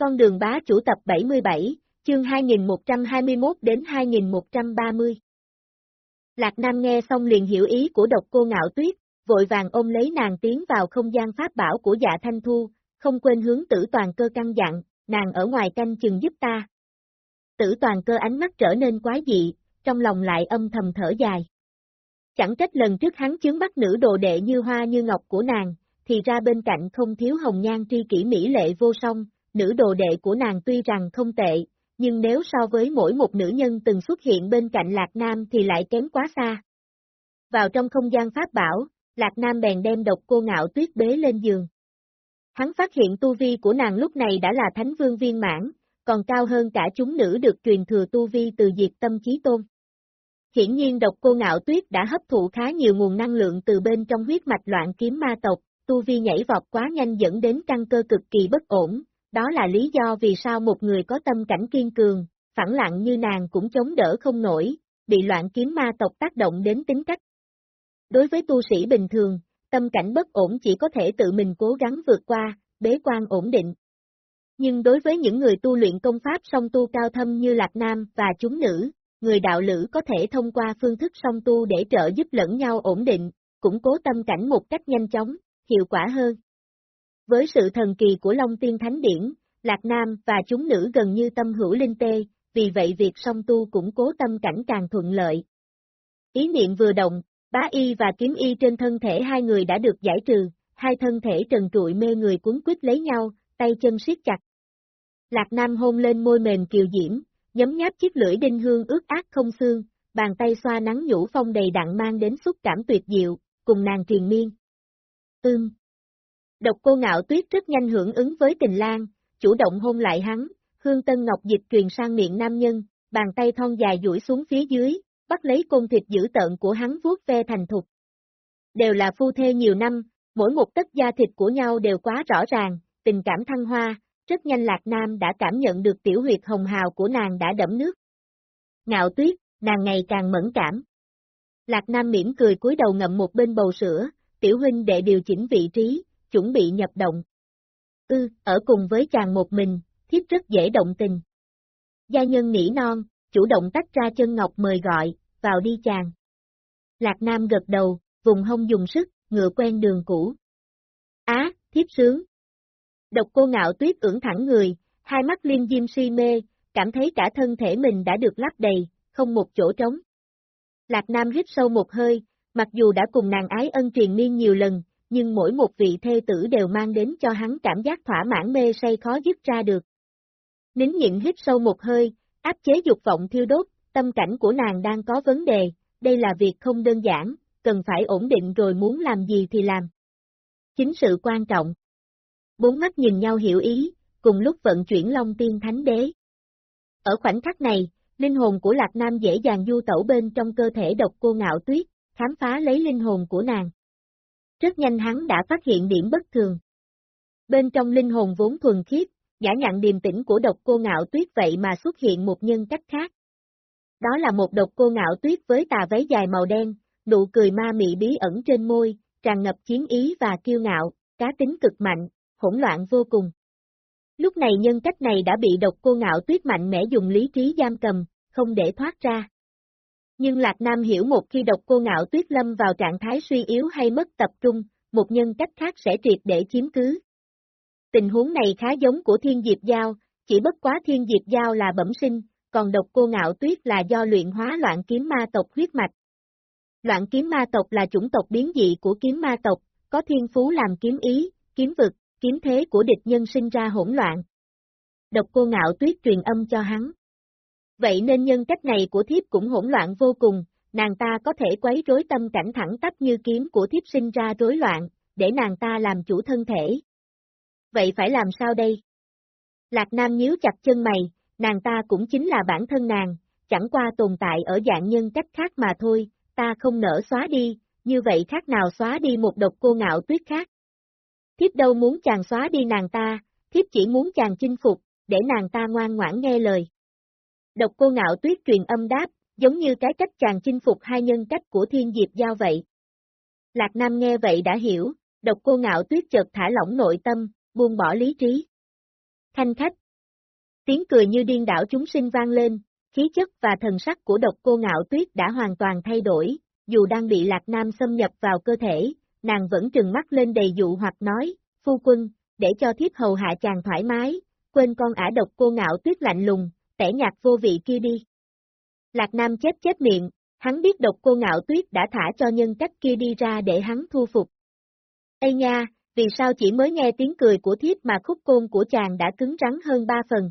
Con đường bá chủ tập 77, chương 2121 đến 2130. Lạc Nam nghe xong liền hiểu ý của độc cô ngạo tuyết, vội vàng ôm lấy nàng tiến vào không gian pháp bảo của dạ thanh thu, không quên hướng tử toàn cơ căn dặn, nàng ở ngoài canh chừng giúp ta. Tử toàn cơ ánh mắt trở nên quái dị, trong lòng lại âm thầm thở dài. Chẳng trách lần trước hắn chướng bắt nữ đồ đệ như hoa như ngọc của nàng, thì ra bên cạnh không thiếu hồng nhan tri kỷ mỹ lệ vô song, nữ đồ đệ của nàng tuy rằng không tệ, nhưng nếu so với mỗi một nữ nhân từng xuất hiện bên cạnh Lạc Nam thì lại kém quá xa. Vào trong không gian pháp bảo, Lạc Nam bèn đem độc cô ngạo tuyết bế lên giường. Hắn phát hiện tu vi của nàng lúc này đã là thánh vương viên mãn, còn cao hơn cả chúng nữ được truyền thừa tu vi từ diệt tâm chí tôn. Hiển nhiên độc cô ngạo tuyết đã hấp thụ khá nhiều nguồn năng lượng từ bên trong huyết mạch loạn kiếm ma tộc, tu vi nhảy vọt quá nhanh dẫn đến căng cơ cực kỳ bất ổn, đó là lý do vì sao một người có tâm cảnh kiên cường, phẳng lặng như nàng cũng chống đỡ không nổi, bị loạn kiếm ma tộc tác động đến tính cách. Đối với tu sĩ bình thường, tâm cảnh bất ổn chỉ có thể tự mình cố gắng vượt qua, bế quan ổn định. Nhưng đối với những người tu luyện công pháp song tu cao thâm như Lạc Nam và chúng nữ, người đạo lữ có thể thông qua phương thức song tu để trợ giúp lẫn nhau ổn định, củng cố tâm cảnh một cách nhanh chóng, hiệu quả hơn. Với sự thần kỳ của Long Tiên Thánh Điển, Lạc Nam và chúng nữ gần như tâm hữu linh tê, vì vậy việc song tu củng cố tâm cảnh càng thuận lợi. Ý niệm vừa động, bá y và kiếm y trên thân thể hai người đã được giải trừ, hai thân thể trần trụi mê người cuốn quýt lấy nhau, tay chân siết chặt. Lạc Nam hôn lên môi mềm kiều diễm, nhấm nháp chiếc lưỡi đinh hương ướt át không xương, bàn tay xoa nắng nhũ phong đầy đặn mang đến xúc cảm tuyệt diệu, cùng nàng triền miên. Ưm. Độc cô ngạo tuyết rất nhanh hưởng ứng với tình lang, chủ động hôn lại hắn, hương tân ngọc dịch truyền sang miệng nam nhân, bàn tay thon dài duỗi xuống phía dưới, bắt lấy côn thịt dữ tợn của hắn vuốt ve thành thục. Đều là phu thê nhiều năm, mỗi một tấc da thịt của nhau đều quá rõ ràng, tình cảm thăng hoa, rất nhanh Lạc Nam đã cảm nhận được tiểu huyệt hồng hào của nàng đã đẫm nước. Ngạo tuyết, nàng ngày càng mẫn cảm. Lạc Nam mỉm cười cúi đầu ngậm một bên bầu sữa, tiểu huynh đệ điều chỉnh vị trí, chuẩn bị nhập động. Ư, ở cùng với chàng một mình, thiếp rất dễ động tình. Gia nhân nỉ non, chủ động tách ra chân ngọc mời gọi, vào đi chàng. Lạc Nam gật đầu, vùng hông dùng sức, ngựa quen đường cũ. Á, thiếp sướng. Độc cô ngạo tuyết ưỡng thẳng người, hai mắt liêm diêm si mê, cảm thấy cả thân thể mình đã được lắp đầy, không một chỗ trống. Lạc Nam rít sâu một hơi, mặc dù đã cùng nàng ái ân truyền miên nhiều lần, nhưng mỗi một vị thê tử đều mang đến cho hắn cảm giác thỏa mãn mê say khó dứt ra được. Nín nhịn hít sâu một hơi, áp chế dục vọng thiêu đốt, tâm cảnh của nàng đang có vấn đề, đây là việc không đơn giản, cần phải ổn định rồi muốn làm gì thì làm. Chính sự quan trọng. Bốn mắt nhìn nhau hiểu ý, cùng lúc vận chuyển Long Tiên Thánh Đế. Ở khoảnh khắc này, linh hồn của Lạc Nam dễ dàng du tẩu bên trong cơ thể độc cô ngạo tuyết, khám phá lấy linh hồn của nàng. Rất nhanh hắn đã phát hiện điểm bất thường. Bên trong linh hồn vốn thuần khiết, giả nhận điềm tĩnh của độc cô ngạo tuyết vậy mà xuất hiện một nhân cách khác. Đó là một độc cô ngạo tuyết với tà váy dài màu đen, nụ cười ma mị bí ẩn trên môi, tràn ngập chiến ý và kiêu ngạo, cá tính cực mạnh, hỗn loạn vô cùng. Lúc này nhân cách này đã bị độc cô ngạo tuyết mạnh mẽ dùng lý trí giam cầm, không để thoát ra. Nhưng Lạc Nam hiểu một khi độc cô ngạo tuyết lâm vào trạng thái suy yếu hay mất tập trung, một nhân cách khác sẽ triệt để chiếm cứ. Tình huống này khá giống của thiên diệp giao, chỉ bất quá thiên diệp giao là bẩm sinh, còn độc cô ngạo tuyết là do luyện hóa loạn kiếm ma tộc huyết mạch. Loạn kiếm ma tộc là chủng tộc biến dị của kiếm ma tộc, có thiên phú làm kiếm ý, kiếm vực, kiếm thế của địch nhân sinh ra hỗn loạn. Độc cô ngạo tuyết truyền âm cho hắn. Vậy nên nhân cách này của thiếp cũng hỗn loạn vô cùng, nàng ta có thể quấy rối tâm cảnh thẳng tắp như kiếm của thiếp sinh ra rối loạn, để nàng ta làm chủ thân thể. Vậy phải làm sao đây? Lạc Nam nhíu chặt chân mày, nàng ta cũng chính là bản thân nàng, chẳng qua tồn tại ở dạng nhân cách khác mà thôi, ta không nỡ xóa đi, như vậy khác nào xóa đi một độc cô ngạo tuyết khác. Thiếp đâu muốn chàng xóa đi nàng ta, thiếp chỉ muốn chàng chinh phục, để nàng ta ngoan ngoãn nghe lời. Độc cô ngạo tuyết truyền âm đáp, giống như cái cách chàng chinh phục hai nhân cách của thiên diệp giao vậy. Lạc Nam nghe vậy đã hiểu, độc cô ngạo tuyết chợt thả lỏng nội tâm, buông bỏ lý trí. Thanh khách, Tiếng cười như điên đảo chúng sinh vang lên, khí chất và thần sắc của độc cô ngạo tuyết đã hoàn toàn thay đổi, dù đang bị Lạc Nam xâm nhập vào cơ thể, nàng vẫn trừng mắt lên đầy dụ hoặc nói, phu quân, để cho thiếp hầu hạ chàng thoải mái, quên con ả độc cô ngạo tuyết lạnh lùng, tẻ nhạt vô vị kia đi. Lạc Nam chết chết miệng, hắn biết độc cô ngạo tuyết đã thả cho nhân cách kia đi ra để hắn thu phục. Ê nha, vì sao chỉ mới nghe tiếng cười của thiếp mà khúc côn của chàng đã cứng rắn hơn ba phần.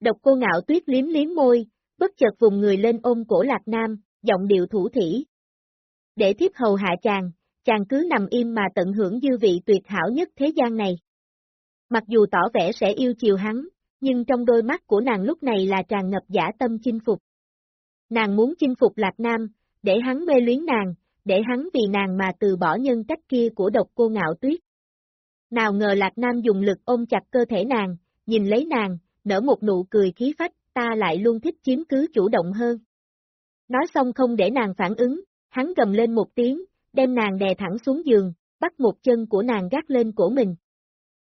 Độc cô ngạo tuyết liếm liếm môi, bất chợt vùng người lên ôm cổ Lạc Nam, giọng điệu thủ thỉ. Để thiếp hầu hạ chàng, chàng cứ nằm im mà tận hưởng dư vị tuyệt hảo nhất thế gian này. Mặc dù tỏ vẻ sẽ yêu chiều hắn, nhưng trong đôi mắt của nàng lúc này là tràn ngập giả tâm chinh phục. Nàng muốn chinh phục Lạc Nam, để hắn mê luyến nàng, để hắn vì nàng mà từ bỏ nhân cách kia của độc cô ngạo tuyết. Nào ngờ Lạc Nam dùng lực ôm chặt cơ thể nàng, nhìn lấy nàng, nở một nụ cười khí phách, ta lại luôn thích chiếm cứ chủ động hơn. Nói xong không để nàng phản ứng, hắn gầm lên một tiếng, đem nàng đè thẳng xuống giường, bắt một chân của nàng gác lên cổ mình.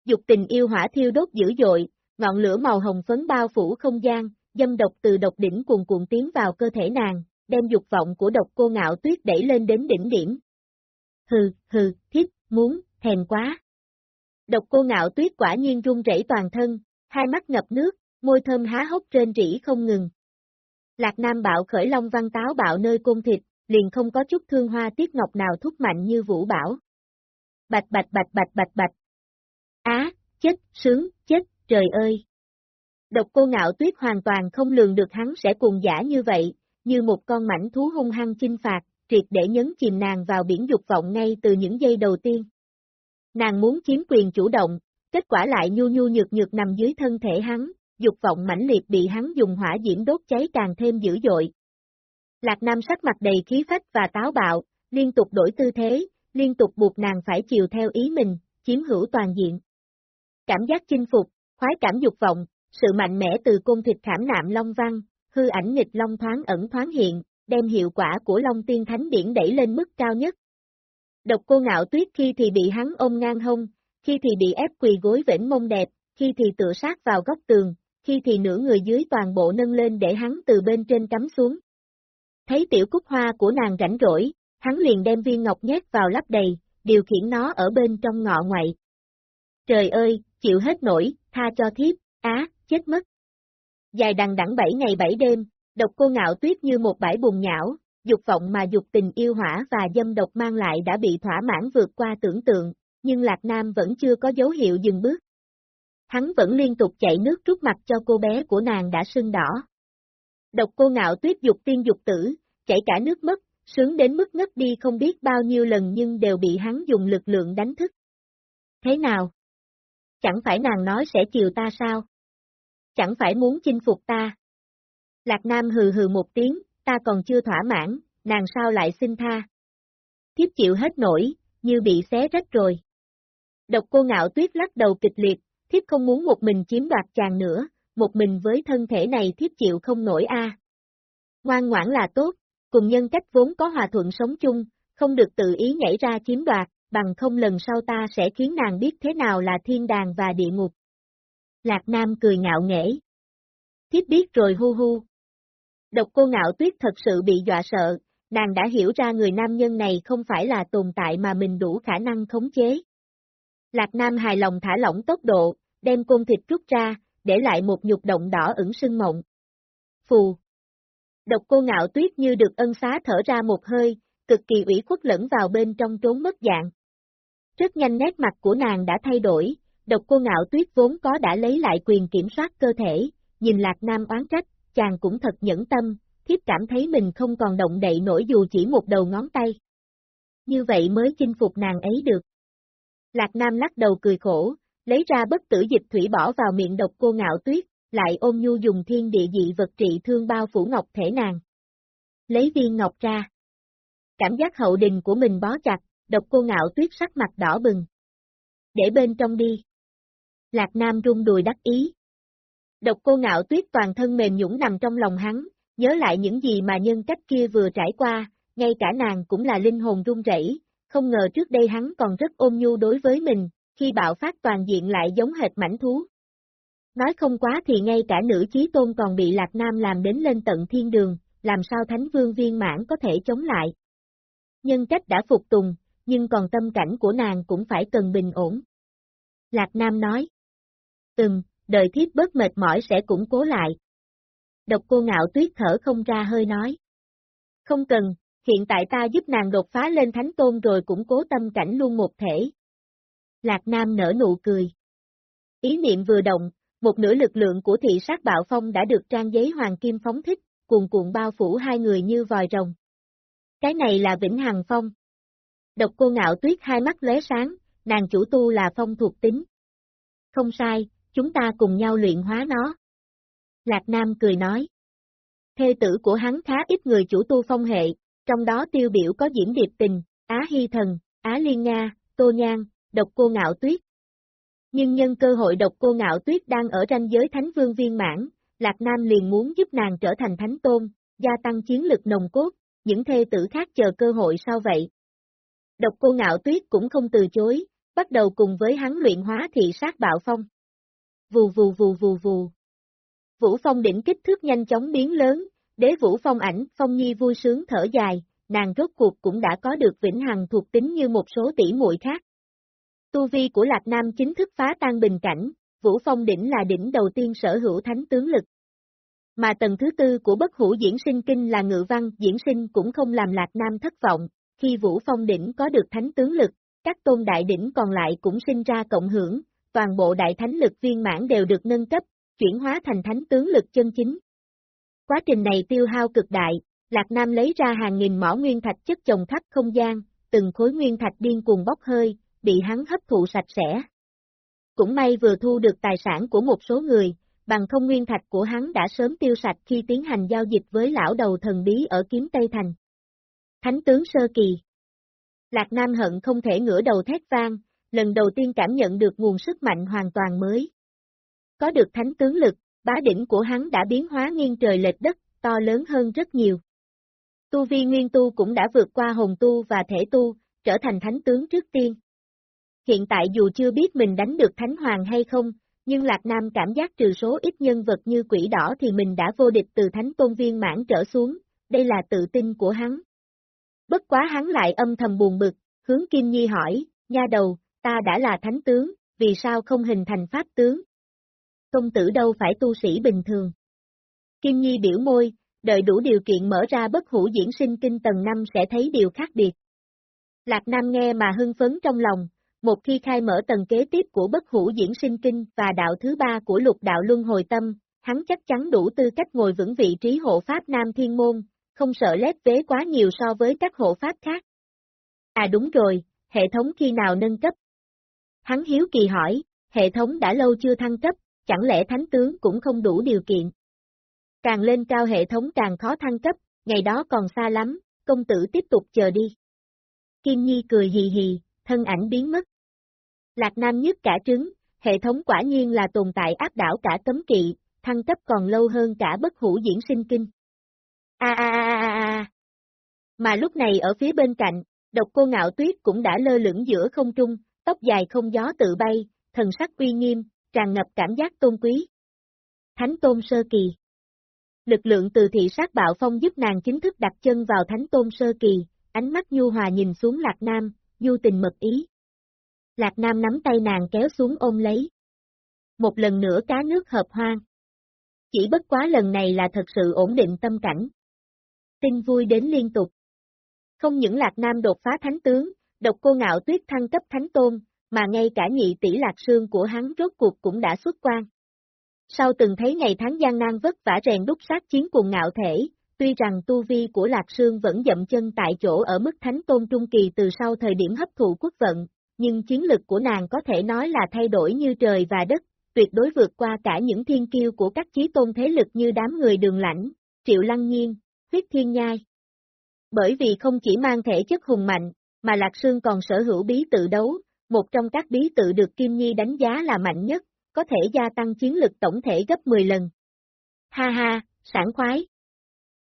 Dục tình yêu hỏa thiêu đốt dữ dội, ngọn lửa màu hồng phấn bao phủ không gian, dâm độc từ độc đỉnh cuồn cuộn tiến vào cơ thể nàng, đem dục vọng của độc cô ngạo tuyết đẩy lên đến đỉnh điểm. Hừ, hừ, thiếp, muốn, thèm quá. Độc cô ngạo tuyết quả nhiên run rẩy toàn thân, hai mắt ngập nước, môi thơm há hốc trên rỉ không ngừng. Lạc Nam bạo khởi long văn táo bạo nơi côn thịt, liền không có chút thương hoa tiết ngọc nào thúc mạnh như vũ bảo. Bạch bạch bạch bạch bạch bạch. Á, chết, sướng, chết, trời ơi! Độc cô ngạo tuyết hoàn toàn không lường được hắn sẽ cùng giả như vậy, như một con mảnh thú hung hăng chinh phạt, triệt để nhấn chìm nàng vào biển dục vọng ngay từ những giây đầu tiên. Nàng muốn chiếm quyền chủ động, kết quả lại nhu nhu nhược nhược nằm dưới thân thể hắn, dục vọng mãnh liệt bị hắn dùng hỏa diễm đốt cháy càng thêm dữ dội. Lạc Nam sắc mặt đầy khí phách và táo bạo, liên tục đổi tư thế, liên tục buộc nàng phải chiều theo ý mình, chiếm hữu toàn diện. Cảm giác chinh phục, khoái cảm dục vọng, sự mạnh mẽ từ cung thịt khảm nạm long văn, hư ảnh nghịch long thoáng ẩn thoáng hiện, đem hiệu quả của long tiên thánh điển đẩy lên mức cao nhất. Độc cô ngạo tuyết khi thì bị hắn ôm ngang hông, khi thì bị ép quỳ gối vĩnh mông đẹp, khi thì tựa sát vào góc tường, khi thì nửa người dưới toàn bộ nâng lên để hắn từ bên trên cắm xuống. Thấy tiểu cúc hoa của nàng rảnh rỗi, hắn liền đem viên ngọc nhét vào lắp đầy, điều khiển nó ở bên trong ngọ ngoại. Trời ơi, chịu hết nổi, tha cho thiếp, á, chết mất. Dài đằng đẵng bảy ngày bảy đêm, độc cô ngạo tuyết như một bãi bùn nhão, dục vọng mà dục tình yêu hỏa và dâm độc mang lại đã bị thỏa mãn vượt qua tưởng tượng, nhưng Lạc Nam vẫn chưa có dấu hiệu dừng bước. Hắn vẫn liên tục chạy nước rút mặt cho cô bé của nàng đã sưng đỏ. Độc cô ngạo tuyết dục tiên dục tử, chảy cả nước mất, sướng đến mức ngất đi không biết bao nhiêu lần nhưng đều bị hắn dùng lực lượng đánh thức. Thế nào? Chẳng phải nàng nói sẽ chiều ta sao? Chẳng phải muốn chinh phục ta? Lạc Nam hừ hừ một tiếng, ta còn chưa thỏa mãn, nàng sao lại xin tha? Thiếp chịu hết nổi, như bị xé rách rồi. Độc cô ngạo tuyết lắc đầu kịch liệt, thiếp không muốn một mình chiếm đoạt chàng nữa, một mình với thân thể này thiếp chịu không nổi a. Ngoan ngoãn là tốt, cùng nhân cách vốn có hòa thuận sống chung, không được tự ý nhảy ra chiếm đoạt, bằng không lần sau ta sẽ khiến nàng biết thế nào là thiên đàng và địa ngục. Lạc Nam cười ngạo nghễ. Thiếp biết rồi hu hu. Độc cô ngạo tuyết thật sự bị dọa sợ, nàng đã hiểu ra người nam nhân này không phải là tồn tại mà mình đủ khả năng khống chế. Lạc Nam hài lòng thả lỏng tốc độ, đem côn thịt rút ra, để lại một nhục động đỏ ửng sưng mộng. Phù. Độc cô ngạo tuyết như được ân xá thở ra một hơi, cực kỳ ủy khuất lẫn vào bên trong trốn mất dạng. Rất nhanh nét mặt của nàng đã thay đổi, độc cô ngạo tuyết vốn có đã lấy lại quyền kiểm soát cơ thể, nhìn Lạc Nam oán trách, chàng cũng thật nhẫn tâm, thiếp cảm thấy mình không còn động đậy nổi dù chỉ một đầu ngón tay. Như vậy mới chinh phục nàng ấy được. Lạc Nam lắc đầu cười khổ, lấy ra bất tử dịch thủy bỏ vào miệng độc cô ngạo tuyết, lại ôm nhu dùng thiên địa dị vật trị thương bao phủ ngọc thể nàng. Lấy viên ngọc ra. Cảm giác hậu đình của mình bó chặt, độc cô ngạo tuyết sắc mặt đỏ bừng. Để bên trong đi. Lạc Nam rung đùi đắc ý. Độc cô ngạo tuyết toàn thân mềm nhũng nằm trong lòng hắn, nhớ lại những gì mà nhân cách kia vừa trải qua, ngay cả nàng cũng là linh hồn run rẩy, không ngờ trước đây hắn còn rất ôm nhu đối với mình, khi bạo phát toàn diện lại giống hệt mảnh thú. Nói không quá thì ngay cả nữ chí tôn còn bị Lạc Nam làm đến lên tận thiên đường, làm sao Thánh Vương viên mãn có thể chống lại. Nhân cách đã phục tùng, nhưng còn tâm cảnh của nàng cũng phải cần bình ổn. Lạc Nam nói. Ừm, đời thiếp bớt mệt mỏi sẽ củng cố lại. Độc cô ngạo tuyết thở không ra hơi nói. Không cần, hiện tại ta giúp nàng đột phá lên thánh tôn rồi củng cố tâm cảnh luôn một thể. Lạc Nam nở nụ cười. Ý niệm vừa động, một nửa lực lượng của thị sát bạo phong đã được trang giấy hoàng kim phóng thích, cuồn cuộn bao phủ hai người như vòi rồng. Cái này là Vĩnh Hằng Phong. Độc cô ngạo tuyết hai mắt lóe sáng, nàng chủ tu là phong thuộc tính. Không sai, chúng ta cùng nhau luyện hóa nó. Lạc Nam cười nói. Thê tử của hắn khá ít người chủ tu phong hệ, trong đó tiêu biểu có Diễm Điệp Tình, Á Hy Thần, Á Liên Nga, Tô Nhan, Độc Cô Ngạo Tuyết. Nhưng nhân cơ hội Độc Cô Ngạo Tuyết đang ở ranh giới Thánh Vương viên mãn, Lạc Nam liền muốn giúp nàng trở thành Thánh Tôn, gia tăng chiến lực nồng cốt, những thê tử khác chờ cơ hội sao vậy? Độc Cô Ngạo Tuyết cũng không từ chối, bắt đầu cùng với hắn luyện hóa thị sát bạo phong. Vù vù vù vù vù. Vũ phong đỉnh kích thước nhanh chóng biến lớn, đế vũ phong ảnh, phong nhi vui sướng thở dài, nàng rốt cuộc cũng đã có được vĩnh hằng thuộc tính như một số tỷ muội khác. Tu vi của Lạc Nam chính thức phá tan bình cảnh, Vũ Phong đỉnh là đỉnh đầu tiên sở hữu thánh tướng lực. Mà tầng thứ tư của bất hủ diễn sinh kinh là ngự văn diễn sinh cũng không làm Lạc Nam thất vọng, khi Vũ Phong đỉnh có được thánh tướng lực, các tôn đại đỉnh còn lại cũng sinh ra cộng hưởng, toàn bộ đại thánh lực viên mãn đều được nâng cấp, chuyển hóa thành thánh tướng lực chân chính. Quá trình này tiêu hao cực đại, Lạc Nam lấy ra hàng nghìn mỏ nguyên thạch chất chồng khắp không gian, từng khối nguyên thạch điên cuồng bốc hơi, bị hắn hấp thụ sạch sẽ. Cũng may vừa thu được tài sản của một số người, bằng không nguyên thạch của hắn đã sớm tiêu sạch khi tiến hành giao dịch với lão đầu thần bí ở kiếm Tây Thành. Thánh tướng Sơ Kỳ Lạc Nam hận không thể ngửa đầu thét vang, lần đầu tiên cảm nhận được nguồn sức mạnh hoàn toàn mới. Có được thánh tướng lực, bá đỉnh của hắn đã biến hóa nghiêng trời lệch đất, to lớn hơn rất nhiều. Tu vi nguyên tu cũng đã vượt qua hồn tu và thể tu, trở thành thánh tướng trước tiên. Hiện tại dù chưa biết mình đánh được thánh hoàng hay không, nhưng Lạc Nam cảm giác trừ số ít nhân vật như quỷ đỏ thì mình đã vô địch từ thánh tôn viên mãn trở xuống, đây là tự tin của hắn. Bất quá hắn lại âm thầm buồn bực, hướng Kim Nhi hỏi, nha đầu, ta đã là thánh tướng, vì sao không hình thành pháp tướng? Công tử đâu phải tu sĩ bình thường. Kim Nhi biểu môi, đợi đủ điều kiện mở ra bất hủ diễn sinh kinh tầng 5 sẽ thấy điều khác biệt. Lạc Nam nghe mà hưng phấn trong lòng, một khi khai mở tầng kế tiếp của bất hủ diễn sinh kinh và đạo thứ ba của lục đạo luân hồi tâm, hắn chắc chắn đủ tư cách ngồi vững vị trí hộ pháp Nam Thiên Môn, không sợ lép vế quá nhiều so với các hộ pháp khác. À đúng rồi, hệ thống khi nào nâng cấp? Hắn hiếu kỳ hỏi, hệ thống đã lâu chưa thăng cấp, chẳng lẽ thánh tướng cũng không đủ điều kiện? Càng lên cao hệ thống càng khó thăng cấp, ngày đó còn xa lắm, công tử tiếp tục chờ đi. Kim Nhi cười hì hì, thân ảnh biến mất. Lạc Nam nhất cả trứng, hệ thống quả nhiên là tồn tại áp đảo cả cấm kỵ, thăng cấp còn lâu hơn cả bất hủ diễn sinh kinh. A a a a a. Mà lúc này ở phía bên cạnh, độc cô ngạo tuyết cũng đã lơ lửng giữa không trung, tóc dài không gió tự bay, thần sắc uy nghiêm, tràn ngập cảm giác tôn quý. Thánh tôn sơ kỳ. Lực lượng từ thị sát bạo phong giúp nàng chính thức đặt chân vào thánh tôn sơ kỳ, ánh mắt nhu hòa nhìn xuống Lạc Nam, du tình mật ý. Lạc Nam nắm tay nàng kéo xuống ôm lấy. Một lần nữa cá nước hợp hoang. Chỉ bất quá lần này là thật sự ổn định tâm cảnh. Tin vui đến liên tục. Không những Lạc Nam đột phá thánh tướng, độc cô ngạo tuyết thăng cấp thánh tôn, mà ngay cả nhị tỷ Lạc Sương của hắn rốt cuộc cũng đã xuất quan. Sau từng thấy ngày tháng gian nan vất vả rèn đúc sát chiến cùng ngạo thể, tuy rằng tu vi của Lạc Sương vẫn dậm chân tại chỗ ở mức thánh tôn trung kỳ từ sau thời điểm hấp thụ quốc vận, nhưng chiến lực của nàng có thể nói là thay đổi như trời và đất, tuyệt đối vượt qua cả những thiên kiêu của các chí tôn thế lực như đám người đường lãnh, triệu lăng nhiên, huyết thiên nhai. Bởi vì không chỉ mang thể chất hùng mạnh, mà Lạc Sương còn sở hữu bí tự đấu, một trong các bí tự được Kim Nhi đánh giá là mạnh nhất, có thể gia tăng chiến lực tổng thể gấp 10 lần. Ha ha, sảng khoái.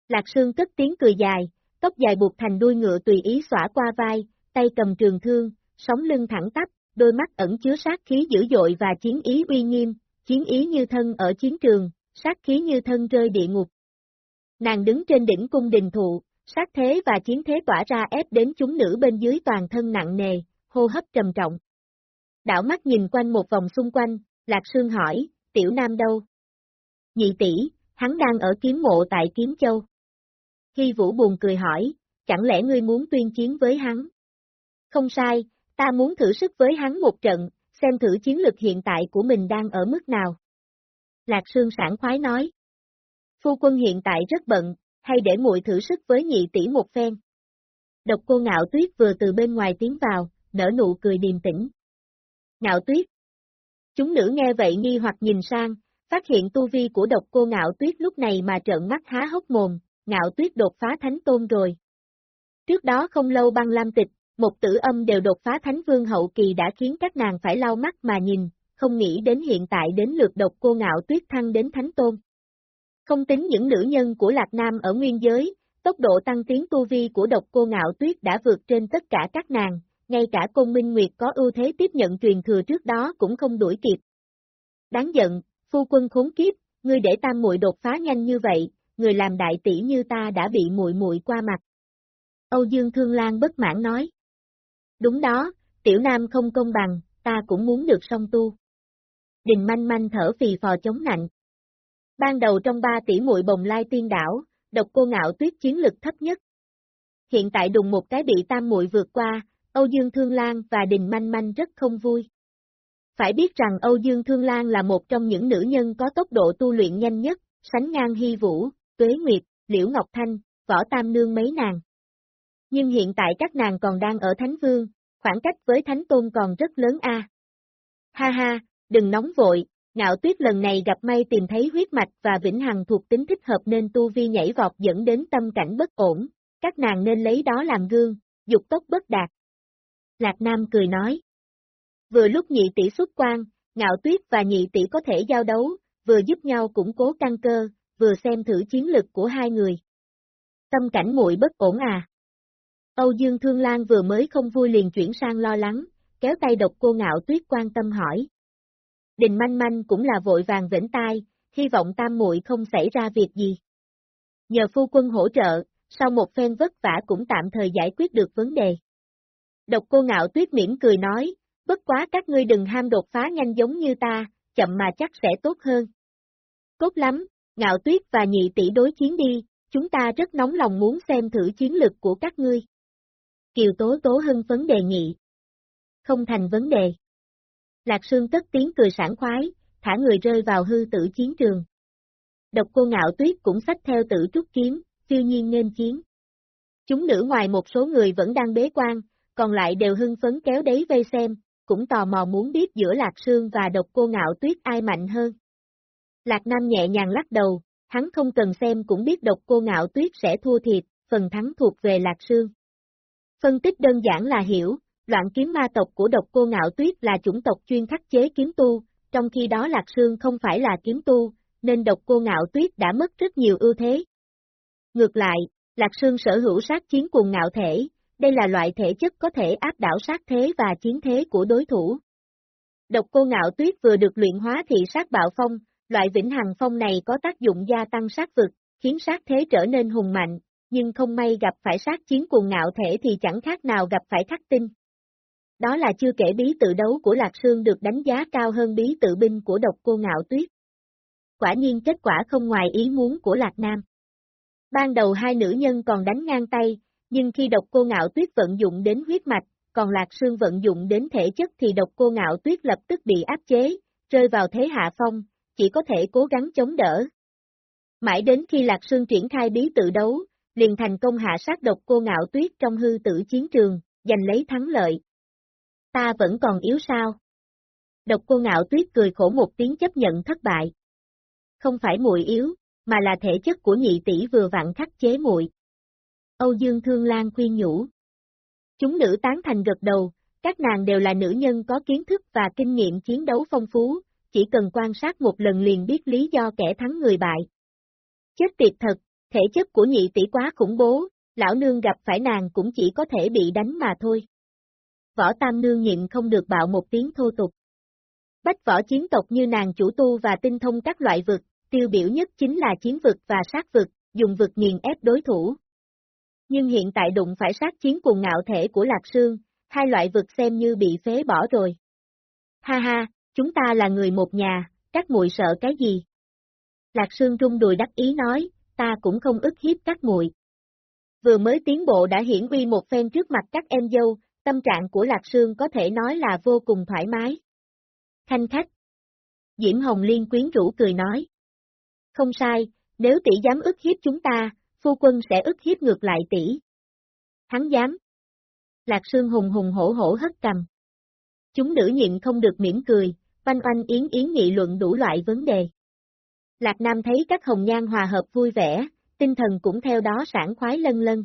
Lạc Sương cất tiếng cười dài, tóc dài buộc thành đuôi ngựa tùy ý xõa qua vai, tay cầm trường thương, sóng lưng thẳng tắp, đôi mắt ẩn chứa sát khí dữ dội và chiến ý uy nghiêm, chiến ý như thân ở chiến trường, sát khí như thân rơi địa ngục. Nàng đứng trên đỉnh cung đình thụ, sát thế và chiến thế tỏa ra ép đến chúng nữ bên dưới toàn thân nặng nề, hô hấp trầm trọng. Đảo mắt nhìn quanh một vòng xung quanh, Lạc Sương hỏi, tiểu nam đâu? Nhị tỷ, hắn đang ở kiếm mộ tại Kiếm Châu. Hy Vũ buồn cười hỏi, chẳng lẽ ngươi muốn tuyên chiến với hắn? Không sai, ta muốn thử sức với hắn một trận, xem thử chiến lực hiện tại của mình đang ở mức nào. Lạc Sương sảng khoái nói. Phu quân hiện tại rất bận, hay để muội thử sức với nhị tỷ một phen. Độc cô ngạo tuyết vừa từ bên ngoài tiến vào, nở nụ cười điềm tĩnh. Ngạo tuyết. Chúng nữ nghe vậy nghi hoặc nhìn sang, phát hiện tu vi của độc cô ngạo tuyết lúc này mà trợn mắt há hốc mồm, ngạo tuyết đột phá thánh tôn rồi. Trước đó không lâu băng lam tịch, một tử âm đều đột phá thánh vương hậu kỳ đã khiến các nàng phải lau mắt mà nhìn, không nghĩ đến hiện tại đến lượt độc cô ngạo tuyết thăng đến thánh tôn. Không tính những nữ nhân của Lạc Nam ở nguyên giới, tốc độ tăng tiến tu vi của độc cô ngạo tuyết đã vượt trên tất cả các nàng, ngay cả Côn Minh Nguyệt có ưu thế tiếp nhận truyền thừa trước đó cũng không đuổi kịp. Đáng giận, phu quân khốn kiếp, ngươi để tam muội đột phá nhanh như vậy, người làm đại tỷ như ta đã bị muội muội qua mặt. Âu Dương Thương Lan bất mãn nói. Đúng đó, tiểu nam không công bằng, ta cũng muốn được song tu. Đình manh manh thở phì phò chống nạnh. Ban đầu trong ba tỷ muội bồng lai tiên đảo, độc cô ngạo tuyết chiến lực thấp nhất. Hiện tại đùng một cái bị tam muội vượt qua, Âu Dương Thương Lan và Đình Manh Manh rất không vui. Phải biết rằng Âu Dương Thương Lan là một trong những nữ nhân có tốc độ tu luyện nhanh nhất, sánh ngang Hy Vũ, Tuế Nguyệt, Liễu Ngọc Thanh, Võ Tam Nương mấy nàng. Nhưng hiện tại các nàng còn đang ở Thánh Vương, khoảng cách với Thánh Tôn còn rất lớn a. Ha ha, đừng nóng vội, ngạo tuyết lần này gặp may tìm thấy huyết mạch và vĩnh hằng thuộc tính thích hợp nên tu vi nhảy vọt dẫn đến tâm cảnh bất ổn, các nàng nên lấy đó làm gương, dục tốc bất đạt. Lạc Nam cười nói. Vừa lúc nhị tỷ xuất quan, ngạo tuyết và nhị tỷ có thể giao đấu, vừa giúp nhau củng cố căn cơ, vừa xem thử chiến lực của hai người. Tâm cảnh muội bất ổn à. Âu Dương Thương Lan vừa mới không vui liền chuyển sang lo lắng, kéo tay độc cô ngạo tuyết quan tâm hỏi. Đình manh manh cũng là vội vàng vĩnh tai, hy vọng tam muội không xảy ra việc gì. Nhờ phu quân hỗ trợ, sau một phen vất vả cũng tạm thời giải quyết được vấn đề. Độc cô ngạo tuyết mỉm cười nói, bất quá các ngươi đừng ham đột phá nhanh giống như ta, chậm mà chắc sẽ tốt hơn. Tốt lắm, ngạo tuyết và nhị tỷ đối chiến đi, chúng ta rất nóng lòng muốn xem thử chiến lực của các ngươi. Kiều Tố Tố hưng phấn đề nghị. Không thành vấn đề. Lạc Sương tất tiếng cười sảng khoái, thả người rơi vào hư tử chiến trường. Độc cô ngạo tuyết cũng sách theo tử trúc kiếm, phiêu nhiên nên chiến. Chúng nữ ngoài một số người vẫn đang bế quan, còn lại đều hưng phấn kéo đấy vây xem, cũng tò mò muốn biết giữa Lạc Sương và độc cô ngạo tuyết ai mạnh hơn. Lạc Nam nhẹ nhàng lắc đầu, hắn không cần xem cũng biết độc cô ngạo tuyết sẽ thua thiệt, phần thắng thuộc về Lạc Sương. Phân tích đơn giản là hiểu, loạn kiếm ma tộc của độc cô ngạo tuyết là chủng tộc chuyên khắc chế kiếm tu, trong khi đó Lạc Sương không phải là kiếm tu, nên độc cô ngạo tuyết đã mất rất nhiều ưu thế. Ngược lại, Lạc Sương sở hữu sát chiến cùng ngạo thể, đây là loại thể chất có thể áp đảo sát thế và chiến thế của đối thủ. Độc cô ngạo tuyết vừa được luyện hóa thị sát bạo phong, loại vĩnh hằng phong này có tác dụng gia tăng sát vực, khiến sát thế trở nên hùng mạnh, nhưng không may gặp phải sát chiến cùng ngạo thể thì chẳng khác nào gặp phải khắc tinh. Đó là chưa kể bí tự đấu của Lạc Sương được đánh giá cao hơn bí tự binh của độc cô ngạo tuyết. Quả nhiên kết quả không ngoài ý muốn của Lạc Nam. Ban đầu hai nữ nhân còn đánh ngang tay, nhưng khi độc cô ngạo tuyết vận dụng đến huyết mạch, còn Lạc Sương vận dụng đến thể chất thì độc cô ngạo tuyết lập tức bị áp chế, rơi vào thế hạ phong, chỉ có thể cố gắng chống đỡ. Mãi đến khi Lạc Sương triển khai bí tự đấu, liền thành công hạ sát độc cô ngạo tuyết trong hư tử chiến trường, giành lấy thắng lợi. Ta vẫn còn yếu sao? Độc cô ngạo tuyết cười khổ một tiếng chấp nhận thất bại. Không phải muội yếu, mà là thể chất của nhị tỷ vừa vặn khắc chế muội. Âu Dương Thương Lan khuyên nhủ. Chúng nữ tán thành gật đầu, các nàng đều là nữ nhân có kiến thức và kinh nghiệm chiến đấu phong phú, chỉ cần quan sát một lần liền biết lý do kẻ thắng người bại. Chết tiệt thật, thể chất của nhị tỷ quá khủng bố, lão nương gặp phải nàng cũng chỉ có thể bị đánh mà thôi. Võ Tam Nương nhịn không được bạo một tiếng thô tục. Bách võ chiến tộc như nàng chủ tu và tinh thông các loại vực, tiêu biểu nhất chính là chiến vực và sát vực, dùng vực nghiền ép đối thủ. Nhưng hiện tại đụng phải sát chiến cùng ngạo thể của Lạc Sương, hai loại vực xem như bị phế bỏ rồi. Ha ha, chúng ta là người một nhà, các muội sợ cái gì? Lạc Sương rung đùi đắc ý nói, ta cũng không ức hiếp các muội. Vừa mới tiến bộ đã hiển uy một phen trước mặt các em dâu, tâm trạng của Lạc Sương có thể nói là vô cùng thoải mái. Thanh khách. Diễm Hồng Liên quyến rũ cười nói. Không sai, nếu tỷ dám ức hiếp chúng ta, phu quân sẽ ức hiếp ngược lại tỷ. Hắn dám. Lạc Sương hùng hùng hổ hổ hất cầm. Chúng nữ nhịn không được mỉm cười, oanh oanh yến yến nghị luận đủ loại vấn đề. Lạc Nam thấy các hồng nhan hòa hợp vui vẻ, tinh thần cũng theo đó sảng khoái lân lân.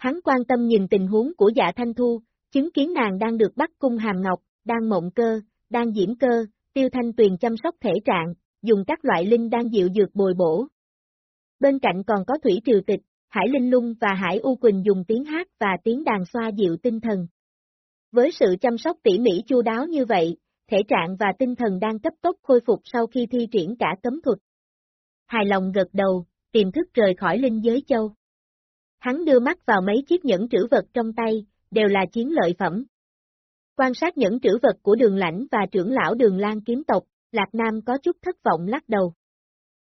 Hắn quan tâm nhìn tình huống của dạ thanh thu, chứng kiến nàng đang được bắt cung hàm ngọc, đang mộng cơ, đang diễm cơ, tiêu thanh tuyền chăm sóc thể trạng, dùng các loại linh đang dịu dược bồi bổ. Bên cạnh còn có thủy triều tịch, hải linh lung và hải u quỳnh dùng tiếng hát và tiếng đàn xoa dịu tinh thần. Với sự chăm sóc tỉ mỉ chu đáo như vậy, thể trạng và tinh thần đang cấp tốc khôi phục sau khi thi triển cả cấm thuật. Hài lòng gật đầu, tìm thức rời khỏi linh giới châu. Hắn đưa mắt vào mấy chiếc nhẫn trữ vật trong tay, đều là chiến lợi phẩm. Quan sát nhẫn trữ vật của đường lãnh và trưởng lão đường lan kiếm tộc, Lạc Nam có chút thất vọng lắc đầu.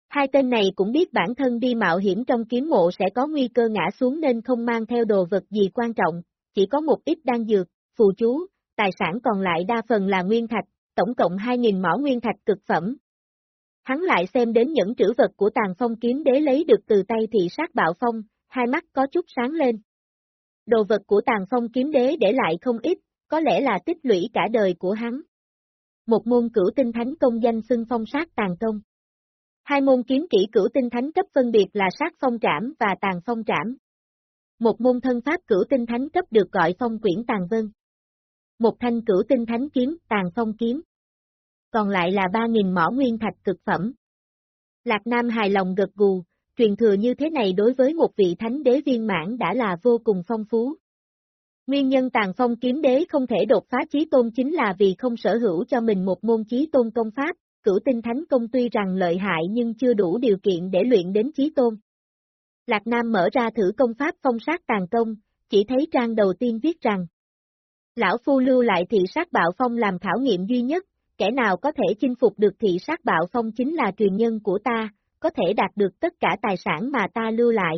Hai tên này cũng biết bản thân đi mạo hiểm trong kiếm mộ sẽ có nguy cơ ngã xuống nên không mang theo đồ vật gì quan trọng, chỉ có một ít đan dược, phù chú, tài sản còn lại đa phần là nguyên thạch, tổng cộng 2.000 mỏ nguyên thạch cực phẩm. Hắn lại xem đến những trữ vật của tàn phong kiếm đế lấy được từ tay thị sát bạo phong, hai mắt có chút sáng lên. Đồ vật của tàng phong kiếm đế để lại không ít, có lẽ là tích lũy cả đời của hắn. Một môn cửu tinh thánh công danh xưng phong sát tàng công. Hai môn kiếm kỹ cửu tinh thánh cấp phân biệt là sát phong trảm và tàng phong trảm. Một môn thân pháp cửu tinh thánh cấp được gọi phong quyển tàng vân. Một thanh cửu tinh thánh kiếm tàng phong kiếm. Còn lại là 3.000 mỏ nguyên thạch cực phẩm. Lạc Nam hài lòng gật gù, truyền thừa như thế này đối với một vị thánh đế viên mãn đã là vô cùng phong phú. Nguyên nhân tàn phong kiếm đế không thể đột phá chí tôn chính là vì không sở hữu cho mình một môn chí tôn công pháp, cửu tinh thánh công tuy rằng lợi hại nhưng chưa đủ điều kiện để luyện đến chí tôn. Lạc Nam mở ra thử công pháp phong sát tàn công, chỉ thấy trang đầu tiên viết rằng Lão Phu lưu lại thị sát bạo phong làm khảo nghiệm duy nhất, kẻ nào có thể chinh phục được thị sát bạo phong chính là truyền nhân của ta, có thể đạt được tất cả tài sản mà ta lưu lại.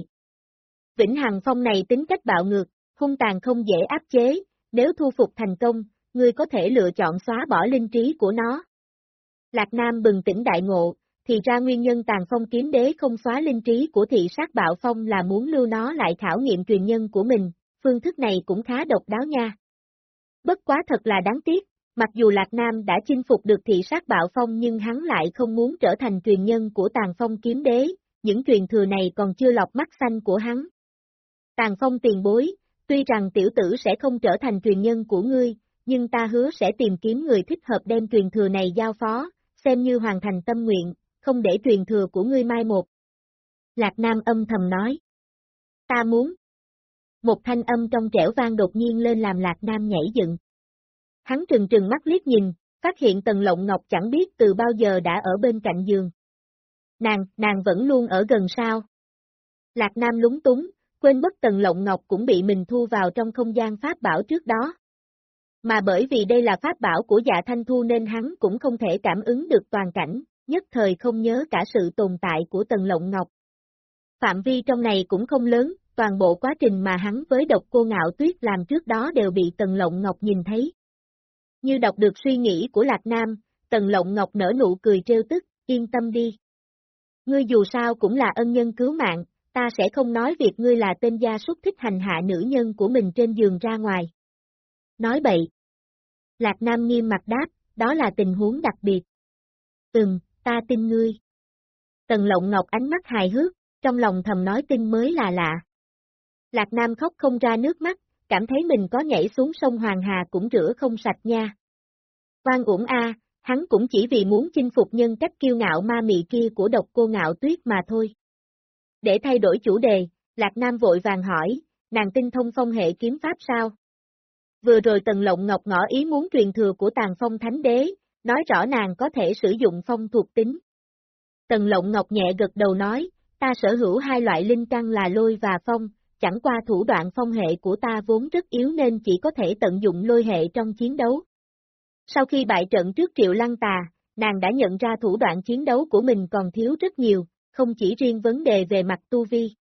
Vĩnh Hằng Phong này tính cách bạo ngược, hung tàn không dễ áp chế, nếu thu phục thành công, ngươi có thể lựa chọn xóa bỏ linh trí của nó. Lạc Nam bừng tỉnh đại ngộ, thì ra nguyên nhân tàn phong kiếm đế không xóa linh trí của thị sát bạo phong là muốn lưu nó lại khảo nghiệm truyền nhân của mình, phương thức này cũng khá độc đáo nha. Bất quá thật là đáng tiếc, mặc dù Lạc Nam đã chinh phục được thị sát bạo phong nhưng hắn lại không muốn trở thành truyền nhân của tàn phong kiếm đế, những truyền thừa này còn chưa lọc mắt xanh của hắn. Tàn phong tiền bối, tuy rằng tiểu tử sẽ không trở thành truyền nhân của ngươi, nhưng ta hứa sẽ tìm kiếm người thích hợp đem truyền thừa này giao phó, xem như hoàn thành tâm nguyện, không để truyền thừa của ngươi mai một. Lạc Nam âm thầm nói. Ta muốn. Một thanh âm trong trẻo vang đột nhiên lên làm Lạc Nam nhảy dựng. Hắn trừng trừng mắt liếc nhìn, phát hiện Tần Lộng Ngọc chẳng biết từ bao giờ đã ở bên cạnh giường. Nàng, nàng vẫn luôn ở gần sao. Lạc Nam lúng túng, quên mất Tần Lộng Ngọc cũng bị mình thu vào trong không gian pháp bảo trước đó. Mà bởi vì đây là pháp bảo của dạ thanh thu nên hắn cũng không thể cảm ứng được toàn cảnh, nhất thời không nhớ cả sự tồn tại của Tần Lộng Ngọc. Phạm vi trong này cũng không lớn, toàn bộ quá trình mà hắn với độc cô ngạo tuyết làm trước đó đều bị Tần Lộng Ngọc nhìn thấy. Như đọc được suy nghĩ của Lạc Nam, Tần Lộng Ngọc nở nụ cười trêu tức, yên tâm đi. Ngươi dù sao cũng là ân nhân cứu mạng, ta sẽ không nói việc ngươi là tên gia súc thích hành hạ nữ nhân của mình trên giường ra ngoài. Nói bậy. Lạc Nam nghiêm mặt đáp, đó là tình huống đặc biệt. Ừm, ta tin ngươi. Tần Lộng Ngọc ánh mắt hài hước, trong lòng thầm nói tin mới là lạ. Lạc Nam khóc không ra nước mắt, cảm thấy mình có nhảy xuống sông Hoàng Hà cũng rửa không sạch nha. Quan uổng a, hắn cũng chỉ vì muốn chinh phục nhân cách kiêu ngạo ma mị kia của độc cô ngạo tuyết mà thôi. Để thay đổi chủ đề, Lạc Nam vội vàng hỏi, nàng tinh thông phong hệ kiếm pháp sao? Vừa rồi Tần Lộng Ngọc ngỏ ý muốn truyền thừa của Tàng phong thánh đế, nói rõ nàng có thể sử dụng phong thuộc tính. Tần Lộng Ngọc nhẹ gật đầu nói, ta sở hữu hai loại linh căn là lôi và phong, chẳng qua thủ đoạn phong hệ của ta vốn rất yếu nên chỉ có thể tận dụng lôi hệ trong chiến đấu. Sau khi bại trận trước triệu lăng tà, nàng đã nhận ra thủ đoạn chiến đấu của mình còn thiếu rất nhiều, không chỉ riêng vấn đề về mặt tu vi.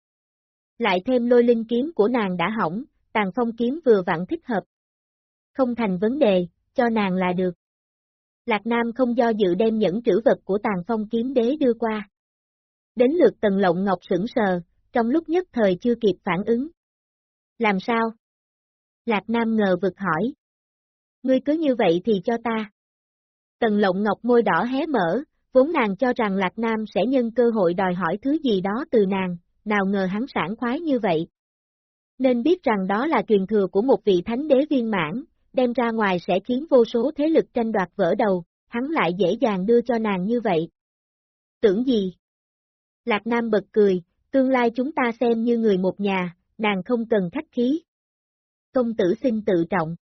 Lại thêm lôi linh kiếm của nàng đã hỏng, tàn phong kiếm vừa vặn thích hợp. Không thành vấn đề, cho nàng là được. Lạc Nam không do dự đem những trữ vật của tàn phong kiếm đế đưa qua. Đến lượt tần lộng ngọc sững sờ, trong lúc nhất thời chưa kịp phản ứng. Làm sao? Lạc Nam ngờ vực hỏi. Ngươi cứ như vậy thì cho ta. Tần lộng ngọc môi đỏ hé mở, vốn nàng cho rằng Lạc Nam sẽ nhân cơ hội đòi hỏi thứ gì đó từ nàng, nào ngờ hắn sảng khoái như vậy. Nên biết rằng đó là truyền thừa của một vị thánh đế viên mãn, đem ra ngoài sẽ khiến vô số thế lực tranh đoạt vỡ đầu, hắn lại dễ dàng đưa cho nàng như vậy. Tưởng gì? Lạc Nam bật cười, tương lai chúng ta xem như người một nhà, nàng không cần khách khí. Công tử xin tự trọng.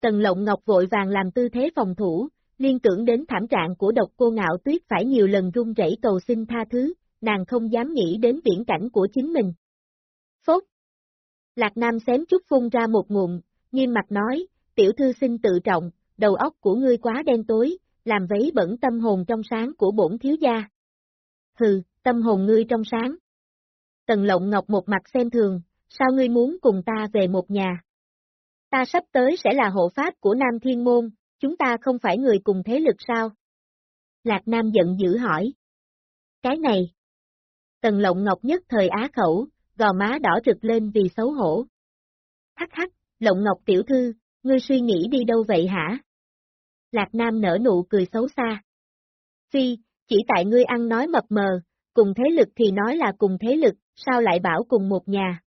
Tần Lộng Ngọc vội vàng làm tư thế phòng thủ, liên tưởng đến thảm trạng của độc cô ngạo tuyết phải nhiều lần run rẩy cầu xin tha thứ, nàng không dám nghĩ đến viễn cảnh của chính mình. Phốt! Lạc Nam xém chút phun ra một ngụm, nghiêm mặt nói, tiểu thư xin tự trọng, đầu óc của ngươi quá đen tối, làm vấy bẩn tâm hồn trong sáng của bổn thiếu gia. Hừ, tâm hồn ngươi trong sáng. Tần lộng ngọc một mặt xem thường, sao ngươi muốn cùng ta về một nhà? Ta sắp tới sẽ là hộ pháp của Nam Thiên Môn, chúng ta không phải người cùng thế lực sao? Lạc Nam giận dữ hỏi. Cái này. Tần lộng ngọc nhất thời á khẩu, gò má đỏ rực lên vì xấu hổ. Hắc hắc, lộng ngọc tiểu thư, ngươi suy nghĩ đi đâu vậy hả? Lạc Nam nở nụ cười xấu xa. Phi, chỉ tại ngươi ăn nói mập mờ, cùng thế lực thì nói là cùng thế lực, sao lại bảo cùng một nhà?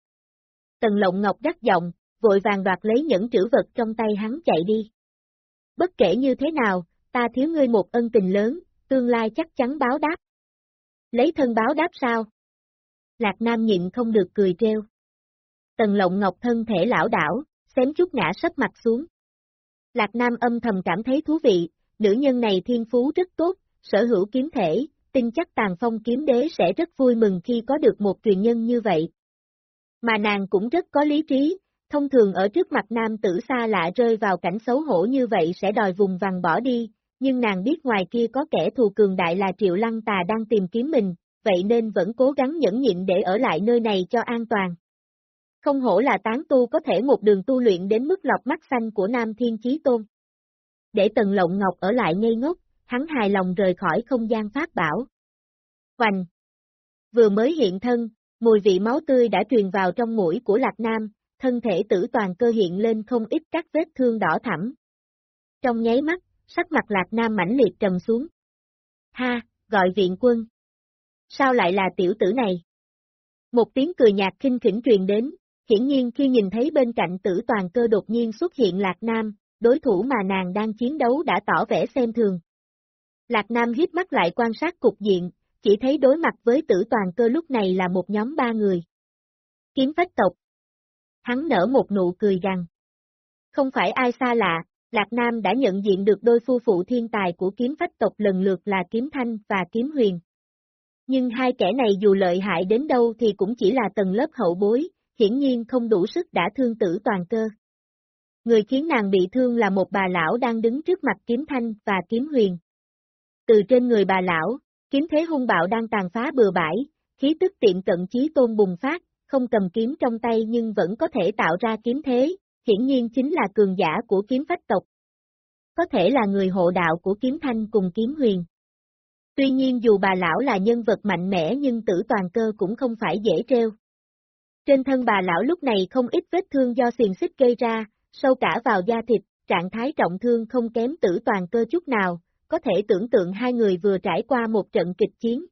Tần lộng ngọc đắc giọng, vội vàng đoạt lấy những trữ vật trong tay hắn chạy đi. Bất kể như thế nào, ta thiếu ngươi một ân tình lớn, tương lai chắc chắn báo đáp. Lấy thân báo đáp sao? Lạc Nam nhịn không được cười treo. Tần lộng ngọc thân thể lão đảo, xém chút ngã sấp mặt xuống. Lạc Nam âm thầm cảm thấy thú vị, nữ nhân này thiên phú rất tốt, sở hữu kiếm thể, tin chắc tàn phong kiếm đế sẽ rất vui mừng khi có được một truyền nhân như vậy. Mà nàng cũng rất có lý trí, thông thường ở trước mặt nam tử xa lạ rơi vào cảnh xấu hổ như vậy sẽ đòi vùng vằng bỏ đi, nhưng nàng biết ngoài kia có kẻ thù cường đại là Triệu Lăng Tà đang tìm kiếm mình, vậy nên vẫn cố gắng nhẫn nhịn để ở lại nơi này cho an toàn. Không hổ là tán tu có thể một đường tu luyện đến mức lọc mắt xanh của Nam Thiên Chí Tôn. Để Tần Lộng Ngọc ở lại ngây ngốc, hắn hài lòng rời khỏi không gian pháp bảo. Hoành! Vừa mới hiện thân, mùi vị máu tươi đã truyền vào trong mũi của Lạc Nam, thân thể tử toàn cơ hiện lên không ít các vết thương đỏ thẳm. Trong nháy mắt, sắc mặt Lạc Nam mãnh liệt trầm xuống. Ha, gọi viện quân. Sao lại là tiểu tử này? Một tiếng cười nhạt khinh khỉnh truyền đến, hiển nhiên khi nhìn thấy bên cạnh tử toàn cơ đột nhiên xuất hiện Lạc Nam, đối thủ mà nàng đang chiến đấu đã tỏ vẻ xem thường. Lạc Nam hiếp mắt lại quan sát cục diện, chỉ thấy đối mặt với tử toàn cơ lúc này là một nhóm ba người. Kiếm phách tộc. Hắn nở một nụ cười gằn. Không phải ai xa lạ, Lạc Nam đã nhận diện được đôi phu phụ thiên tài của kiếm phách tộc lần lượt là kiếm thanh và kiếm huyền. Nhưng hai kẻ này dù lợi hại đến đâu thì cũng chỉ là tầng lớp hậu bối, hiển nhiên không đủ sức đã thương tử toàn cơ. Người khiến nàng bị thương là một bà lão đang đứng trước mặt kiếm thanh và kiếm huyền. Từ trên người bà lão, kiếm thế hung bạo đang tàn phá bừa bãi, khí tức tiệm cận chí tôn bùng phát, không cầm kiếm trong tay nhưng vẫn có thể tạo ra kiếm thế, hiển nhiên chính là cường giả của kiếm phách tộc. Có thể là người hộ đạo của kiếm thanh cùng kiếm huyền. Tuy nhiên dù bà lão là nhân vật mạnh mẽ nhưng tử toàn cơ cũng không phải dễ treo. Trên thân bà lão lúc này không ít vết thương do xiềng xích gây ra, sâu cả vào da thịt, trạng thái trọng thương không kém tử toàn cơ chút nào, có thể tưởng tượng hai người vừa trải qua một trận kịch chiến.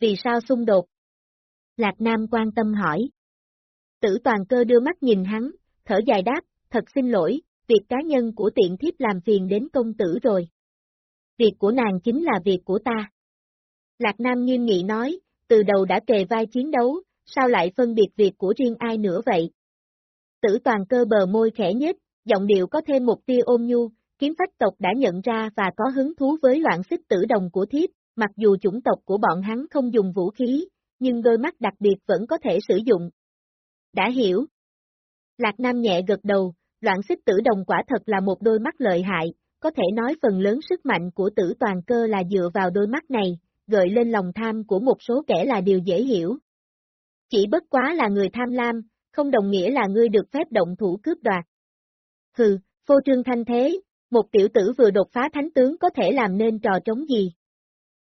Vì sao xung đột? Lạc Nam quan tâm hỏi. Tử toàn cơ đưa mắt nhìn hắn, thở dài đáp, thật xin lỗi, việc cá nhân của tiện thiếp làm phiền đến công tử rồi. Việc của nàng chính là việc của ta. Lạc Nam nghiêm nghị nói, từ đầu đã kề vai chiến đấu, sao lại phân biệt việc của riêng ai nữa vậy? Tử toàn cơ bờ môi khẽ nhếch, giọng điệu có thêm một tia ôm nhu, kiếm phách tộc đã nhận ra và có hứng thú với loạn xích tử đồng của thiếp, mặc dù chủng tộc của bọn hắn không dùng vũ khí, nhưng đôi mắt đặc biệt vẫn có thể sử dụng. Đã hiểu. Lạc Nam nhẹ gật đầu, loạn xích tử đồng quả thật là một đôi mắt lợi hại, có thể nói phần lớn sức mạnh của tử toàn cơ là dựa vào đôi mắt này, gợi lên lòng tham của một số kẻ là điều dễ hiểu. Chỉ bất quá là người tham lam, không đồng nghĩa là ngươi được phép động thủ cướp đoạt. Hừ, phô trương thanh thế, một tiểu tử vừa đột phá thánh tướng có thể làm nên trò trống gì?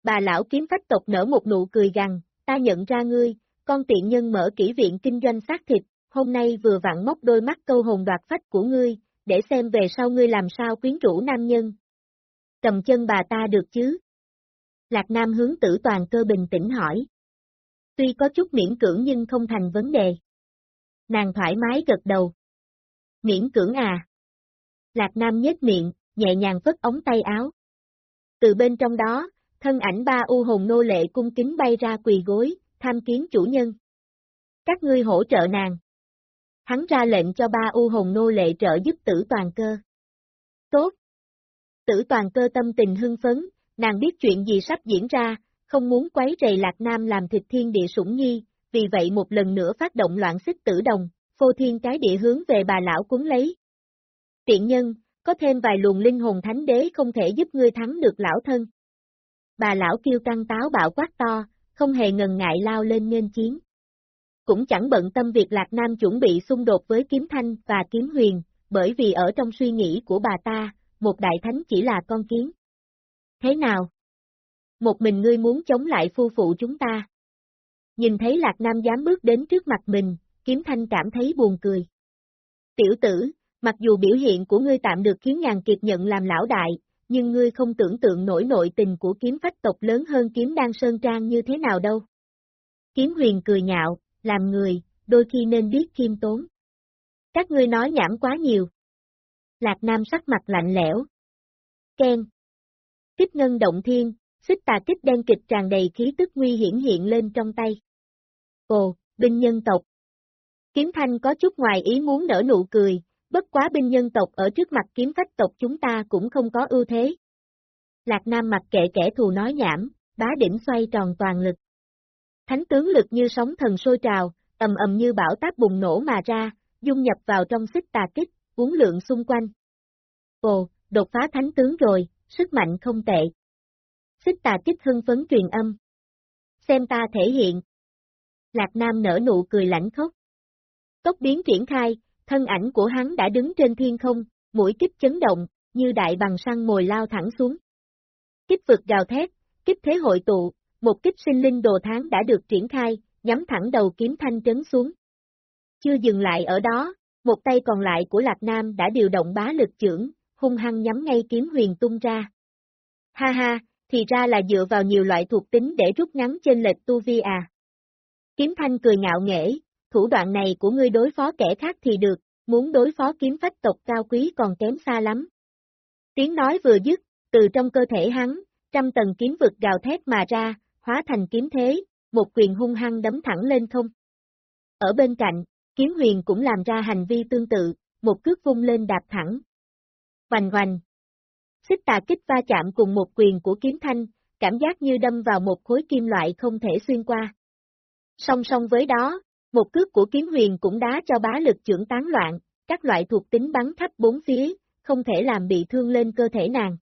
Bà lão kiếm phách tộc nở một nụ cười gằn, ta nhận ra ngươi, con tiện nhân mở kỹ viện kinh doanh xác thịt, hôm nay vừa vặn móc đôi mắt câu hồn đoạt phách của ngươi, để xem về sau ngươi làm sao quyến rũ nam nhân. Cầm chân bà ta được chứ? Lạc Nam hướng tử toàn cơ bình tĩnh hỏi. Tuy có chút miễn cưỡng nhưng không thành vấn đề. Nàng thoải mái gật đầu. Miễn cưỡng à? Lạc Nam nhếch miệng, nhẹ nhàng vất ống tay áo. Từ bên trong đó, thân ảnh ba u hồn nô lệ cung kính bay ra quỳ gối, tham kiến chủ nhân. Các ngươi hỗ trợ nàng. Hắn ra lệnh cho ba u hồn nô lệ trợ giúp tử toàn cơ. Tốt. Tử toàn cơ tâm tình hưng phấn, nàng biết chuyện gì sắp diễn ra, không muốn quấy rầy Lạc Nam làm thịt thiên địa sủng nhi, vì vậy một lần nữa phát động loạn xích tử đồng, phô thiên cái địa hướng về bà lão cuốn lấy. Tiện nhân, có thêm vài luồng linh hồn thánh đế không thể giúp ngươi thắng được lão thân. Bà lão kêu căng táo bạo quát to, không hề ngần ngại lao lên nghênh chiến. Cũng chẳng bận tâm việc Lạc Nam chuẩn bị xung đột với kiếm thanh và kiếm huyền, bởi vì ở trong suy nghĩ của bà ta, một đại thánh chỉ là con kiến. Thế nào? Một mình ngươi muốn chống lại phu phụ chúng ta. Nhìn thấy Lạc Nam dám bước đến trước mặt mình, kiếm thanh cảm thấy buồn cười. Tiểu tử, mặc dù biểu hiện của ngươi tạm được khiến nhàn kiệt nhận làm lão đại, nhưng ngươi không tưởng tượng nổi nội tình của kiếm phách tộc lớn hơn kiếm đan sơn trang như thế nào đâu. Kiếm huyền cười nhạo, làm người, đôi khi nên biết khiêm tốn. Các ngươi nói nhảm quá nhiều. Lạc Nam sắc mặt lạnh lẽo. Ken. Kích ngân động thiên, xích tà kích đen kịch tràn đầy khí tức nguy hiểm hiện lên trong tay. Ồ, binh nhân tộc. Kiếm thanh có chút ngoài ý muốn nở nụ cười, bất quá binh nhân tộc ở trước mặt kiếm phách tộc chúng ta cũng không có ưu thế. Lạc Nam mặc kệ kẻ thù nói nhảm, bá đỉnh xoay tròn toàn lực. Thánh tướng lực như sóng thần sôi trào, ầm ầm như bão táp bùng nổ mà ra, dung nhập vào trong xích tà kích, cuốn lượng xung quanh. Ồ, đột phá thánh tướng rồi, sức mạnh không tệ. Xích tà kích hưng phấn truyền âm. Xem ta thể hiện. Lạc Nam nở nụ cười lãnh khốc. Tốc biến triển khai, thân ảnh của hắn đã đứng trên thiên không, mũi kích chấn động, như đại bằng săn mồi lao thẳng xuống. Kích vực gào thét, kích thế hội tụ, một kích sinh linh đồ tháng đã được triển khai, nhắm thẳng đầu kiếm thanh trấn xuống. Chưa dừng lại ở đó, một tay còn lại của Lạc Nam đã điều động bá lực trưởng, hung hăng nhắm ngay kiếm huyền tung ra. Ha ha, thì ra là dựa vào nhiều loại thuộc tính để rút ngắn trên lệch tu vi à. Kiếm thanh cười ngạo nghễ, thủ đoạn này của ngươi đối phó kẻ khác thì được, muốn đối phó kiếm phách tộc cao quý còn kém xa lắm. Tiếng nói vừa dứt, từ trong cơ thể hắn, trăm tầng kiếm vực gào thét mà ra, hóa thành kiếm thế, một quyền hung hăng đấm thẳng lên không. Ở bên cạnh, kiếm huyền cũng làm ra hành vi tương tự, một cước vung lên đạp thẳng. Hoành hoành. Xích tà kích va chạm cùng một quyền của kiếm thanh, cảm giác như đâm vào một khối kim loại không thể xuyên qua. Song song với đó, một cước của kiếm huyền cũng đá cho bá lực trưởng tán loạn, các loại thuộc tính bắn thấp bốn phía, không thể làm bị thương lên cơ thể nàng.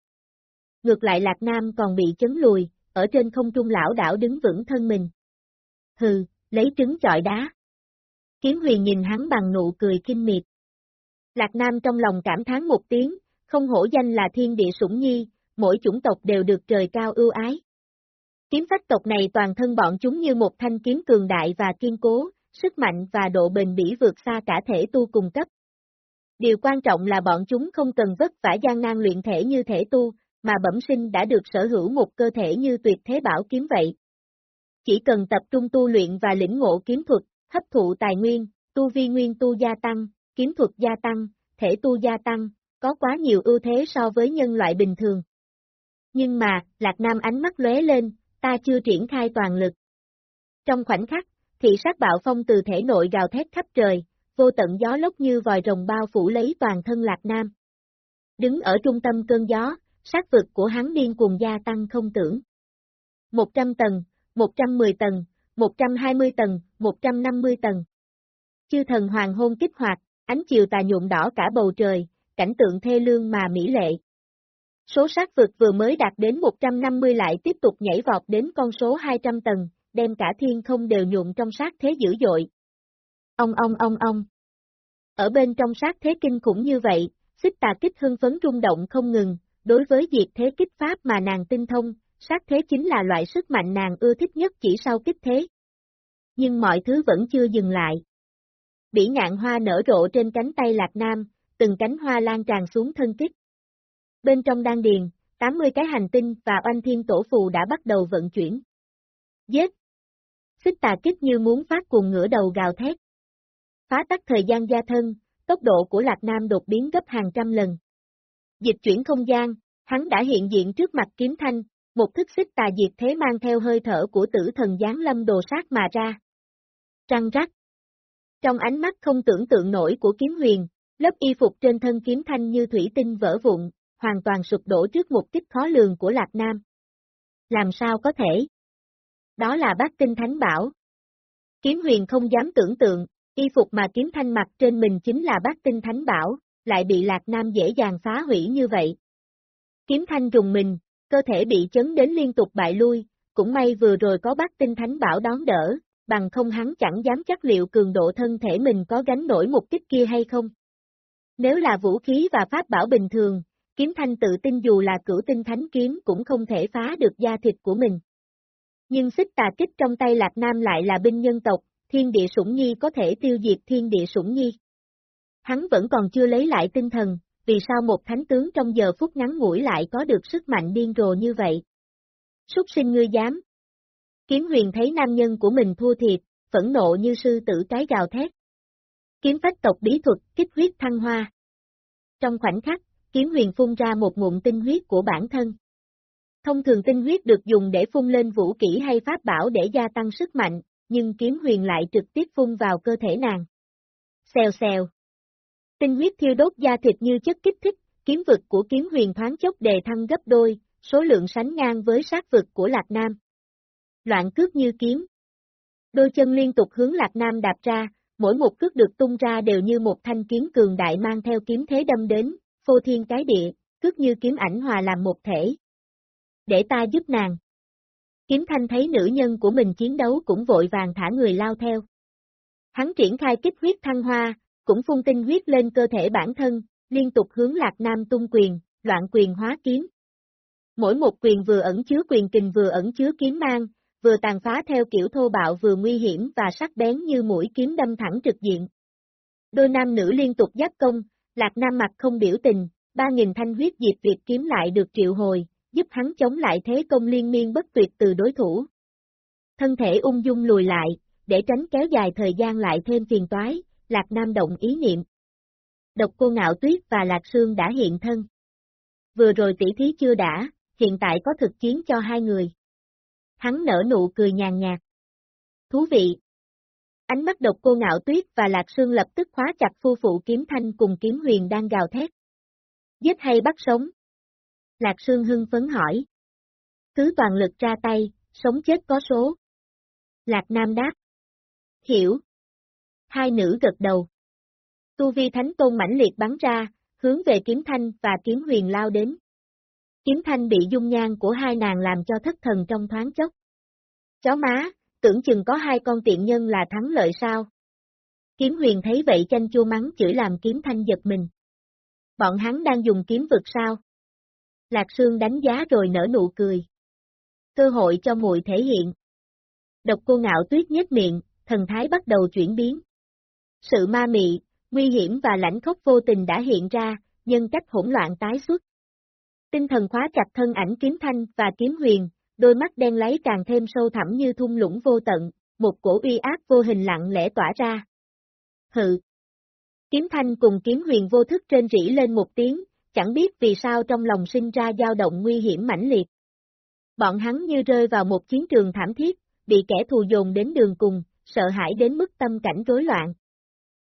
Ngược lại Lạc Nam còn bị chấn lùi, ở trên không trung lão đảo đứng vững thân mình. Hừ, lấy trứng chọi đá. Kiếm huyền nhìn hắn bằng nụ cười kinh miệt. Lạc Nam trong lòng cảm thán một tiếng, không hổ danh là thiên địa sủng nhi, mỗi chủng tộc đều được trời cao ưu ái. Kiếm phách tộc này toàn thân bọn chúng như một thanh kiếm cường đại và kiên cố, sức mạnh và độ bền bỉ vượt xa cả thể tu cùng cấp. Điều quan trọng là bọn chúng không cần vất vả gian nan luyện thể như thể tu, mà bẩm sinh đã được sở hữu một cơ thể như tuyệt thế bảo kiếm vậy. Chỉ cần tập trung tu luyện và lĩnh ngộ kiếm thuật, hấp thụ tài nguyên, tu vi nguyên tu gia tăng, kiếm thuật gia tăng, thể tu gia tăng, có quá nhiều ưu thế so với nhân loại bình thường. Nhưng mà, Lạc Nam ánh mắt lóe lên, ta chưa triển khai toàn lực. Trong khoảnh khắc, thị sát bạo phong từ thể nội gào thét khắp trời, vô tận gió lốc như vòi rồng bao phủ lấy toàn thân Lạc Nam. đứng ở trung tâm cơn gió, sát vực của hắn điên cuồng gia tăng không tưởng. 100 tầng, 110 tầng, 120 tầng, 150 tầng. Chư thần hoàng hôn kích hoạt, ánh chiều tà nhuộm đỏ cả bầu trời, cảnh tượng thê lương mà mỹ lệ. Số sát vực vừa mới đạt đến 150 lại tiếp tục nhảy vọt đến con số 200 tầng, đem cả thiên không đều nhuộm trong sát thế dữ dội. Ông ông ông ông. Ở bên trong sát thế kinh khủng như vậy, xích tà kích hưng phấn rung động không ngừng, đối với diệt thế kích pháp mà nàng tinh thông, sát thế chính là loại sức mạnh nàng ưa thích nhất chỉ sau kích thế. Nhưng mọi thứ vẫn chưa dừng lại. Bỉ ngạn hoa nở rộ trên cánh tay lạc nam, từng cánh hoa lan tràn xuống thân kích. Bên trong đan điền, 80 cái hành tinh và oanh thiên tổ phù đã bắt đầu vận chuyển. Giết! Xích tà kích như muốn phát cuồng ngửa đầu gào thét. Phá tắt thời gian gia thân, tốc độ của Lạc Nam đột biến gấp hàng trăm lần. Dịch chuyển không gian, hắn đã hiện diện trước mặt kiếm thanh, một thức xích tà diệt thế mang theo hơi thở của tử thần giáng lâm đồ sát mà ra. Trăng rắc. Trong ánh mắt không tưởng tượng nổi của kiếm huyền, lớp y phục trên thân kiếm thanh như thủy tinh vỡ vụn, hoàn toàn sụp đổ trước một kích khó lường của Lạc Nam. Làm sao có thể? Đó là bát tinh thánh bảo. Kiếm huyền không dám tưởng tượng, y phục mà kiếm thanh mặc trên mình chính là bát tinh thánh bảo, lại bị Lạc Nam dễ dàng phá hủy như vậy. Kiếm thanh rùng mình, cơ thể bị chấn đến liên tục bại lui, cũng may vừa rồi có bát tinh thánh bảo đón đỡ, bằng không hắn chẳng dám chắc liệu cường độ thân thể mình có gánh nổi một kích kia hay không. Nếu là vũ khí và pháp bảo bình thường, kiếm thanh tự tin dù là cửu tinh thánh kiếm cũng không thể phá được da thịt của mình. Nhưng xích tà kích trong tay Lạc Nam lại là binh nhân tộc, thiên địa sủng nhi có thể tiêu diệt thiên địa sủng nhi. Hắn vẫn còn chưa lấy lại tinh thần, vì sao một thánh tướng trong giờ phút ngắn ngủi lại có được sức mạnh điên rồ như vậy? Súc sinh ngươi dám. Kiếm huyền thấy nam nhân của mình thua thiệt, phẫn nộ như sư tử cái gào thét. Kiếm phách tộc bí thuật, kích huyết thăng hoa. Trong khoảnh khắc, kiếm huyền phun ra một ngụm tinh huyết của bản thân. Thông thường tinh huyết được dùng để phun lên vũ kỹ hay pháp bảo để gia tăng sức mạnh, nhưng kiếm huyền lại trực tiếp phun vào cơ thể nàng. Xèo xèo. Tinh huyết thiêu đốt da thịt như chất kích thích, kiếm vực của kiếm huyền thoáng chốc đề thăng gấp đôi, số lượng sánh ngang với sát vực của Lạc Nam. Loạn cước như kiếm. Đôi chân liên tục hướng Lạc Nam đạp ra, mỗi một cước được tung ra đều như một thanh kiếm cường đại mang theo kiếm thế đâm đến, phô thiên cái địa, cước như kiếm ảnh hòa làm một thể. Để ta giúp nàng. Kiếm thanh thấy nữ nhân của mình chiến đấu cũng vội vàng thả người lao theo. Hắn triển khai kích huyết thăng hoa, cũng phun tinh huyết lên cơ thể bản thân, liên tục hướng Lạc Nam tung quyền, loạn quyền hóa kiếm. Mỗi một quyền vừa ẩn chứa quyền kình vừa ẩn chứa kiếm mang, vừa tàn phá theo kiểu thô bạo vừa nguy hiểm và sắc bén như mũi kiếm đâm thẳng trực diện. Đôi nam nữ liên tục giáp công, Lạc Nam mặt không biểu tình, ba nghìn thanh huyết diệt việc kiếm lại được triệu hồi, giúp hắn chống lại thế công liên miên bất tuyệt từ đối thủ. Thân thể ung dung lùi lại, để tránh kéo dài thời gian lại thêm phiền toái, Lạc Nam động ý niệm. Độc cô ngạo tuyết và Lạc Sương đã hiện thân. Vừa rồi tỷ thí chưa đã, hiện tại có thực chiến cho hai người. Hắn nở nụ cười nhàn nhạt. Thú vị. Ánh mắt độc cô ngạo tuyết và Lạc Sương lập tức khóa chặt phu phụ kiếm thanh cùng kiếm huyền đang gào thét. Giết hay bắt sống? Lạc Sương hưng phấn hỏi. Cứ toàn lực ra tay, sống chết có số. Lạc Nam đáp. Hiểu. Hai nữ gật đầu. Tu vi thánh tôn mãnh liệt bắn ra, hướng về kiếm thanh và kiếm huyền lao đến. Kiếm thanh bị dung nhan của hai nàng làm cho thất thần trong thoáng chốc. Chó má, tưởng chừng có hai con tiện nhân là thắng lợi sao? Kiếm huyền thấy vậy chanh chua mắng chửi làm kiếm thanh giật mình. Bọn hắn đang dùng kiếm vực sao? Lạc Sương đánh giá rồi nở nụ cười. Cơ hội cho muội thể hiện. Độc cô ngạo tuyết nhếch miệng, thần thái bắt đầu chuyển biến. Sự ma mị, nguy hiểm và lãnh khốc vô tình đã hiện ra, nhân cách hỗn loạn tái xuất. Tinh thần khóa chặt thân ảnh kiếm thanh và kiếm huyền, đôi mắt đen lấy càng thêm sâu thẳm như thung lũng vô tận, một cổ uy áp vô hình lặng lẽ tỏa ra. Hự! Kiếm thanh cùng kiếm huyền vô thức trên rỉ lên một tiếng, chẳng biết vì sao trong lòng sinh ra dao động nguy hiểm mãnh liệt. Bọn hắn như rơi vào một chiến trường thảm thiết, bị kẻ thù dồn đến đường cùng, sợ hãi đến mức tâm cảnh rối loạn.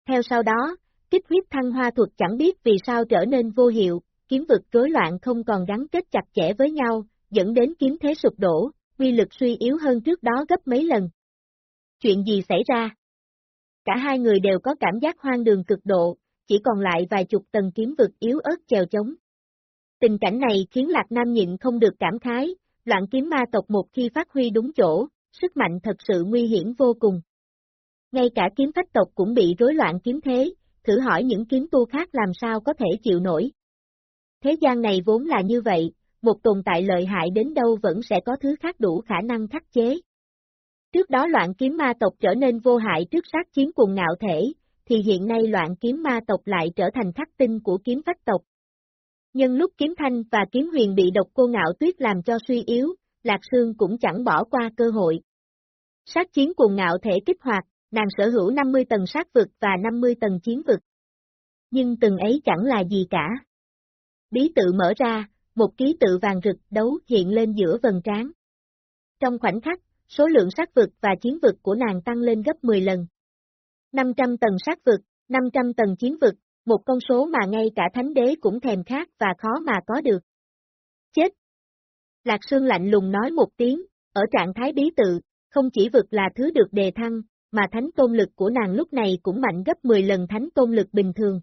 Theo sau đó, kích huyết thăng hoa thuật chẳng biết vì sao trở nên vô hiệu, kiếm vực rối loạn không còn gắn kết chặt chẽ với nhau, dẫn đến kiếm thế sụp đổ, uy lực suy yếu hơn trước đó gấp mấy lần. Chuyện gì xảy ra? Cả hai người đều có cảm giác hoang đường cực độ, chỉ còn lại vài chục tầng kiếm vực yếu ớt chèo chống. Tình cảnh này khiến Lạc Nam nhịn không được cảm khái, loạn kiếm ma tộc một khi phát huy đúng chỗ, sức mạnh thật sự nguy hiểm vô cùng. Ngay cả kiếm phách tộc cũng bị rối loạn kiếm thế, thử hỏi những kiếm tu khác làm sao có thể chịu nổi. Thế gian này vốn là như vậy, một tồn tại lợi hại đến đâu vẫn sẽ có thứ khác đủ khả năng khắc chế. Trước đó loạn kiếm ma tộc trở nên vô hại trước sát chiến cùng ngạo thể, thì hiện nay loạn kiếm ma tộc lại trở thành khắc tinh của kiếm phách tộc. Nhân lúc kiếm thanh và kiếm huyền bị độc cô ngạo tuyết làm cho suy yếu, Lạc Sương cũng chẳng bỏ qua cơ hội. Sát chiến cùng ngạo thể kích hoạt, nàng sở hữu 50 tầng sát vực và 50 tầng chiến vực. Nhưng từng ấy chẳng là gì cả. Bí tự mở ra, một ký tự vàng rực đấu hiện lên giữa vần trán. Trong khoảnh khắc, số lượng sát vực và chiến vực của nàng tăng lên gấp 10 lần. 500 tầng sát vực, 500 tầng chiến vực, một con số mà ngay cả thánh đế cũng thèm khát và khó mà có được. Chết! Lạc Sương lạnh lùng nói một tiếng, ở trạng thái bí tự, không chỉ vực là thứ được đề thăng, mà thánh tôn lực của nàng lúc này cũng mạnh gấp 10 lần thánh tôn lực bình thường.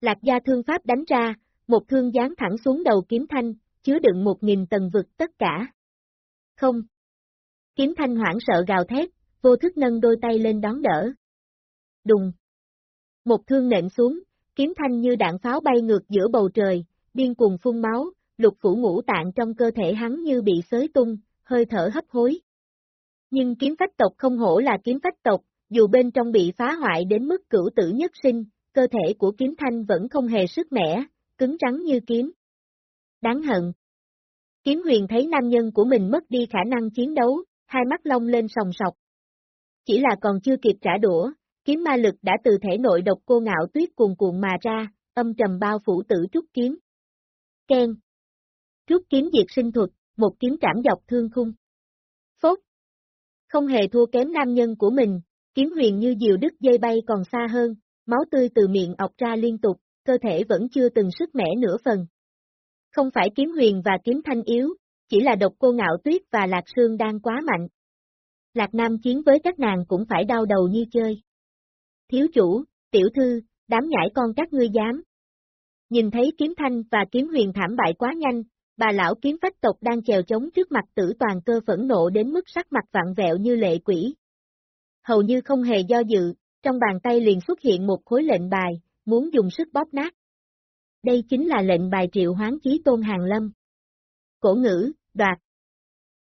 Lạc gia thương pháp đánh ra, một thương giáng thẳng xuống đầu kiếm thanh, chứa đựng một nghìn tầng vực tất cả. Không. Kiếm thanh hoảng sợ gào thét, vô thức nâng đôi tay lên đón đỡ. Đùng. Một thương nện xuống, kiếm thanh như đạn pháo bay ngược giữa bầu trời, điên cuồng phun máu, lục phủ ngũ tạng trong cơ thể hắn như bị xới tung, hơi thở hấp hối. Nhưng kiếm phách tộc không hổ là kiếm phách tộc, dù bên trong bị phá hoại đến mức cửu tử nhất sinh, cơ thể của kiếm thanh vẫn không hề sức mẻ, cứng rắn như kiếm. Đáng hận. Kiếm huyền thấy nam nhân của mình mất đi khả năng chiến đấu, hai mắt long lên sòng sọc. Chỉ là còn chưa kịp trả đũa, kiếm ma lực đã từ thể nội độc cô ngạo tuyết cuồn cuộn mà ra, âm trầm bao phủ tử trúc kiếm. Ken. Trúc kiếm diệt sinh thuật, một kiếm trảm dọc thương khung. Phốt. Không hề thua kém nam nhân của mình, kiếm huyền như diều đứt dây bay còn xa hơn, máu tươi từ miệng ọc ra liên tục, cơ thể vẫn chưa từng sức mẻ nửa phần. Không phải kiếm huyền và kiếm thanh yếu, chỉ là độc cô ngạo tuyết và lạc sương đang quá mạnh. Lạc Nam chiến với các nàng cũng phải đau đầu như chơi. Thiếu chủ, tiểu thư, đám nhãi con các ngươi dám. Nhìn thấy kiếm thanh và kiếm huyền thảm bại quá nhanh, bà lão kiếm phách tộc đang chèo chống trước mặt tử toàn cơ phẫn nộ đến mức sắc mặt vặn vẹo như lệ quỷ. Hầu như không hề do dự, trong bàn tay liền xuất hiện một khối lệnh bài, muốn dùng sức bóp nát. Đây chính là lệnh bài triệu hoán chí tôn hàng lâm. Cổ ngữ, đoạt.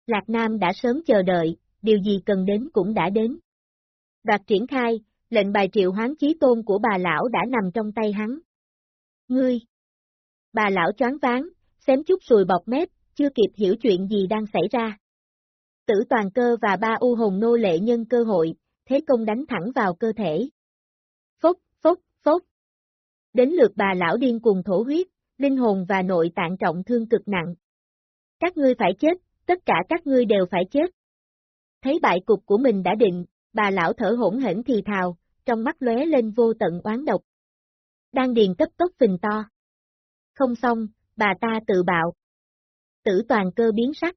Lạc Nam đã sớm chờ đợi, điều gì cần đến cũng đã đến. Đoạt triển khai, lệnh bài triệu hoán chí tôn của bà lão đã nằm trong tay hắn. Ngươi! Bà lão choáng váng, xém chút sùi bọc mép, chưa kịp hiểu chuyện gì đang xảy ra. Tử toàn cơ và ba u hồn nô lệ nhân cơ hội, thế công đánh thẳng vào cơ thể. Phốc, phốc, phốc. Đến lượt bà lão điên cùng thổ huyết, linh hồn và nội tạng trọng thương cực nặng. Các ngươi phải chết, tất cả các ngươi đều phải chết. Thấy bại cục của mình đã định, bà lão thở hỗn hển thì thào, trong mắt lóe lên vô tận oán độc. Đang điền cấp tốc phình to. Không xong, bà ta tự bạo. Tử toàn cơ biến sắc.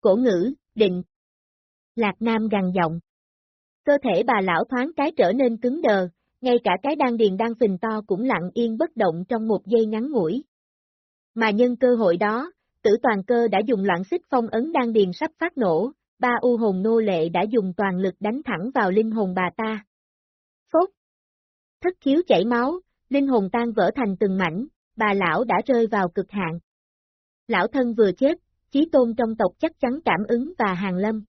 Cổ ngữ, định. Lạc Nam gằn giọng. Cơ thể bà lão thoáng cái trở nên cứng đờ, ngay cả cái đan điền đang phình to cũng lặng yên bất động trong một giây ngắn ngủi. Mà nhân cơ hội đó, tử toàn cơ đã dùng loạn xích phong ấn đan điền sắp phát nổ, ba u hồn nô lệ đã dùng toàn lực đánh thẳng vào linh hồn bà ta. Phốt! Thất khiếu chảy máu, linh hồn tan vỡ thành từng mảnh, bà lão đã rơi vào cực hạn. Lão thân vừa chết, chí tôn trong tộc chắc chắn cảm ứng và hàng lâm.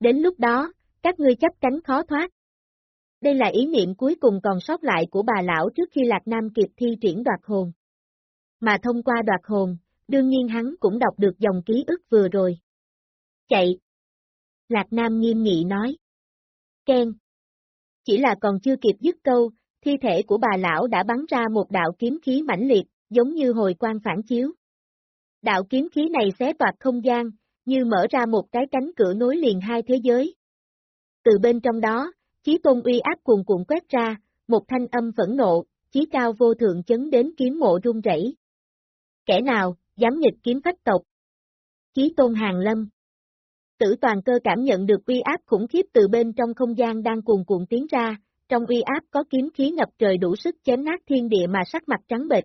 Đến lúc đó, các ngươi chấp cánh khó thoát. Đây là ý niệm cuối cùng còn sót lại của bà lão trước khi Lạc Nam kịp thi triển đoạt hồn. Mà thông qua đoạt hồn, đương nhiên hắn cũng đọc được dòng ký ức vừa rồi. Chạy! Lạc Nam nghiêm nghị nói. Ken! Chỉ là còn chưa kịp dứt câu, thi thể của bà lão đã bắn ra một đạo kiếm khí mãnh liệt, giống như hồi quang phản chiếu. Đạo kiếm khí này xé toạc không gian, như mở ra một cái cánh cửa nối liền hai thế giới. Từ bên trong đó, chí tôn uy áp cuồn cuộn quét ra, một thanh âm phẫn nộ, chí cao vô thượng chấn đến kiếm mộ rung rẩy, Kẻ nào, dám nghịch kiếm phách tộc? Chí tôn hàng lâm. Tử toàn cơ cảm nhận được uy áp khủng khiếp từ bên trong không gian đang cuồn cuộn tiến ra, trong uy áp có kiếm khí ngập trời đủ sức chém nát thiên địa mà sắc mặt trắng bệch.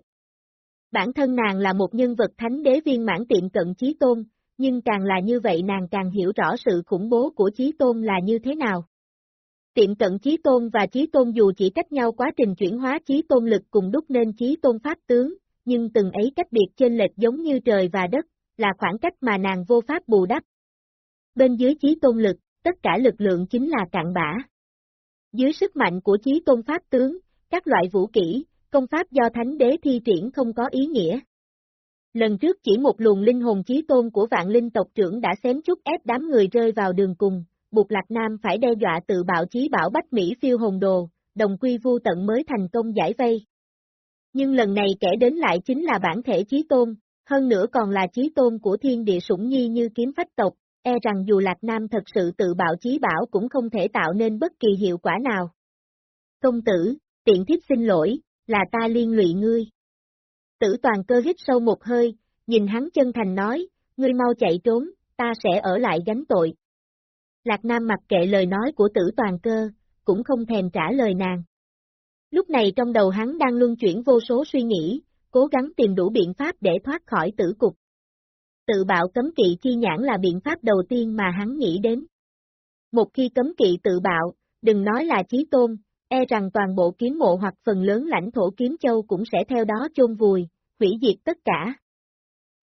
Bản thân nàng là một nhân vật thánh đế viên mãn tiệm cận chí tôn, nhưng càng là như vậy nàng càng hiểu rõ sự khủng bố của chí tôn là như thế nào. Tiệm cận chí tôn và chí tôn dù chỉ cách nhau quá trình chuyển hóa chí tôn lực cùng đúc nên chí tôn pháp tướng, nhưng từng ấy cách biệt trên lệch giống như trời và đất, là khoảng cách mà nàng vô pháp bù đắp. Bên dưới chí tôn lực, tất cả lực lượng chính là cạn bã. Dưới sức mạnh của chí tôn pháp tướng, các loại vũ kỹ, công pháp do thánh đế thi triển không có ý nghĩa. Lần trước chỉ một luồng linh hồn chí tôn của vạn linh tộc trưởng đã xém chút ép đám người rơi vào đường cùng, buộc Lạc Nam phải đe dọa tự bạo chí bảo Bách Mỹ phiêu hồn đồ, đồng quy vu tận mới thành công giải vây. Nhưng lần này kẻ đến lại chính là bản thể chí tôn, hơn nữa còn là chí tôn của thiên địa sủng nhi như kiếm phách tộc, e rằng dù Lạc Nam thật sự tự bạo chí bảo cũng không thể tạo nên bất kỳ hiệu quả nào. Công tử, tiện thiếp xin lỗi, là ta liên lụy ngươi. Tử toàn cơ hít sâu một hơi, nhìn hắn chân thành nói, ngươi mau chạy trốn, ta sẽ ở lại gánh tội. Lạc Nam mặc kệ lời nói của tử toàn cơ, cũng không thèm trả lời nàng. Lúc này trong đầu hắn đang luân chuyển vô số suy nghĩ, cố gắng tìm đủ biện pháp để thoát khỏi tử cục. Tự bạo cấm kỵ chi nhãn là biện pháp đầu tiên mà hắn nghĩ đến. Một khi cấm kỵ tự bạo, đừng nói là chí tôn, e rằng toàn bộ kiếm mộ hoặc phần lớn lãnh thổ kiếm châu cũng sẽ theo đó chôn vùi, hủy diệt tất cả.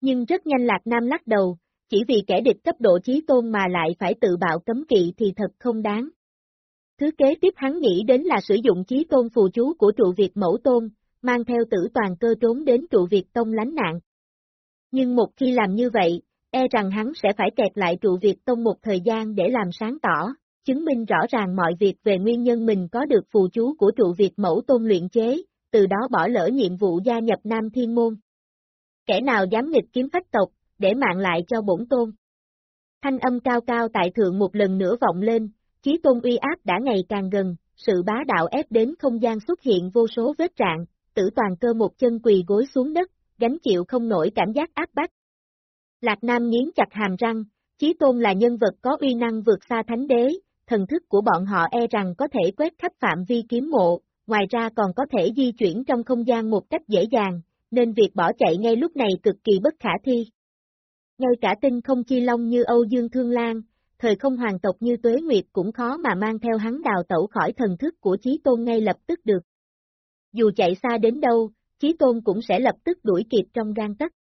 Nhưng rất nhanh Lạc Nam lắc đầu, chỉ vì kẻ địch cấp độ chí tôn mà lại phải tự bạo cấm kỵ thì thật không đáng. Thứ kế tiếp hắn nghĩ đến là sử dụng chí tôn phù chú của trụ Việt mẫu tôn, mang theo tử toàn cơ trốn đến trụ Việt tông lánh nạn. Nhưng một khi làm như vậy, e rằng hắn sẽ phải kẹt lại trụ Việt tông một thời gian để làm sáng tỏ, chứng minh rõ ràng mọi việc về nguyên nhân mình có được phù chú của trụ Việt mẫu tôn luyện chế, từ đó bỏ lỡ nhiệm vụ gia nhập Nam Thiên Môn. Kẻ nào dám nghịch kiếm phách tộc, để mạng lại cho bổn tôn. Thanh âm cao cao tại thượng một lần nữa vọng lên, chí tôn uy áp đã ngày càng gần, sự bá đạo ép đến không gian xuất hiện vô số vết trạng, tử toàn cơ một chân quỳ gối xuống đất, gánh chịu không nổi cảm giác áp bách. Lạc Nam nghiến chặt hàm răng, chí tôn là nhân vật có uy năng vượt xa thánh đế, thần thức của bọn họ e rằng có thể quét khắp phạm vi kiếm mộ, ngoài ra còn có thể di chuyển trong không gian một cách dễ dàng, nên việc bỏ chạy ngay lúc này cực kỳ bất khả thi. Ngay cả tinh không chi long như Âu Dương Thương Lan, thời không hoàng tộc như Tuế Nguyệt cũng khó mà mang theo hắn đào tẩu khỏi thần thức của Chí Tôn ngay lập tức được. Dù chạy xa đến đâu, Chí Tôn cũng sẽ lập tức đuổi kịp trong gan tất.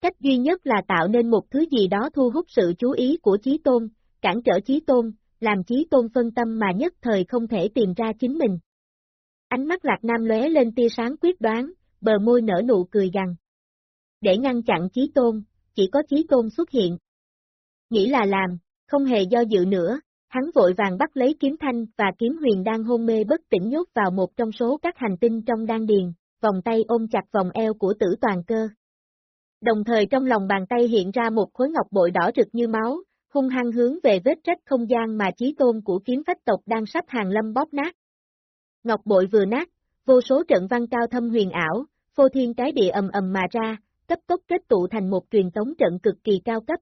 Cách duy nhất là tạo nên một thứ gì đó thu hút sự chú ý của Chí Tôn, cản trở Chí Tôn, làm Chí Tôn phân tâm mà nhất thời không thể tìm ra chính mình. Ánh mắt Lạc Nam lóe lên tia sáng quyết đoán, bờ môi nở nụ cười gằn. Để ngăn chặn Chí Tôn, chỉ có Chí Tôn xuất hiện. Nghĩ là làm, không hề do dự nữa, hắn vội vàng bắt lấy kiếm thanh và kiếm huyền đang hôn mê bất tỉnh nhốt vào một trong số các hành tinh trong đan điền, vòng tay ôm chặt vòng eo của tử toàn cơ. Đồng thời trong lòng bàn tay hiện ra một khối ngọc bội đỏ rực như máu, hung hăng hướng về vết rách không gian mà chí tôn của kiếm phách tộc đang sắp hàng lâm bóp nát. Ngọc bội vừa nát, vô số trận văn cao thâm huyền ảo, phô thiên cái địa ầm ầm mà ra, cấp tốc kết tụ thành một truyền tống trận cực kỳ cao cấp.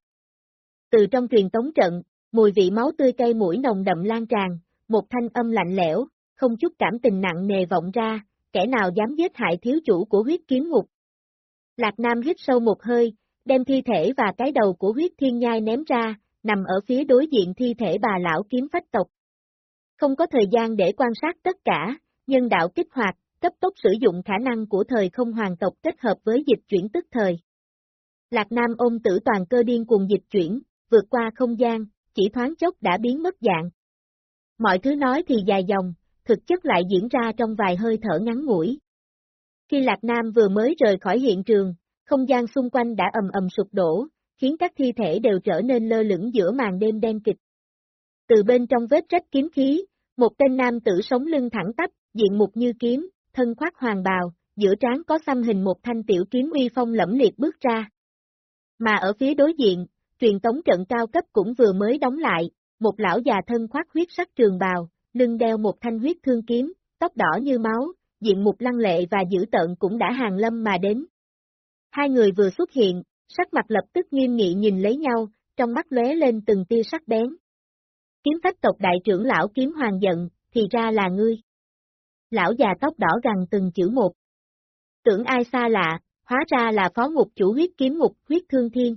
Từ trong truyền tống trận, mùi vị máu tươi cây mũi nồng đậm lan tràn, một thanh âm lạnh lẽo, không chút cảm tình nặng nề vọng ra, kẻ nào dám giết hại thiếu chủ của huyết kiếm ngục. Lạc Nam hít sâu một hơi, đem thi thể và cái đầu của huyết thiên nhai ném ra, nằm ở phía đối diện thi thể bà lão kiếm phách tộc. Không có thời gian để quan sát tất cả, nhân đạo kích hoạt, cấp tốc sử dụng khả năng của thời không hoàng tộc kết hợp với dịch chuyển tức thời. Lạc Nam ôm tử toàn cơ điên cuồng dịch chuyển, vượt qua không gian, chỉ thoáng chốc đã biến mất dạng. Mọi thứ nói thì dài dòng, thực chất lại diễn ra trong vài hơi thở ngắn ngủi. Khi Lạc Nam vừa mới rời khỏi hiện trường, không gian xung quanh đã ầm ầm sụp đổ, khiến các thi thể đều trở nên lơ lửng giữa màn đêm đen kịch. Từ bên trong vết rách kiếm khí, một tên nam tử sống lưng thẳng tắp, diện mục như kiếm, thân khoác hoàng bào, giữa trán có xăm hình một thanh tiểu kiếm uy phong lẫm liệt bước ra. Mà ở phía đối diện, truyền tống trận cao cấp cũng vừa mới đóng lại, một lão già thân khoác huyết sắc trường bào, lưng đeo một thanh huyết thương kiếm, tóc đỏ như máu, diện mục lăng lệ và dữ tợn cũng đã hàng lâm mà đến. Hai người vừa xuất hiện, sắc mặt lập tức nghiêm nghị nhìn lấy nhau, trong mắt lóe lên từng tia sắc bén. Kiếm phách tộc đại trưởng lão kiếm hoàng giận, thì ra là ngươi. Lão già tóc đỏ gằn từng chữ một. Tưởng ai xa lạ, hóa ra là phó ngục chủ huyết kiếm ngục huyết thương thiên.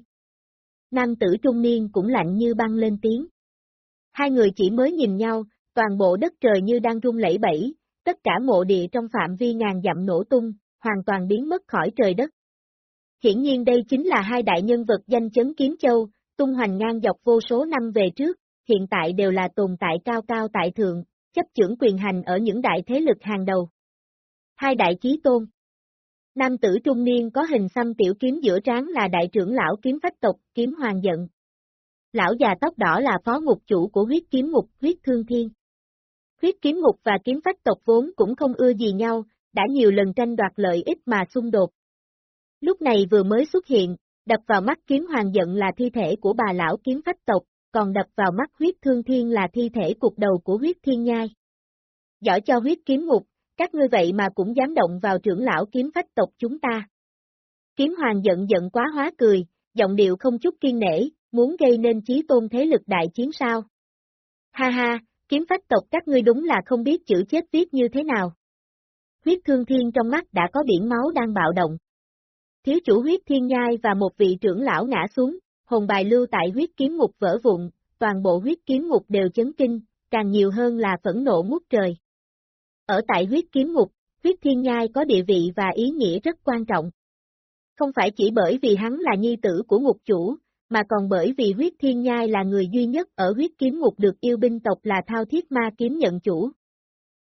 Nam tử trung niên cũng lạnh như băng lên tiếng. Hai người chỉ mới nhìn nhau, toàn bộ đất trời như đang rung lẫy bẫy, tất cả mộ địa trong phạm vi ngàn dặm nổ tung, hoàn toàn biến mất khỏi trời đất. Hiển nhiên đây chính là hai đại nhân vật danh chấn Kiếm Châu, tung hoành ngang dọc vô số năm về trước, hiện tại đều là tồn tại cao cao tại thượng, chấp trưởng quyền hành ở những đại thế lực hàng đầu. Hai đại chí tôn Nam tử trung niên có hình xăm tiểu kiếm giữa trán là đại trưởng lão kiếm phách tộc, kiếm hoàng giận. Lão già tóc đỏ là phó ngục chủ của huyết kiếm ngục, huyết thương thiên. Huyết kiếm ngục và kiếm phách tộc vốn cũng không ưa gì nhau, đã nhiều lần tranh đoạt lợi ích mà xung đột. Lúc này vừa mới xuất hiện, đập vào mắt kiếm hoàng giận là thi thể của bà lão kiếm phách tộc, còn đập vào mắt huyết thương thiên là thi thể cục đầu của huyết thiên nhai. Giỏi cho huyết kiếm ngục, các ngươi vậy mà cũng dám động vào trưởng lão kiếm phách tộc chúng ta. Kiếm hoàng giận giận quá hóa cười, giọng điệu không chút kiên nể, muốn gây nên chí tôn thế lực đại chiến sao. Ha ha, kiếm phách tộc các ngươi đúng là không biết chữ chết viết như thế nào. Huyết thương thiên trong mắt đã có biển máu đang bạo động. Thiếu chủ huyết thiên nhai và một vị trưởng lão ngã xuống, hồn bài lưu tại huyết kiếm ngục vỡ vụn, toàn bộ huyết kiếm ngục đều chấn kinh, càng nhiều hơn là phẫn nộ ngút trời. Ở tại huyết kiếm ngục, huyết thiên nhai có địa vị và ý nghĩa rất quan trọng. Không phải chỉ bởi vì hắn là nhi tử của ngục chủ, mà còn bởi vì huyết thiên nhai là người duy nhất ở huyết kiếm ngục được yêu binh tộc là thao thiết ma kiếm nhận chủ.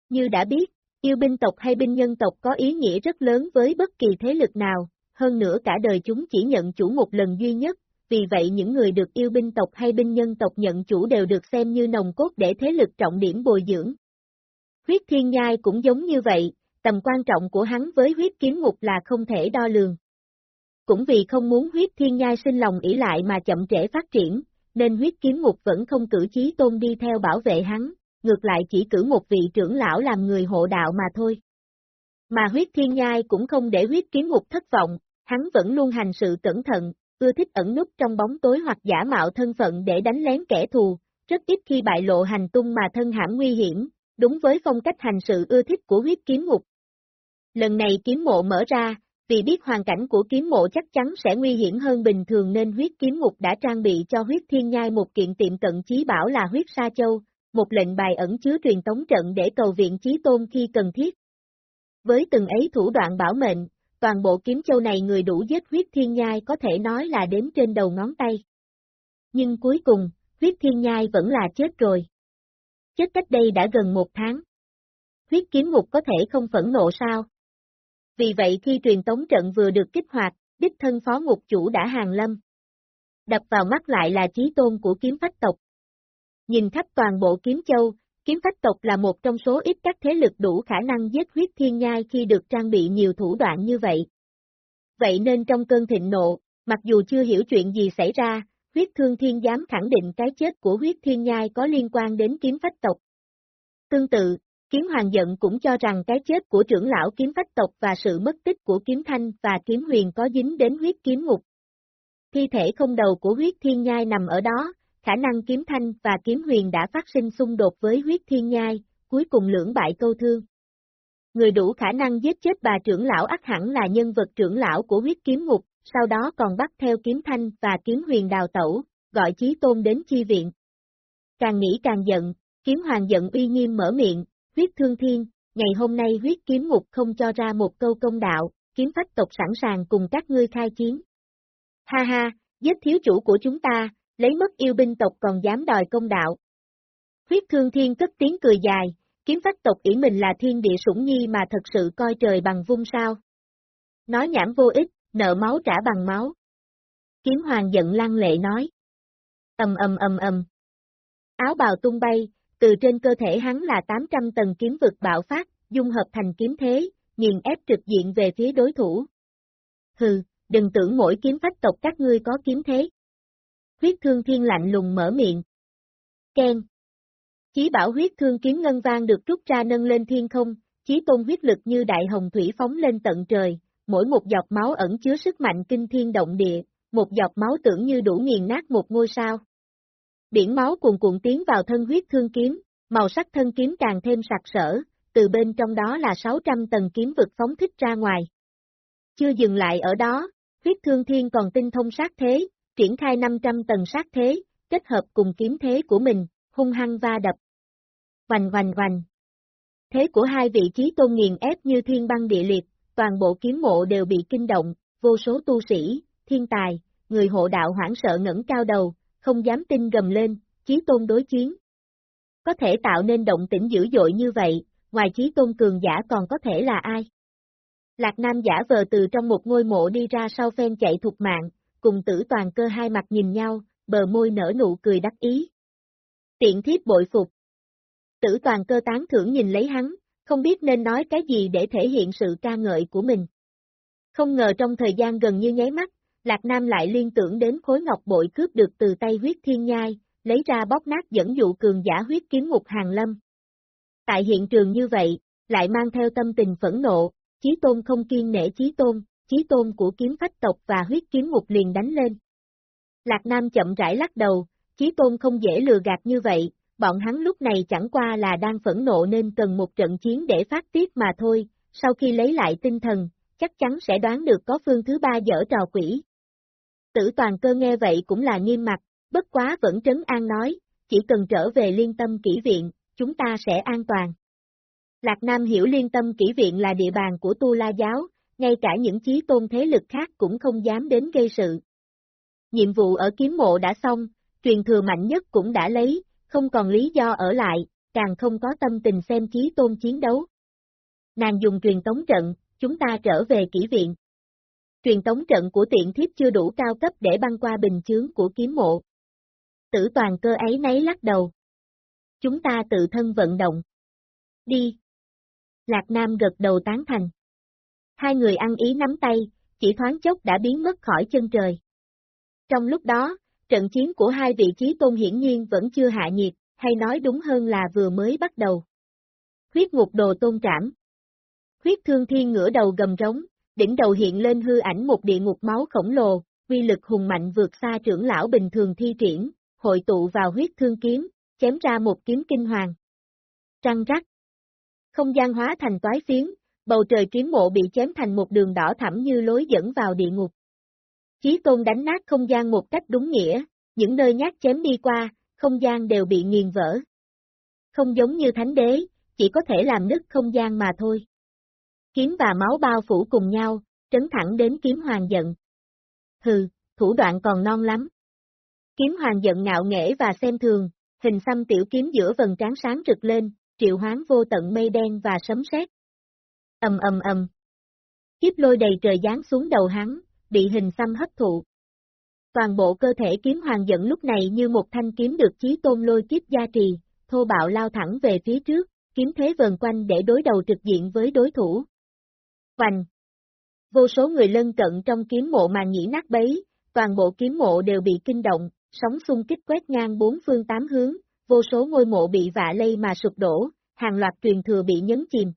Như đã biết, yêu binh tộc hay binh nhân tộc có ý nghĩa rất lớn với bất kỳ thế lực nào, hơn nữa cả đời chúng chỉ nhận chủ một lần duy nhất, vì vậy những người được yêu binh tộc hay binh nhân tộc nhận chủ đều được xem như nồng cốt để thế lực trọng điểm bồi dưỡng. Huyết thiên nhai cũng giống như vậy, tầm quan trọng của hắn với huyết kiếm ngục là không thể đo lường. Cũng vì không muốn huyết thiên nhai sinh lòng ỷ lại mà chậm trễ phát triển, nên huyết kiếm ngục vẫn không cử chí tôn đi theo bảo vệ hắn, ngược lại chỉ cử một vị trưởng lão làm người hộ đạo mà thôi. Mà huyết thiên nhai cũng không để huyết kiếm ngục thất vọng, hắn vẫn luôn hành sự cẩn thận, ưa thích ẩn núp trong bóng tối hoặc giả mạo thân phận để đánh lén kẻ thù, rất ít khi bại lộ hành tung mà thân hãm nguy hiểm, đúng với phong cách hành sự ưa thích của huyết kiếm ngục. Lần này kiếm mộ mở ra, vì biết hoàn cảnh của kiếm mộ chắc chắn sẽ nguy hiểm hơn bình thường nên huyết kiếm ngục đã trang bị cho huyết thiên nhai một kiện tiệm cận chí bảo là huyết sa châu, một lệnh bài ẩn chứa truyền tống trận để cầu viện chí tôn khi cần thiết. Với từng ấy thủ đoạn bảo mệnh, toàn bộ kiếm châu này người đủ giết huyết thiên nhai có thể nói là đếm trên đầu ngón tay. Nhưng cuối cùng, huyết thiên nhai vẫn là chết rồi. Chết cách đây đã gần một tháng. Huyết kiếm ngục có thể không phẫn nộ sao? Vì vậy khi truyền tống trận vừa được kích hoạt, đích thân phó ngục chủ đã hàng lâm. Đập vào mắt lại là trí tôn của kiếm phách tộc. Nhìn khắp toàn bộ kiếm châu, kiếm phách tộc là một trong số ít các thế lực đủ khả năng giết huyết thiên nhai khi được trang bị nhiều thủ đoạn như vậy. Vậy nên trong cơn thịnh nộ, mặc dù chưa hiểu chuyện gì xảy ra, huyết thương thiên dám khẳng định cái chết của huyết thiên nhai có liên quan đến kiếm phách tộc. Tương tự, kiếm hoàng giận cũng cho rằng cái chết của trưởng lão kiếm phách tộc và sự mất tích của kiếm thanh và kiếm huyền có dính đến huyết kiếm ngục. Thi thể không đầu của huyết thiên nhai nằm ở đó, khả năng kiếm thanh và kiếm huyền đã phát sinh xung đột với huyết thiên nhai, cuối cùng lưỡng bại câu thương. Người đủ khả năng giết chết bà trưởng lão ắt hẳn là nhân vật trưởng lão của huyết kiếm ngục, sau đó còn bắt theo kiếm thanh và kiếm huyền đào tẩu, gọi chí tôn đến chi viện. Càng nghĩ càng giận, kiếm hoàng giận uy nghiêm mở miệng, huyết thương thiên, ngày hôm nay huyết kiếm ngục không cho ra một câu công đạo, kiếm phách tộc sẵn sàng cùng các ngươi khai chiến. Ha ha, giết thiếu chủ của chúng ta, lấy mất yêu binh tộc còn dám đòi công đạo. Huyết thương thiên cất tiếng cười dài, kiếm phách tộc ý mình là thiên địa sủng nhi mà thật sự coi trời bằng vung sao. Nói nhảm vô ích, nợ máu trả bằng máu. Kiếm hoàng giận lăng lệ nói. Ầm ầm ầm ầm. Áo bào tung bay, từ trên cơ thể hắn là 800 tầng kiếm vực bạo phát, dung hợp thành kiếm thế, nghiền ép trực diện về phía đối thủ. Hừ, đừng tưởng mỗi kiếm phách tộc các ngươi có kiếm thế. Huyết thương thiên lạnh lùng mở miệng. Ken. Chí bảo huyết thương kiếm ngân vang được rút ra nâng lên thiên không, chí tôn huyết lực như đại hồng thủy phóng lên tận trời, mỗi một giọt máu ẩn chứa sức mạnh kinh thiên động địa, một giọt máu tưởng như đủ nghiền nát một ngôi sao. Biển máu cuồn cuộn tiến vào thân huyết thương kiếm, màu sắc thân kiếm càng thêm sặc sỡ, từ bên trong đó là 600 tầng kiếm vực phóng thích ra ngoài. Chưa dừng lại ở đó, huyết thương thiên còn tinh thông sát thế, triển khai 500 tầng sát thế, kết hợp cùng kiếm thế của mình, hung hăng va đập. Hoành hoành hoành. Thế của hai vị trí tôn nghiền ép như thiên băng địa liệt, toàn bộ kiếm mộ đều bị kinh động, vô số tu sĩ, thiên tài, người hộ đạo hoảng sợ ngẩng cao đầu, không dám tin gầm lên, chí tôn đối chiến. Có thể tạo nên động tĩnh dữ dội như vậy, ngoài chí tôn cường giả còn có thể là ai? Lạc Nam giả vờ từ trong một ngôi mộ đi ra sau phen chạy thục mạng, cùng tử toàn cơ hai mặt nhìn nhau, bờ môi nở nụ cười đắc ý. Tiện thiếp bội phục. Tử toàn cơ tán thưởng nhìn lấy hắn, không biết nên nói cái gì để thể hiện sự ca ngợi của mình. Không ngờ trong thời gian gần như nháy mắt, Lạc Nam lại liên tưởng đến khối ngọc bội cướp được từ tay huyết thiên nhai, lấy ra bóp nát dẫn dụ cường giả huyết kiếm ngục hàng lâm. Tại hiện trường như vậy, lại mang theo tâm tình phẫn nộ, Chí Tôn không kiên nể Chí Tôn, Chí Tôn của kiếm phách tộc và huyết kiếm ngục liền đánh lên. Lạc Nam chậm rãi lắc đầu, Chí Tôn không dễ lừa gạt như vậy, bọn hắn lúc này chẳng qua là đang phẫn nộ nên cần một trận chiến để phát tiết mà thôi, sau khi lấy lại tinh thần, chắc chắn sẽ đoán được có phương thứ ba dở trò quỷ. Tử toàn cơ nghe vậy cũng là nghiêm mặt, bất quá vẫn trấn an nói, chỉ cần trở về liên tâm kỹ viện, chúng ta sẽ an toàn. Lạc Nam hiểu liên tâm kỹ viện là địa bàn của Tu La Giáo, ngay cả những chí tôn thế lực khác cũng không dám đến gây sự. Nhiệm vụ ở kiếm mộ đã xong, truyền thừa mạnh nhất cũng đã lấy, không còn lý do ở lại, càng không có tâm tình xem chí tôn chiến đấu. Nàng dùng truyền tống trận, chúng ta trở về kỹ viện. Truyền tống trận của tiện thiếp chưa đủ cao cấp để băng qua bình chướng của kiếm mộ. Tử toàn cơ ấy nấy lắc đầu. Chúng ta tự thân vận động. Đi. Lạc Nam gật đầu tán thành. Hai người ăn ý nắm tay, chỉ thoáng chốc đã biến mất khỏi chân trời. Trong lúc đó, trận chiến của hai vị trí tôn hiển nhiên vẫn chưa hạ nhiệt, hay nói đúng hơn là vừa mới bắt đầu. Huyết ngục đồ tôn trảm. Huyết thương thiên ngửa đầu gầm rống, đỉnh đầu hiện lên hư ảnh một địa ngục máu khổng lồ, quy lực hùng mạnh vượt xa trưởng lão bình thường thi triển, hội tụ vào huyết thương kiếm, chém ra một kiếm kinh hoàng. Trăng rắc. Không gian hóa thành toái phiến, bầu trời kiếm mộ bị chém thành một đường đỏ thẳm như lối dẫn vào địa ngục. Chí tôn đánh nát không gian một cách đúng nghĩa, những nơi nhát chém đi qua, không gian đều bị nghiền vỡ. Không giống như thánh đế, chỉ có thể làm nứt không gian mà thôi. Kiếm và máu bao phủ cùng nhau, trấn thẳng đến kiếm hoàng giận. Hừ, thủ đoạn còn non lắm. Kiếm hoàng giận ngạo nghễ và xem thường, hình xăm tiểu kiếm giữa vần trán sáng rực lên, triệu hoán vô tận mây đen và sấm sét. Ầm ầm ầm. Kiếp lôi đầy trời giáng xuống đầu hắn, bị hình xăm hấp thụ. Toàn bộ cơ thể kiếm hoàng giận lúc này như một thanh kiếm được chí tôn lôi kiếp gia trì, thô bạo lao thẳng về phía trước, kiếm thế vần quanh để đối đầu trực diện với đối thủ. Hoành! Vô số người lân cận trong kiếm mộ mà nhĩ nát bấy, toàn bộ kiếm mộ đều bị kinh động, sóng xung kích quét ngang bốn phương tám hướng, vô số ngôi mộ bị vạ lây mà sụp đổ, hàng loạt truyền thừa bị nhấn chìm.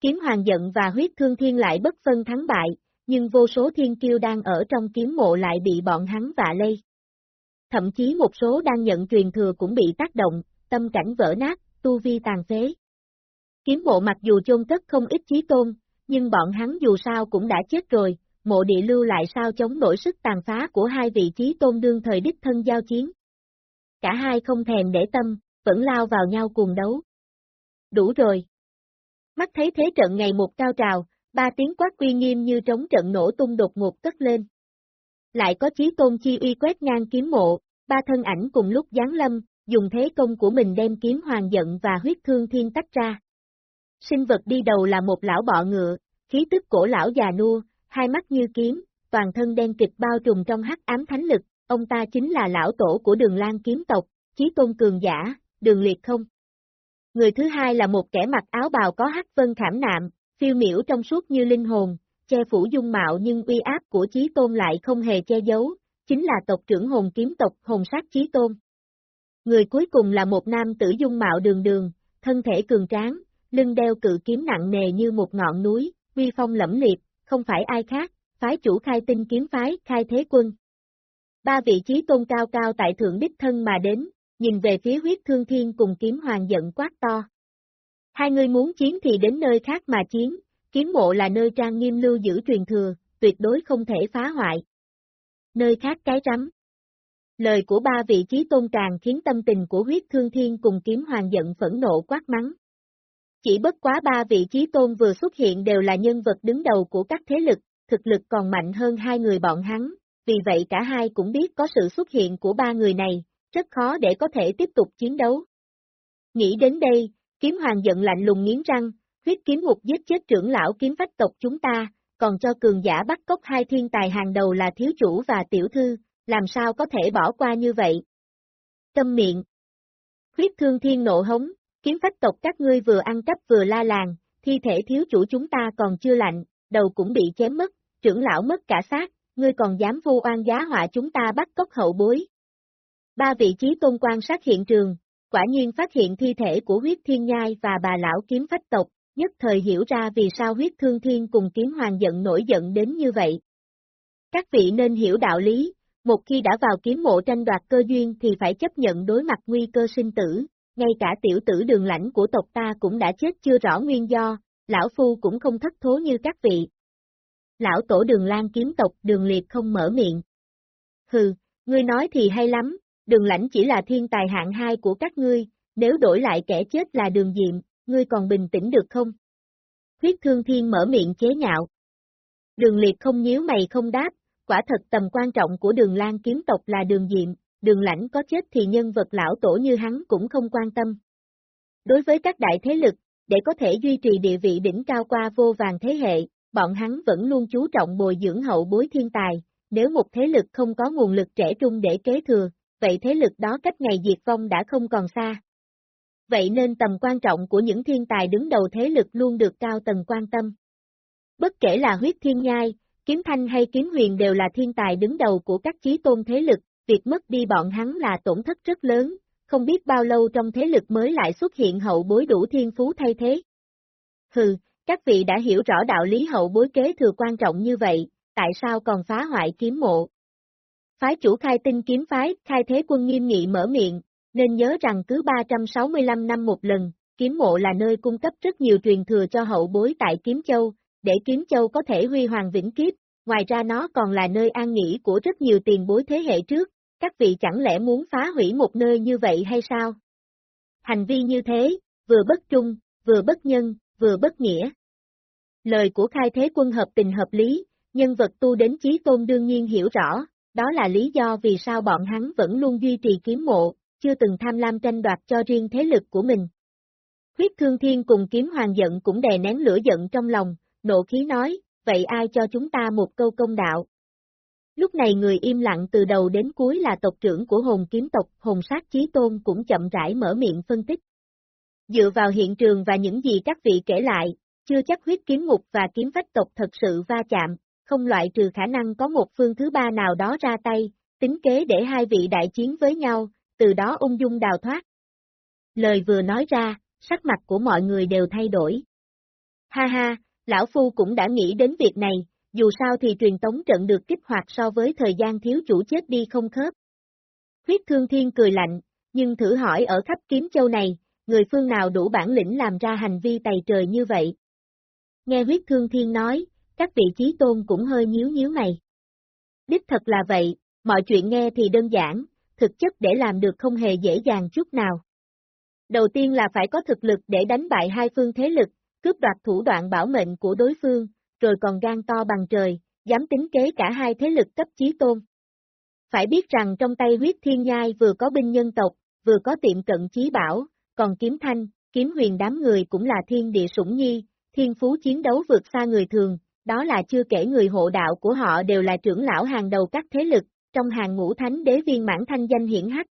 Kiếm hoàng giận và huyết thương thiên lại bất phân thắng bại, nhưng vô số thiên kiêu đang ở trong kiếm mộ lại bị bọn hắn vạ lây. Thậm chí một số đang nhận truyền thừa cũng bị tác động, tâm cảnh vỡ nát, tu vi tàn phế. Kiếm mộ mặc dù chôn cất không ít chí tôn, nhưng bọn hắn dù sao cũng đã chết rồi, mộ địa lưu lại sao chống nổi sức tàn phá của hai vị trí tôn đương thời đích thân giao chiến. Cả hai không thèm để tâm, vẫn lao vào nhau cùng đấu. Đủ rồi. Mắt thấy thế trận ngày một cao trào, ba tiếng quát uy nghiêm như trống trận nổ tung đột ngột cất lên. Lại có chí tôn chi uy quét ngang kiếm mộ, ba thân ảnh cùng lúc giáng lâm, dùng thế công của mình đem kiếm hoàng giận và huyết thương thiên tách ra. Sinh vật đi đầu là một lão bọ ngựa, khí tức cổ lão già nua, hai mắt như kiếm, toàn thân đen kịch bao trùm trong hắc ám thánh lực, ông ta chính là lão tổ của đường lan kiếm tộc, chí tôn cường giả, đường liệt không. Người thứ hai là một kẻ mặc áo bào có hắc vân khảm nạm, phiêu miểu trong suốt như linh hồn, che phủ dung mạo nhưng uy áp của chí tôn lại không hề che giấu, chính là tộc trưởng hồn kiếm tộc hồn sát chí tôn. Người cuối cùng là một nam tử dung mạo đường đường, thân thể cường tráng, lưng đeo cự kiếm nặng nề như một ngọn núi, uy phong lẫm liệt, không phải ai khác, phái chủ khai tinh kiếm phái, khai thế quân. Ba vị trí tôn cao cao tại thượng đích thân mà đến, nhìn về phía huyết thương thiên cùng kiếm hoàng giận quát to. Hai người muốn chiến thì đến nơi khác mà chiến, kiếm mộ là nơi trang nghiêm lưu giữ truyền thừa, tuyệt đối không thể phá hoại. Nơi khác cái rắm. Lời của ba vị trí tôn càng khiến tâm tình của huyết thương thiên cùng kiếm hoàng giận phẫn nộ quát mắng. Chỉ bất quá ba vị trí tôn vừa xuất hiện đều là nhân vật đứng đầu của các thế lực, thực lực còn mạnh hơn hai người bọn hắn, vì vậy cả hai cũng biết có sự xuất hiện của ba người này, rất khó để có thể tiếp tục chiến đấu. Nghĩ đến đây, kiếm hoàng giận lạnh lùng nghiến răng, huyết kiếm ngục giết chết trưởng lão kiếm phách tộc chúng ta, còn cho cường giả bắt cóc hai thiên tài hàng đầu là thiếu chủ và tiểu thư, làm sao có thể bỏ qua như vậy? Câm miệng. Huyết thương thiên nộ hống, kiếm phách tộc các ngươi vừa ăn cắp vừa la làng, thi thể thiếu chủ chúng ta còn chưa lạnh, đầu cũng bị chém mất, trưởng lão mất cả xác, ngươi còn dám vu oan giá họa chúng ta bắt cóc hậu bối. Ba vị trí tôn quan sát hiện trường, quả nhiên phát hiện thi thể của huyết thiên nhai và bà lão kiếm phách tộc, nhất thời hiểu ra vì sao huyết thương thiên cùng kiếm hoàng giận nổi giận đến như vậy. Các vị nên hiểu đạo lý, một khi đã vào kiếm mộ tranh đoạt cơ duyên thì phải chấp nhận đối mặt nguy cơ sinh tử, ngay cả tiểu tử đường lãnh của tộc ta cũng đã chết chưa rõ nguyên do, lão phu cũng không thất thố như các vị. Lão tổ đường lan kiếm tộc đường liệt không mở miệng. Hừ, ngươi nói thì hay lắm, đường lãnh chỉ là thiên tài hạng hai của các ngươi, nếu đổi lại kẻ chết là đường diệm, ngươi còn bình tĩnh được không? Huyết thương thiên mở miệng chế nhạo. Đường liệt không nhíu mày không đáp, quả thật tầm quan trọng của đường lan kiếm tộc là đường diệm, đường lãnh có chết thì nhân vật lão tổ như hắn cũng không quan tâm. Đối với các đại thế lực, để có thể duy trì địa vị đỉnh cao qua vô vàng thế hệ, bọn hắn vẫn luôn chú trọng bồi dưỡng hậu bối thiên tài, nếu một thế lực không có nguồn lực trẻ trung để kế thừa, vậy thế lực đó cách ngày diệt vong đã không còn xa. Vậy nên tầm quan trọng của những thiên tài đứng đầu thế lực luôn được cao tầng quan tâm. Bất kể là huyết thiên nhai, kiếm thanh hay kiếm huyền đều là thiên tài đứng đầu của các chí tôn thế lực, việc mất đi bọn hắn là tổn thất rất lớn, không biết bao lâu trong thế lực mới lại xuất hiện hậu bối đủ thiên phú thay thế. Hừ, các vị đã hiểu rõ đạo lý hậu bối kế thừa quan trọng như vậy, tại sao còn phá hoại kiếm mộ? Phái chủ khai tinh kiếm phái, khai thế quân nghiêm nghị mở miệng, nên nhớ rằng cứ 365 năm một lần, kiếm mộ là nơi cung cấp rất nhiều truyền thừa cho hậu bối tại Kiếm Châu, để Kiếm Châu có thể huy hoàng vĩnh kiếp, ngoài ra nó còn là nơi an nghỉ của rất nhiều tiền bối thế hệ trước, các vị chẳng lẽ muốn phá hủy một nơi như vậy hay sao? Hành vi như thế, vừa bất trung, vừa bất nhân, vừa bất nghĩa. Lời của khai thế quân hợp tình hợp lý, nhân vật tu đến chí tôn đương nhiên hiểu rõ, đó là lý do vì sao bọn hắn vẫn luôn duy trì kiếm mộ, chưa từng tham lam tranh đoạt cho riêng thế lực của mình. Huyết thương thiên cùng kiếm hoàng giận cũng đè nén lửa giận trong lòng, nộ khí nói, vậy ai cho chúng ta một câu công đạo? Lúc này người im lặng từ đầu đến cuối là tộc trưởng của hồn kiếm tộc, hồn sát chí tôn cũng chậm rãi mở miệng phân tích. Dựa vào hiện trường và những gì các vị kể lại, chưa chắc huyết kiếm ngục và kiếm vách tộc thật sự va chạm, không loại trừ khả năng có một phương thứ ba nào đó ra tay, tính kế để hai vị đại chiến với nhau, từ đó ung dung đào thoát. Lời vừa nói ra, sắc mặt của mọi người đều thay đổi. Ha ha, lão phu cũng đã nghĩ đến việc này, dù sao thì truyền tống trận được kích hoạt so với thời gian thiếu chủ chết đi không khớp. Huyết thương thiên cười lạnh, nhưng thử hỏi ở khắp kiếm châu này, người phương nào đủ bản lĩnh làm ra hành vi tày trời như vậy? Nghe huyết thương thiên nói, các vị trí tôn cũng hơi nhíu nhíu mày. Đích thật là vậy, mọi chuyện nghe thì đơn giản, thực chất để làm được không hề dễ dàng chút nào. Đầu tiên là phải có thực lực để đánh bại hai phương thế lực, cướp đoạt thủ đoạn bảo mệnh của đối phương, rồi còn gan to bằng trời, dám tính kế cả hai thế lực cấp chí tôn. Phải biết rằng trong tay huyết thiên nhai vừa có binh nhân tộc, vừa có tiệm cận chí bảo, còn kiếm thanh, kiếm huyền đám người cũng là thiên địa sủng nhi, thiên phú chiến đấu vượt xa người thường, đó là chưa kể người hộ đạo của họ đều là trưởng lão hàng đầu các thế lực, trong hàng ngũ thánh đế viên mãn thanh danh hiển hách.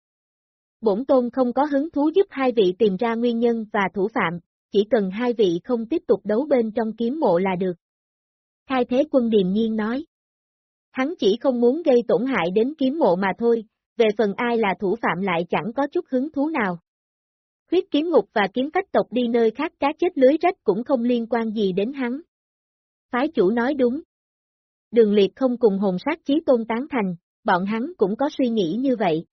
Bổn tôn không có hứng thú giúp hai vị tìm ra nguyên nhân và thủ phạm, chỉ cần hai vị không tiếp tục đấu bên trong kiếm mộ là được. Khai thế quân điềm nhiên nói. Hắn chỉ không muốn gây tổn hại đến kiếm mộ mà thôi, về phần ai là thủ phạm lại chẳng có chút hứng thú nào. Huyết kiếm ngục và kiếm phách tộc đi nơi khác cá chết lưới rách cũng không liên quan gì đến hắn. Phái chủ nói đúng. Đường liệt không cùng hồn sát chí tôn tán thành, bọn hắn cũng có suy nghĩ như vậy.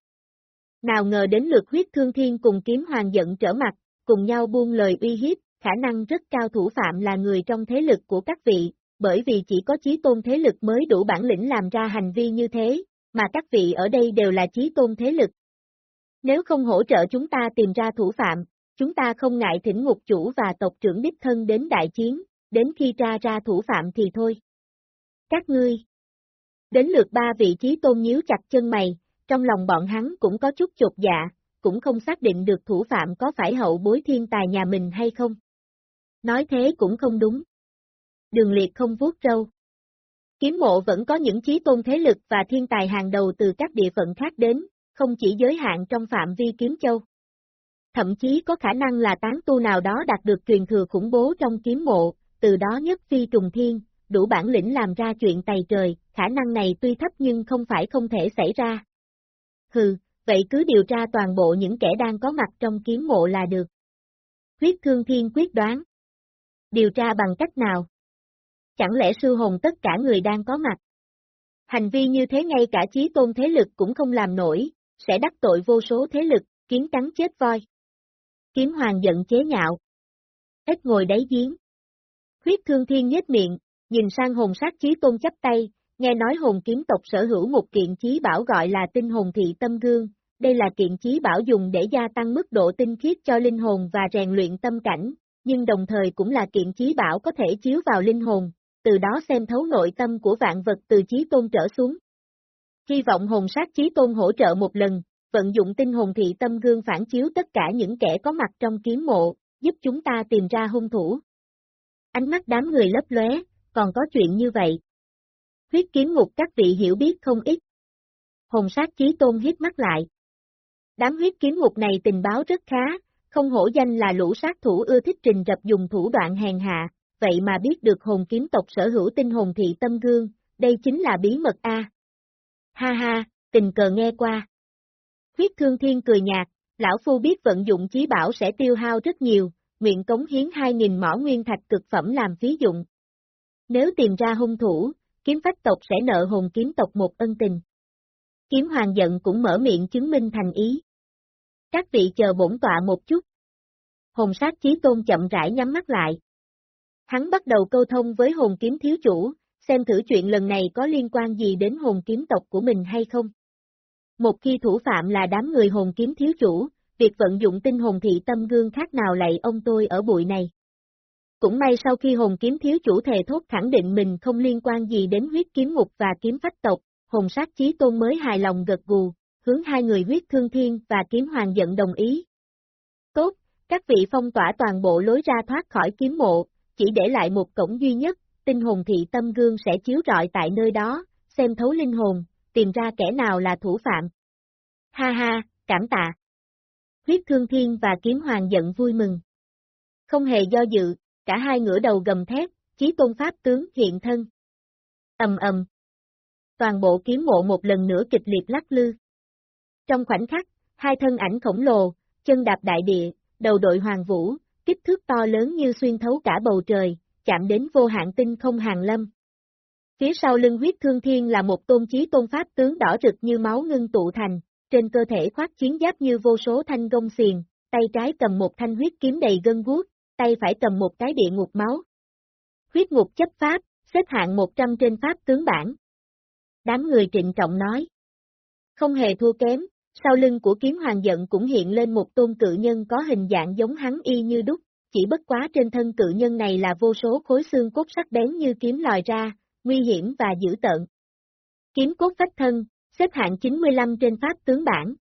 Nào ngờ đến lượt huyết thương thiên cùng kiếm hoàng giận trở mặt, cùng nhau buông lời uy hiếp, khả năng rất cao thủ phạm là người trong thế lực của các vị, bởi vì chỉ có chí tôn thế lực mới đủ bản lĩnh làm ra hành vi như thế, mà các vị ở đây đều là chí tôn thế lực. Nếu không hỗ trợ chúng ta tìm ra thủ phạm, chúng ta không ngại thỉnh ngục chủ và tộc trưởng đích thân đến đại chiến, đến khi tra ra thủ phạm thì thôi. Các ngươi Đến lượt ba vị trí tôn nhíu chặt chân mày, trong lòng bọn hắn cũng có chút chột dạ, cũng không xác định được thủ phạm có phải hậu bối thiên tài nhà mình hay không. Nói thế cũng không đúng. Đường liệt không vuốt râu. Kiếm mộ vẫn có những trí tôn thế lực và thiên tài hàng đầu từ các địa phận khác đến, không chỉ giới hạn trong phạm vi kiếm châu. Thậm chí có khả năng là tán tu nào đó đạt được truyền thừa khủng bố trong kiếm mộ, từ đó nhất phi trùng thiên, đủ bản lĩnh làm ra chuyện tày trời, khả năng này tuy thấp nhưng không phải không thể xảy ra. Hừ, vậy cứ điều tra toàn bộ những kẻ đang có mặt trong kiếm mộ là được. Huyết thương thiên quyết đoán. Điều tra bằng cách nào? Chẳng lẽ sư hồn tất cả người đang có mặt? Hành vi như thế ngay cả chí tôn thế lực cũng không làm nổi, sẽ đắc tội vô số thế lực, kiến cắn chết voi. Kiếm hoàng giận chế nhạo. Ít ngồi đáy giếng. Huyết thương thiên nhếch miệng, nhìn sang hồn sát chí tôn chắp tay, nghe nói hồn kiếm tộc sở hữu một kiện chí bảo gọi là tinh hồn thị tâm gương, đây là kiện chí bảo dùng để gia tăng mức độ tinh khiết cho linh hồn và rèn luyện tâm cảnh, nhưng đồng thời cũng là kiện chí bảo có thể chiếu vào linh hồn, từ đó xem thấu nội tâm của vạn vật từ chí tôn trở xuống. Hy vọng hồn sát chí tôn hỗ trợ một lần, vận dụng tinh hồn thị tâm gương phản chiếu tất cả những kẻ có mặt trong kiếm mộ, giúp chúng ta tìm ra hung thủ. Ánh mắt đám người lấp lóe, còn có chuyện như vậy. Huyết kiếm ngục các vị hiểu biết không ít. Hồn sát chí tôn hiếp mắt lại. Đám huyết kiếm ngục này tình báo rất khá, không hổ danh là lũ sát thủ ưa thích trình rập dùng thủ đoạn hèn hạ, vậy mà biết được hồn kiếm tộc sở hữu tinh hồn thị tâm gương, đây chính là bí mật A. Ha ha, tình cờ nghe qua. Huyết thương thiên cười nhạt, lão phu biết vận dụng chí bảo sẽ tiêu hao rất nhiều, nguyện cống hiến 2.000 mỏ nguyên thạch cực phẩm làm phí dụng. Nếu tìm ra hung thủ, kiếm phách tộc sẽ nợ hồn kiếm tộc một ân tình. Kiếm hoàng giận cũng mở miệng chứng minh thành ý. Các vị chờ bổn tọa một chút. Hồn sát chí tôn chậm rãi nhắm mắt lại. Hắn bắt đầu câu thông với hồn kiếm thiếu chủ, xem thử chuyện lần này có liên quan gì đến hồn kiếm tộc của mình hay không. Một khi thủ phạm là đám người hồn kiếm thiếu chủ, việc vận dụng tinh hồn thị tâm gương khác nào lạy ông tôi ở bụi này. Cũng may sau khi hồn kiếm thiếu chủ thề thốt khẳng định mình không liên quan gì đến huyết kiếm ngục và kiếm phách tộc, hồn sát chí tôn mới hài lòng gật gù, hướng hai người huyết thương thiên và kiếm hoàng giận đồng ý. Tốt, các vị phong tỏa toàn bộ lối ra thoát khỏi kiếm mộ, chỉ để lại một cổng duy nhất, tinh hồn thị tâm gương sẽ chiếu rọi tại nơi đó, xem thấu linh hồn, tìm ra kẻ nào là thủ phạm. Ha ha, cảm tạ. Huyết thương thiên và kiếm hoàng giận vui mừng. Không hề do dự, cả hai ngửa đầu gầm thét, chí tôn pháp tướng hiện thân. ầm ầm. Toàn bộ kiếm mộ một lần nữa kịch liệt lắc lư. Trong khoảnh khắc, hai thân ảnh khổng lồ, chân đạp đại địa, đầu đội hoàng vũ, kích thước to lớn như xuyên thấu cả bầu trời, chạm đến vô hạn tinh không hàng lâm. Phía sau lưng huyết thương thiên là một tôn chí tôn pháp tướng đỏ rực như máu ngưng tụ thành, trên cơ thể khoác chiến giáp như vô số thanh gông xiền, tay trái cầm một thanh huyết kiếm đầy gân guốc, tay phải cầm một cái địa ngục máu. Huyết ngục chấp pháp, xếp hạng 100 trên pháp tướng bản. Đám người trịnh trọng nói. Không hề thua kém, sau lưng của kiếm hoàng giận cũng hiện lên một tôn cự nhân có hình dạng giống hắn y như đúc, chỉ bất quá trên thân cự nhân này là vô số khối xương cốt sắc bén như kiếm lòi ra, nguy hiểm và dữ tợn. Kiếm cốt phách thân, xếp hạng 95 trên pháp tướng bản.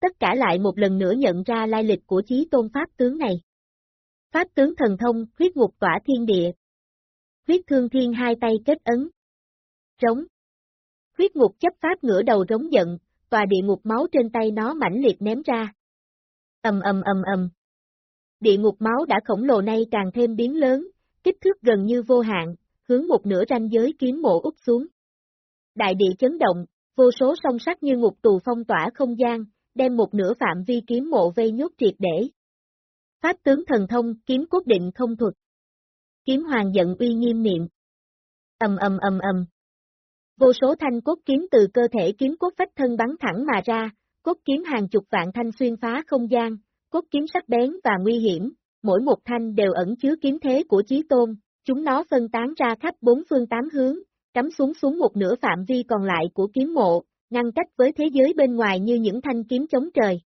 Tất cả lại một lần nữa nhận ra lai lịch của chí tôn pháp tướng này. Pháp tướng thần thông, huyết ngục tỏa thiên địa. Huyết thương thiên hai tay kết ấn. Rống. Huyết ngục chấp pháp ngửa đầu rống giận, tòa địa ngục máu trên tay nó mãnh liệt ném ra. ầm ầm ầm ầm. Địa ngục máu đã khổng lồ nay càng thêm biến lớn, kích thước gần như vô hạn, hướng một nửa ranh giới kiếm mộ úp xuống. Đại địa chấn động, vô số song sắc như ngục tù phong tỏa không gian, đem một nửa phạm vi kiếm mộ vây nhốt triệt để. Pháp tướng thần thông, kiếm quốc định không thuật. Kiếm hoàng giận uy nghiêm niệm. ầm ầm ầm ầm. Vô số thanh cốt kiếm từ cơ thể kiếm quốc phách thân bắn thẳng mà ra, cốt kiếm hàng chục vạn thanh xuyên phá không gian, cốt kiếm sắc bén và nguy hiểm, mỗi một thanh đều ẩn chứa kiếm thế của Chí Tôn, chúng nó phân tán ra khắp bốn phương tám hướng, cắm xuống xuống một nửa phạm vi còn lại của kiếm mộ, ngăn cách với thế giới bên ngoài như những thanh kiếm chống trời.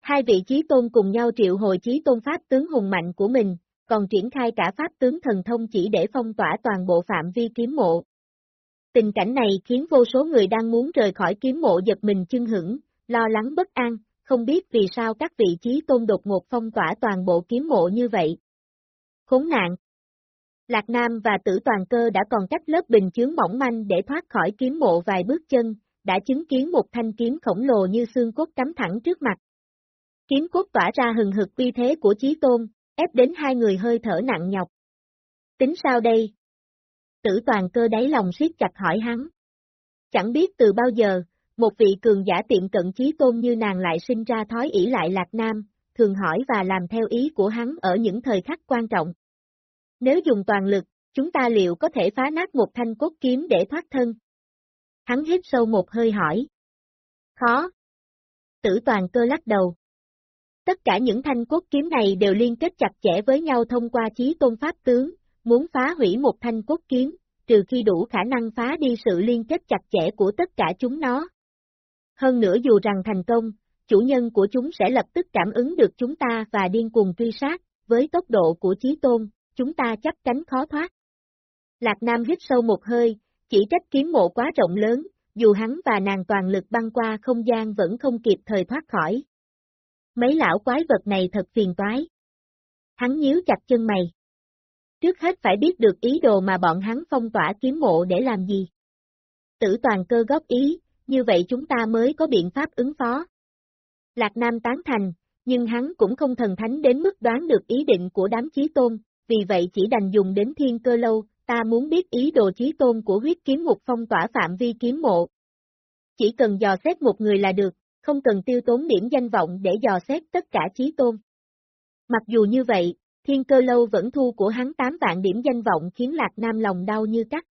Hai vị trí Tôn cùng nhau triệu hồi trí Tôn Pháp tướng hùng mạnh của mình, còn triển khai cả Pháp tướng thần thông chỉ để phong tỏa toàn bộ phạm vi kiếm mộ. Tình cảnh này khiến vô số người đang muốn rời khỏi kiếm mộ giật mình chưng hững, lo lắng bất an, không biết vì sao các vị trí tôn đột ngột phong tỏa toàn bộ kiếm mộ như vậy. Khốn nạn Lạc Nam và tử toàn cơ đã còn cách lớp bình chướng mỏng manh để thoát khỏi kiếm mộ vài bước chân, đã chứng kiến một thanh kiếm khổng lồ như xương cốt cắm thẳng trước mặt. Kiếm cốt tỏa ra hừng hực uy thế của Chí Tôn, ép đến hai người hơi thở nặng nhọc. Tính sao đây? Tử toàn cơ đáy lòng siết chặt hỏi hắn. Chẳng biết từ bao giờ, một vị cường giả tiệm cận Chí Tôn như nàng lại sinh ra thói ỷ lại Lạc Nam, thường hỏi và làm theo ý của hắn ở những thời khắc quan trọng. Nếu dùng toàn lực, chúng ta liệu có thể phá nát một thanh cốt kiếm để thoát thân? Hắn hít sâu một hơi hỏi. Khó. Tử toàn cơ lắc đầu. Tất cả những thanh cốt kiếm này đều liên kết chặt chẽ với nhau thông qua chí tôn pháp tướng, muốn phá hủy một thanh cốt kiếm, trừ khi đủ khả năng phá đi sự liên kết chặt chẽ của tất cả chúng nó. Hơn nữa dù rằng thành công, chủ nhân của chúng sẽ lập tức cảm ứng được chúng ta và điên cuồng truy sát, với tốc độ của chí tôn, chúng ta chấp cánh khó thoát. Lạc Nam hít sâu một hơi, chỉ trách kiếm mộ quá rộng lớn, dù hắn và nàng toàn lực băng qua không gian vẫn không kịp thời thoát khỏi. Mấy lão quái vật này thật phiền toái. Hắn nhíu chặt chân mày. Trước hết phải biết được ý đồ mà bọn hắn phong tỏa kiếm mộ để làm gì. Tử toàn cơ góp ý, như vậy chúng ta mới có biện pháp ứng phó. Lạc Nam tán thành, nhưng hắn cũng không thần thánh đến mức đoán được ý định của đám chí tôn, vì vậy chỉ đành dùng đến thiên cơ lâu, ta muốn biết ý đồ chí tôn của huyết kiếm mục phong tỏa phạm vi kiếm mộ. Chỉ cần dò xét một người là được, không cần tiêu tốn điểm danh vọng để dò xét tất cả chí tôn. Mặc dù như vậy, thiên cơ lâu vẫn thu của hắn 8 vạn điểm danh vọng khiến Lạc Nam lòng đau như cắt.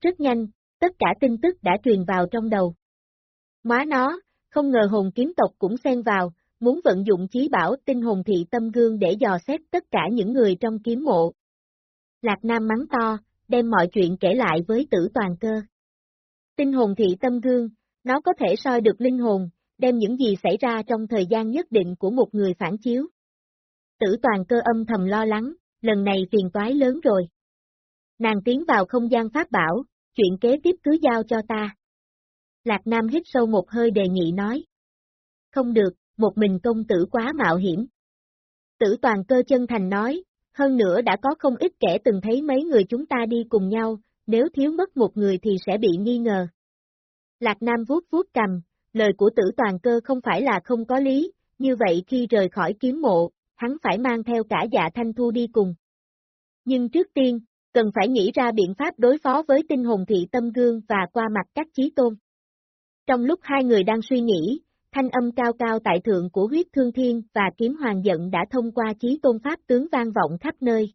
Rất nhanh, tất cả tin tức đã truyền vào trong đầu. Má nó, không ngờ hồn kiếm tộc cũng xen vào, muốn vận dụng chí bảo tinh hồn thị tâm gương để dò xét tất cả những người trong kiếm mộ. Lạc Nam mắng to, đem mọi chuyện kể lại với tử toàn cơ. Tinh hồn thị tâm gương, nó có thể soi được linh hồn, đem những gì xảy ra trong thời gian nhất định của một người phản chiếu. Tử toàn cơ âm thầm lo lắng, lần này phiền toái lớn rồi. Nàng tiến vào không gian pháp bảo, chuyện kế tiếp cứ giao cho ta. Lạc Nam hít sâu một hơi đề nghị nói. Không được, một mình công tử quá mạo hiểm. Tử toàn cơ chân thành nói, hơn nữa đã có không ít kẻ từng thấy mấy người chúng ta đi cùng nhau, nếu thiếu mất một người thì sẽ bị nghi ngờ. Lạc Nam vuốt vuốt cầm, lời của tử toàn cơ không phải là không có lý, như vậy khi rời khỏi kiếm mộ, hắn phải mang theo cả dạ thanh thu đi cùng. Nhưng trước tiên, cần phải nghĩ ra biện pháp đối phó với tinh hồn thị tâm gương và qua mặt các chí tôn. Trong lúc hai người đang suy nghĩ, thanh âm cao cao tại thượng của huyết thương thiên và kiếm hoàng giận đã thông qua chí tôn pháp tướng vang vọng khắp nơi.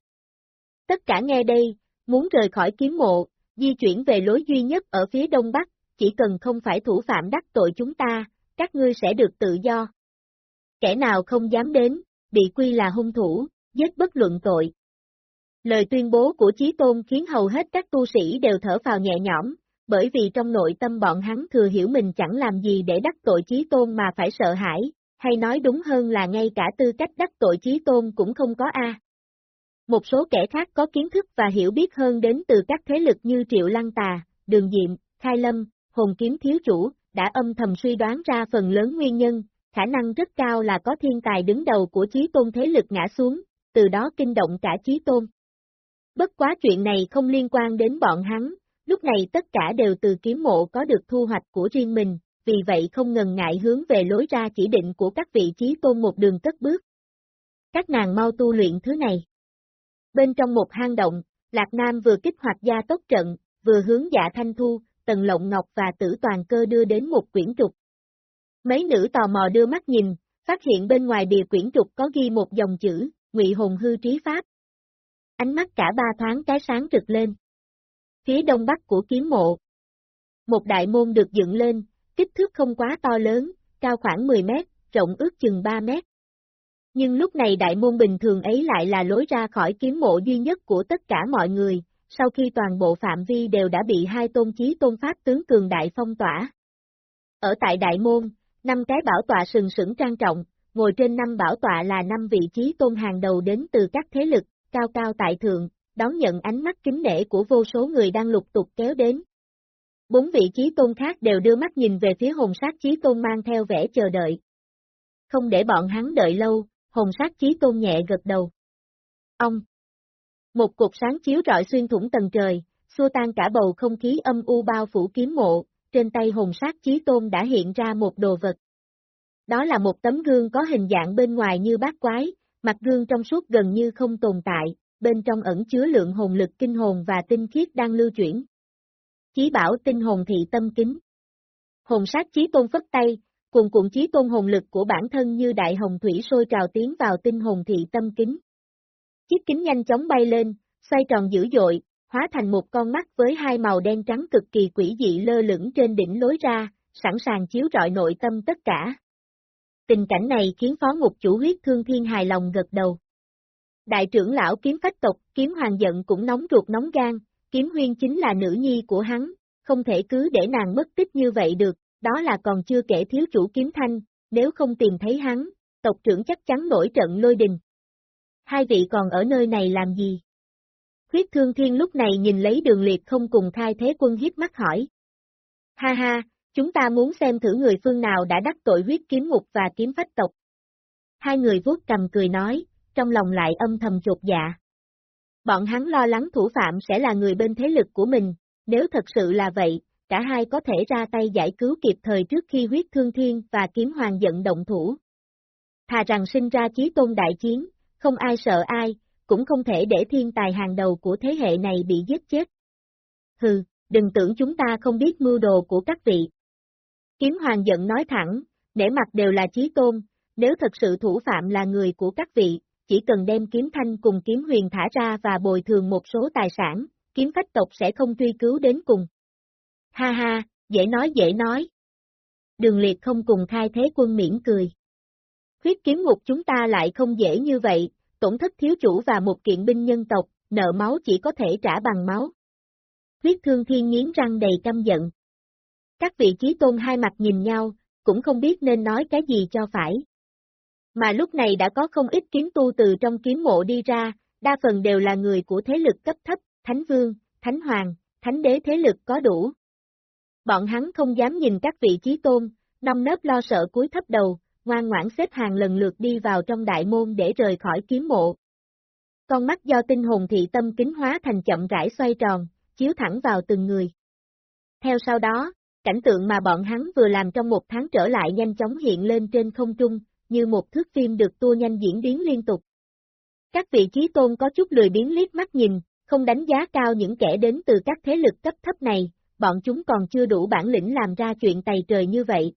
Tất cả nghe đây, muốn rời khỏi kiếm mộ, di chuyển về lối duy nhất ở phía đông bắc, chỉ cần không phải thủ phạm đắc tội chúng ta, các ngươi sẽ được tự do. Kẻ nào không dám đến, bị quy là hung thủ, giết bất luận tội. Lời tuyên bố của Chí Tôn khiến hầu hết các tu sĩ đều thở vào nhẹ nhõm, bởi vì trong nội tâm bọn hắn thừa hiểu mình chẳng làm gì để đắc tội Chí Tôn mà phải sợ hãi, hay nói đúng hơn là ngay cả tư cách đắc tội Chí Tôn cũng không có a. Một số kẻ khác có kiến thức và hiểu biết hơn đến từ các thế lực như Triệu Lăng Tà, Đường Diệm, Khai Lâm, Hồn Kiếm Thiếu Chủ, đã âm thầm suy đoán ra phần lớn nguyên nhân, khả năng rất cao là có thiên tài đứng đầu của Chí Tôn thế lực ngã xuống, từ đó kinh động cả Chí Tôn. Bất quá chuyện này không liên quan đến bọn hắn, lúc này tất cả đều từ kiếm mộ có được thu hoạch của riêng mình, vì vậy không ngần ngại hướng về lối ra chỉ định của các vị trí tôn một đường cất bước. Các nàng mau tu luyện thứ này. Bên trong một hang động, Lạc Nam vừa kích hoạt gia tốc trận, vừa hướng dạ thanh thu, tần lộng ngọc và tử toàn cơ đưa đến một quyển trục. Mấy nữ tò mò đưa mắt nhìn, phát hiện bên ngoài bìa quyển trục có ghi một dòng chữ, ngụy hồn hư trí pháp, ánh mắt cả ba thoáng cái sáng rực lên. phía đông bắc của kiếm mộ. Một đại môn được dựng lên, kích thước không quá to lớn, cao khoảng 10 mét, rộng ước chừng 3 mét. Nhưng lúc này đại môn bình thường ấy lại là lối ra khỏi kiếm mộ duy nhất của tất cả mọi người, sau khi toàn bộ phạm vi đều đã bị hai tôn chí tôn pháp tướng cường đại phong tỏa. Ở tại đại môn, năm cái bảo tọa sừng sững trang trọng, ngồi trên năm bảo tọa là năm vị trí tôn hàng đầu đến từ các thế lực, cao cao tại thượng, đón nhận ánh mắt kính nể của vô số người đang lục tục kéo đến. Bốn vị trí tôn khác đều đưa mắt nhìn về phía hồn sát trí tôn mang theo vẻ chờ đợi. Không để bọn hắn đợi lâu, hồn sát trí tôn nhẹ gật đầu. Ông! Một cột sáng chiếu rọi xuyên thủng tầng trời, xua tan cả bầu không khí âm u bao phủ kiếm mộ, trên tay hồn sát chí tôn đã hiện ra một đồ vật. Đó là một tấm gương có hình dạng bên ngoài như bát quái, mặt gương trong suốt gần như không tồn tại, bên trong ẩn chứa lượng hồn lực kinh hồn và tinh khiết đang lưu chuyển. Chí bảo tinh hồn thị tâm kính. Hồn sát chí tôn phất tay, cùng cuộn chí tôn hồn lực của bản thân như đại hồng thủy sôi trào tiến vào tinh hồn thị tâm kính. Chiếc kính nhanh chóng bay lên, xoay tròn dữ dội, hóa thành một con mắt với hai màu đen trắng cực kỳ quỷ dị lơ lửng trên đỉnh lối ra, sẵn sàng chiếu rọi nội tâm tất cả. Tình cảnh này khiến phó ngục chủ huyết thương thiên hài lòng gật đầu. Đại trưởng lão kiếm phách tộc, kiếm hoàng giận cũng nóng ruột nóng gan, kiếm huyên chính là nữ nhi của hắn, không thể cứ để nàng mất tích như vậy được, đó là còn chưa kể thiếu chủ kiếm thanh, nếu không tìm thấy hắn, tộc trưởng chắc chắn nổi trận lôi đình. Hai vị còn ở nơi này làm gì? Huyết thương thiên lúc này nhìn lấy đường liệt không cùng khai thế quân hiếp mắt hỏi. Ha ha, chúng ta muốn xem thử người phương nào đã đắc tội huyết kiếm ngục và kiếm phách tộc. Hai người vuốt cầm cười nói, trong lòng lại âm thầm chột dạ. Bọn hắn lo lắng thủ phạm sẽ là người bên thế lực của mình, nếu thật sự là vậy, cả hai có thể ra tay giải cứu kịp thời trước khi huyết thương thiên và kiếm hoàng giận động thủ. Thà rằng sinh ra chí tôn đại chiến, không ai sợ ai, cũng không thể để thiên tài hàng đầu của thế hệ này bị giết chết. Hừ, đừng tưởng chúng ta không biết mưu đồ của các vị. Kiếm hoàng giận nói thẳng, nể mặt đều là trí tôn, nếu thật sự thủ phạm là người của các vị, chỉ cần đem kiếm thanh cùng kiếm huyền thả ra và bồi thường một số tài sản, kiếm phách tộc sẽ không truy cứu đến cùng. Ha ha, dễ nói dễ nói. Đường liệt không cùng khai thế quân miễn cười. Huyết kiếm ngục chúng ta lại không dễ như vậy, tổn thất thiếu chủ và một kiện binh nhân tộc, nợ máu chỉ có thể trả bằng máu. Huyết thương thiên nghiến răng đầy căm giận. Các vị trí tôn hai mặt nhìn nhau, cũng không biết nên nói cái gì cho phải. Mà lúc này đã có không ít kiếm tu từ trong kiếm mộ đi ra, đa phần đều là người của thế lực cấp thấp, Thánh Vương, Thánh Hoàng, Thánh Đế thế lực có đủ. Bọn hắn không dám nhìn các vị trí tôn, năm nớp lo sợ cúi thấp đầu, ngoan ngoãn xếp hàng lần lượt đi vào trong đại môn để rời khỏi kiếm mộ. Con mắt do tinh hồn thị tâm kính hóa thành chậm rãi xoay tròn, chiếu thẳng vào từng người. Theo sau đó, cảnh tượng mà bọn hắn vừa làm trong một tháng trở lại nhanh chóng hiện lên trên không trung, như một thước phim được tua nhanh diễn biến liên tục. Các vị trí tôn có chút lười biến liếc mắt nhìn, không đánh giá cao những kẻ đến từ các thế lực cấp thấp này, bọn chúng còn chưa đủ bản lĩnh làm ra chuyện tày trời như vậy.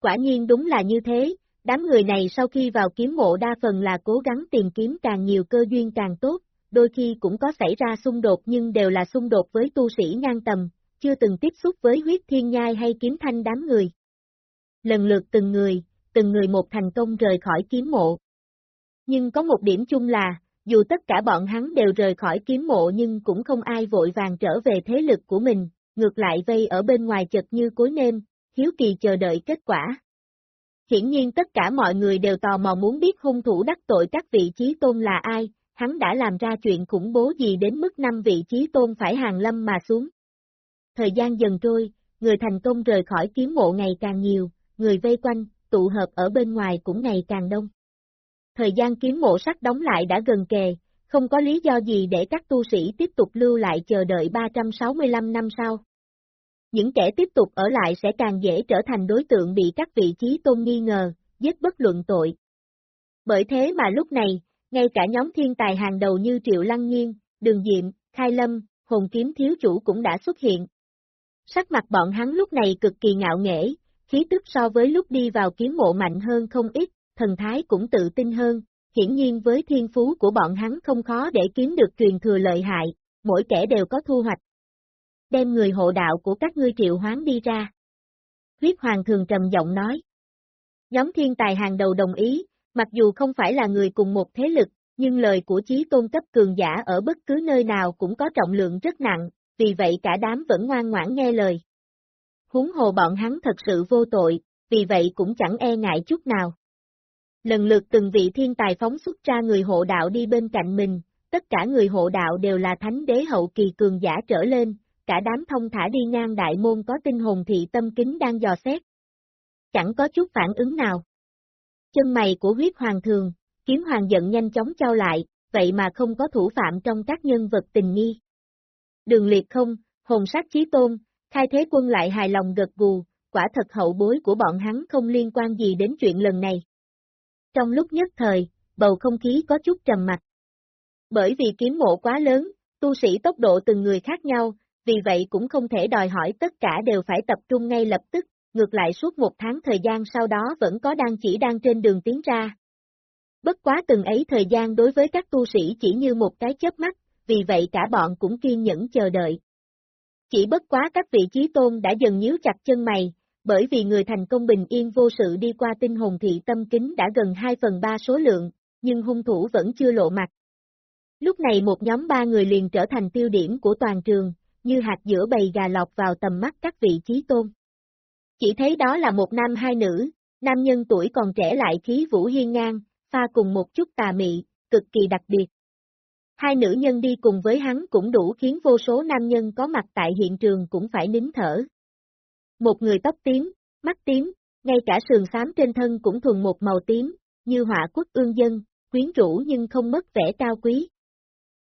Quả nhiên đúng là như thế, đám người này sau khi vào kiếm mộ đa phần là cố gắng tìm kiếm càng nhiều cơ duyên càng tốt, đôi khi cũng có xảy ra xung đột nhưng đều là xung đột với tu sĩ ngang tầm, chưa từng tiếp xúc với huyết thiên nhai hay kiếm thanh đám người. Lần lượt từng người, từng người một thành công rời khỏi kiếm mộ. Nhưng có một điểm chung là, dù tất cả bọn hắn đều rời khỏi kiếm mộ nhưng cũng không ai vội vàng trở về thế lực của mình, ngược lại vây ở bên ngoài chật như cối nêm, hiếu kỳ chờ đợi kết quả. Hiển nhiên tất cả mọi người đều tò mò muốn biết hung thủ đắc tội các vị trí tôn là ai, hắn đã làm ra chuyện khủng bố gì đến mức năm vị trí tôn phải hàng lâm mà xuống. Thời gian dần trôi, người thành công rời khỏi kiếm mộ ngày càng nhiều, người vây quanh, tụ hợp ở bên ngoài cũng ngày càng đông. Thời gian kiếm mộ sắt đóng lại đã gần kề, không có lý do gì để các tu sĩ tiếp tục lưu lại chờ đợi 365 năm sau. Những kẻ tiếp tục ở lại sẽ càng dễ trở thành đối tượng bị các vị trí tôn nghi ngờ, giết bất luận tội. Bởi thế mà lúc này, ngay cả nhóm thiên tài hàng đầu như Triệu Lăng Nhiên, Đường Diệm, Khai Lâm, Hồn Kiếm Thiếu Chủ cũng đã xuất hiện. Sắc mặt bọn hắn lúc này cực kỳ ngạo nghễ, khí tức so với lúc đi vào kiếm mộ mạnh hơn không ít, thần thái cũng tự tin hơn, hiển nhiên với thiên phú của bọn hắn không khó để kiếm được truyền thừa lợi hại, mỗi kẻ đều có thu hoạch đem người hộ đạo của các ngươi triệu hoán đi ra. Huyết Hoàng thường trầm giọng nói. Nhóm thiên tài hàng đầu đồng ý, mặc dù không phải là người cùng một thế lực, nhưng lời của chí tôn cấp cường giả ở bất cứ nơi nào cũng có trọng lượng rất nặng, vì vậy cả đám vẫn ngoan ngoãn nghe lời. Húng hồ bọn hắn thật sự vô tội, vì vậy cũng chẳng e ngại chút nào. Lần lượt từng vị thiên tài phóng xuất ra người hộ đạo đi bên cạnh mình, tất cả người hộ đạo đều là thánh đế hậu kỳ cường giả trở lên, cả đám thông thả đi ngang đại môn có tinh hồn thị tâm kính đang dò xét. Chẳng có chút phản ứng nào. Chân mày của huyết hoàng thường, kiếm hoàng giận nhanh chóng trao lại, vậy mà không có thủ phạm trong các nhân vật tình nghi. Đường liệt không, hồn sát chí tôn, khai thế quân lại hài lòng gật gù, quả thật hậu bối của bọn hắn không liên quan gì đến chuyện lần này. Trong lúc nhất thời, bầu không khí có chút trầm mặt. Bởi vì kiếm mộ quá lớn, tu sĩ tốc độ từng người khác nhau, vì vậy cũng không thể đòi hỏi tất cả đều phải tập trung ngay lập tức, ngược lại suốt một tháng thời gian sau đó vẫn có đang chỉ đang trên đường tiến ra. Bất quá từng ấy thời gian đối với các tu sĩ chỉ như một cái chớp mắt, vì vậy cả bọn cũng kiên nhẫn chờ đợi. Chỉ bất quá các vị trí tôn đã dần nhíu chặt chân mày, bởi vì người thành công bình yên vô sự đi qua tinh hồn thị tâm kính đã gần 2 phần 3 số lượng, nhưng hung thủ vẫn chưa lộ mặt. Lúc này một nhóm ba người liền trở thành tiêu điểm của toàn trường, như hạt giữa bầy gà lọt vào tầm mắt các vị trí tôn. Chỉ thấy đó là một nam hai nữ, nam nhân tuổi còn trẻ lại khí vũ hiên ngang, pha cùng một chút tà mị, cực kỳ đặc biệt. Hai nữ nhân đi cùng với hắn cũng đủ khiến vô số nam nhân có mặt tại hiện trường cũng phải nín thở. Một người tóc tím, mắt tím, ngay cả sườn xám trên thân cũng thuần một màu tím, như họa quốc ương dân, quyến rũ nhưng không mất vẻ cao quý.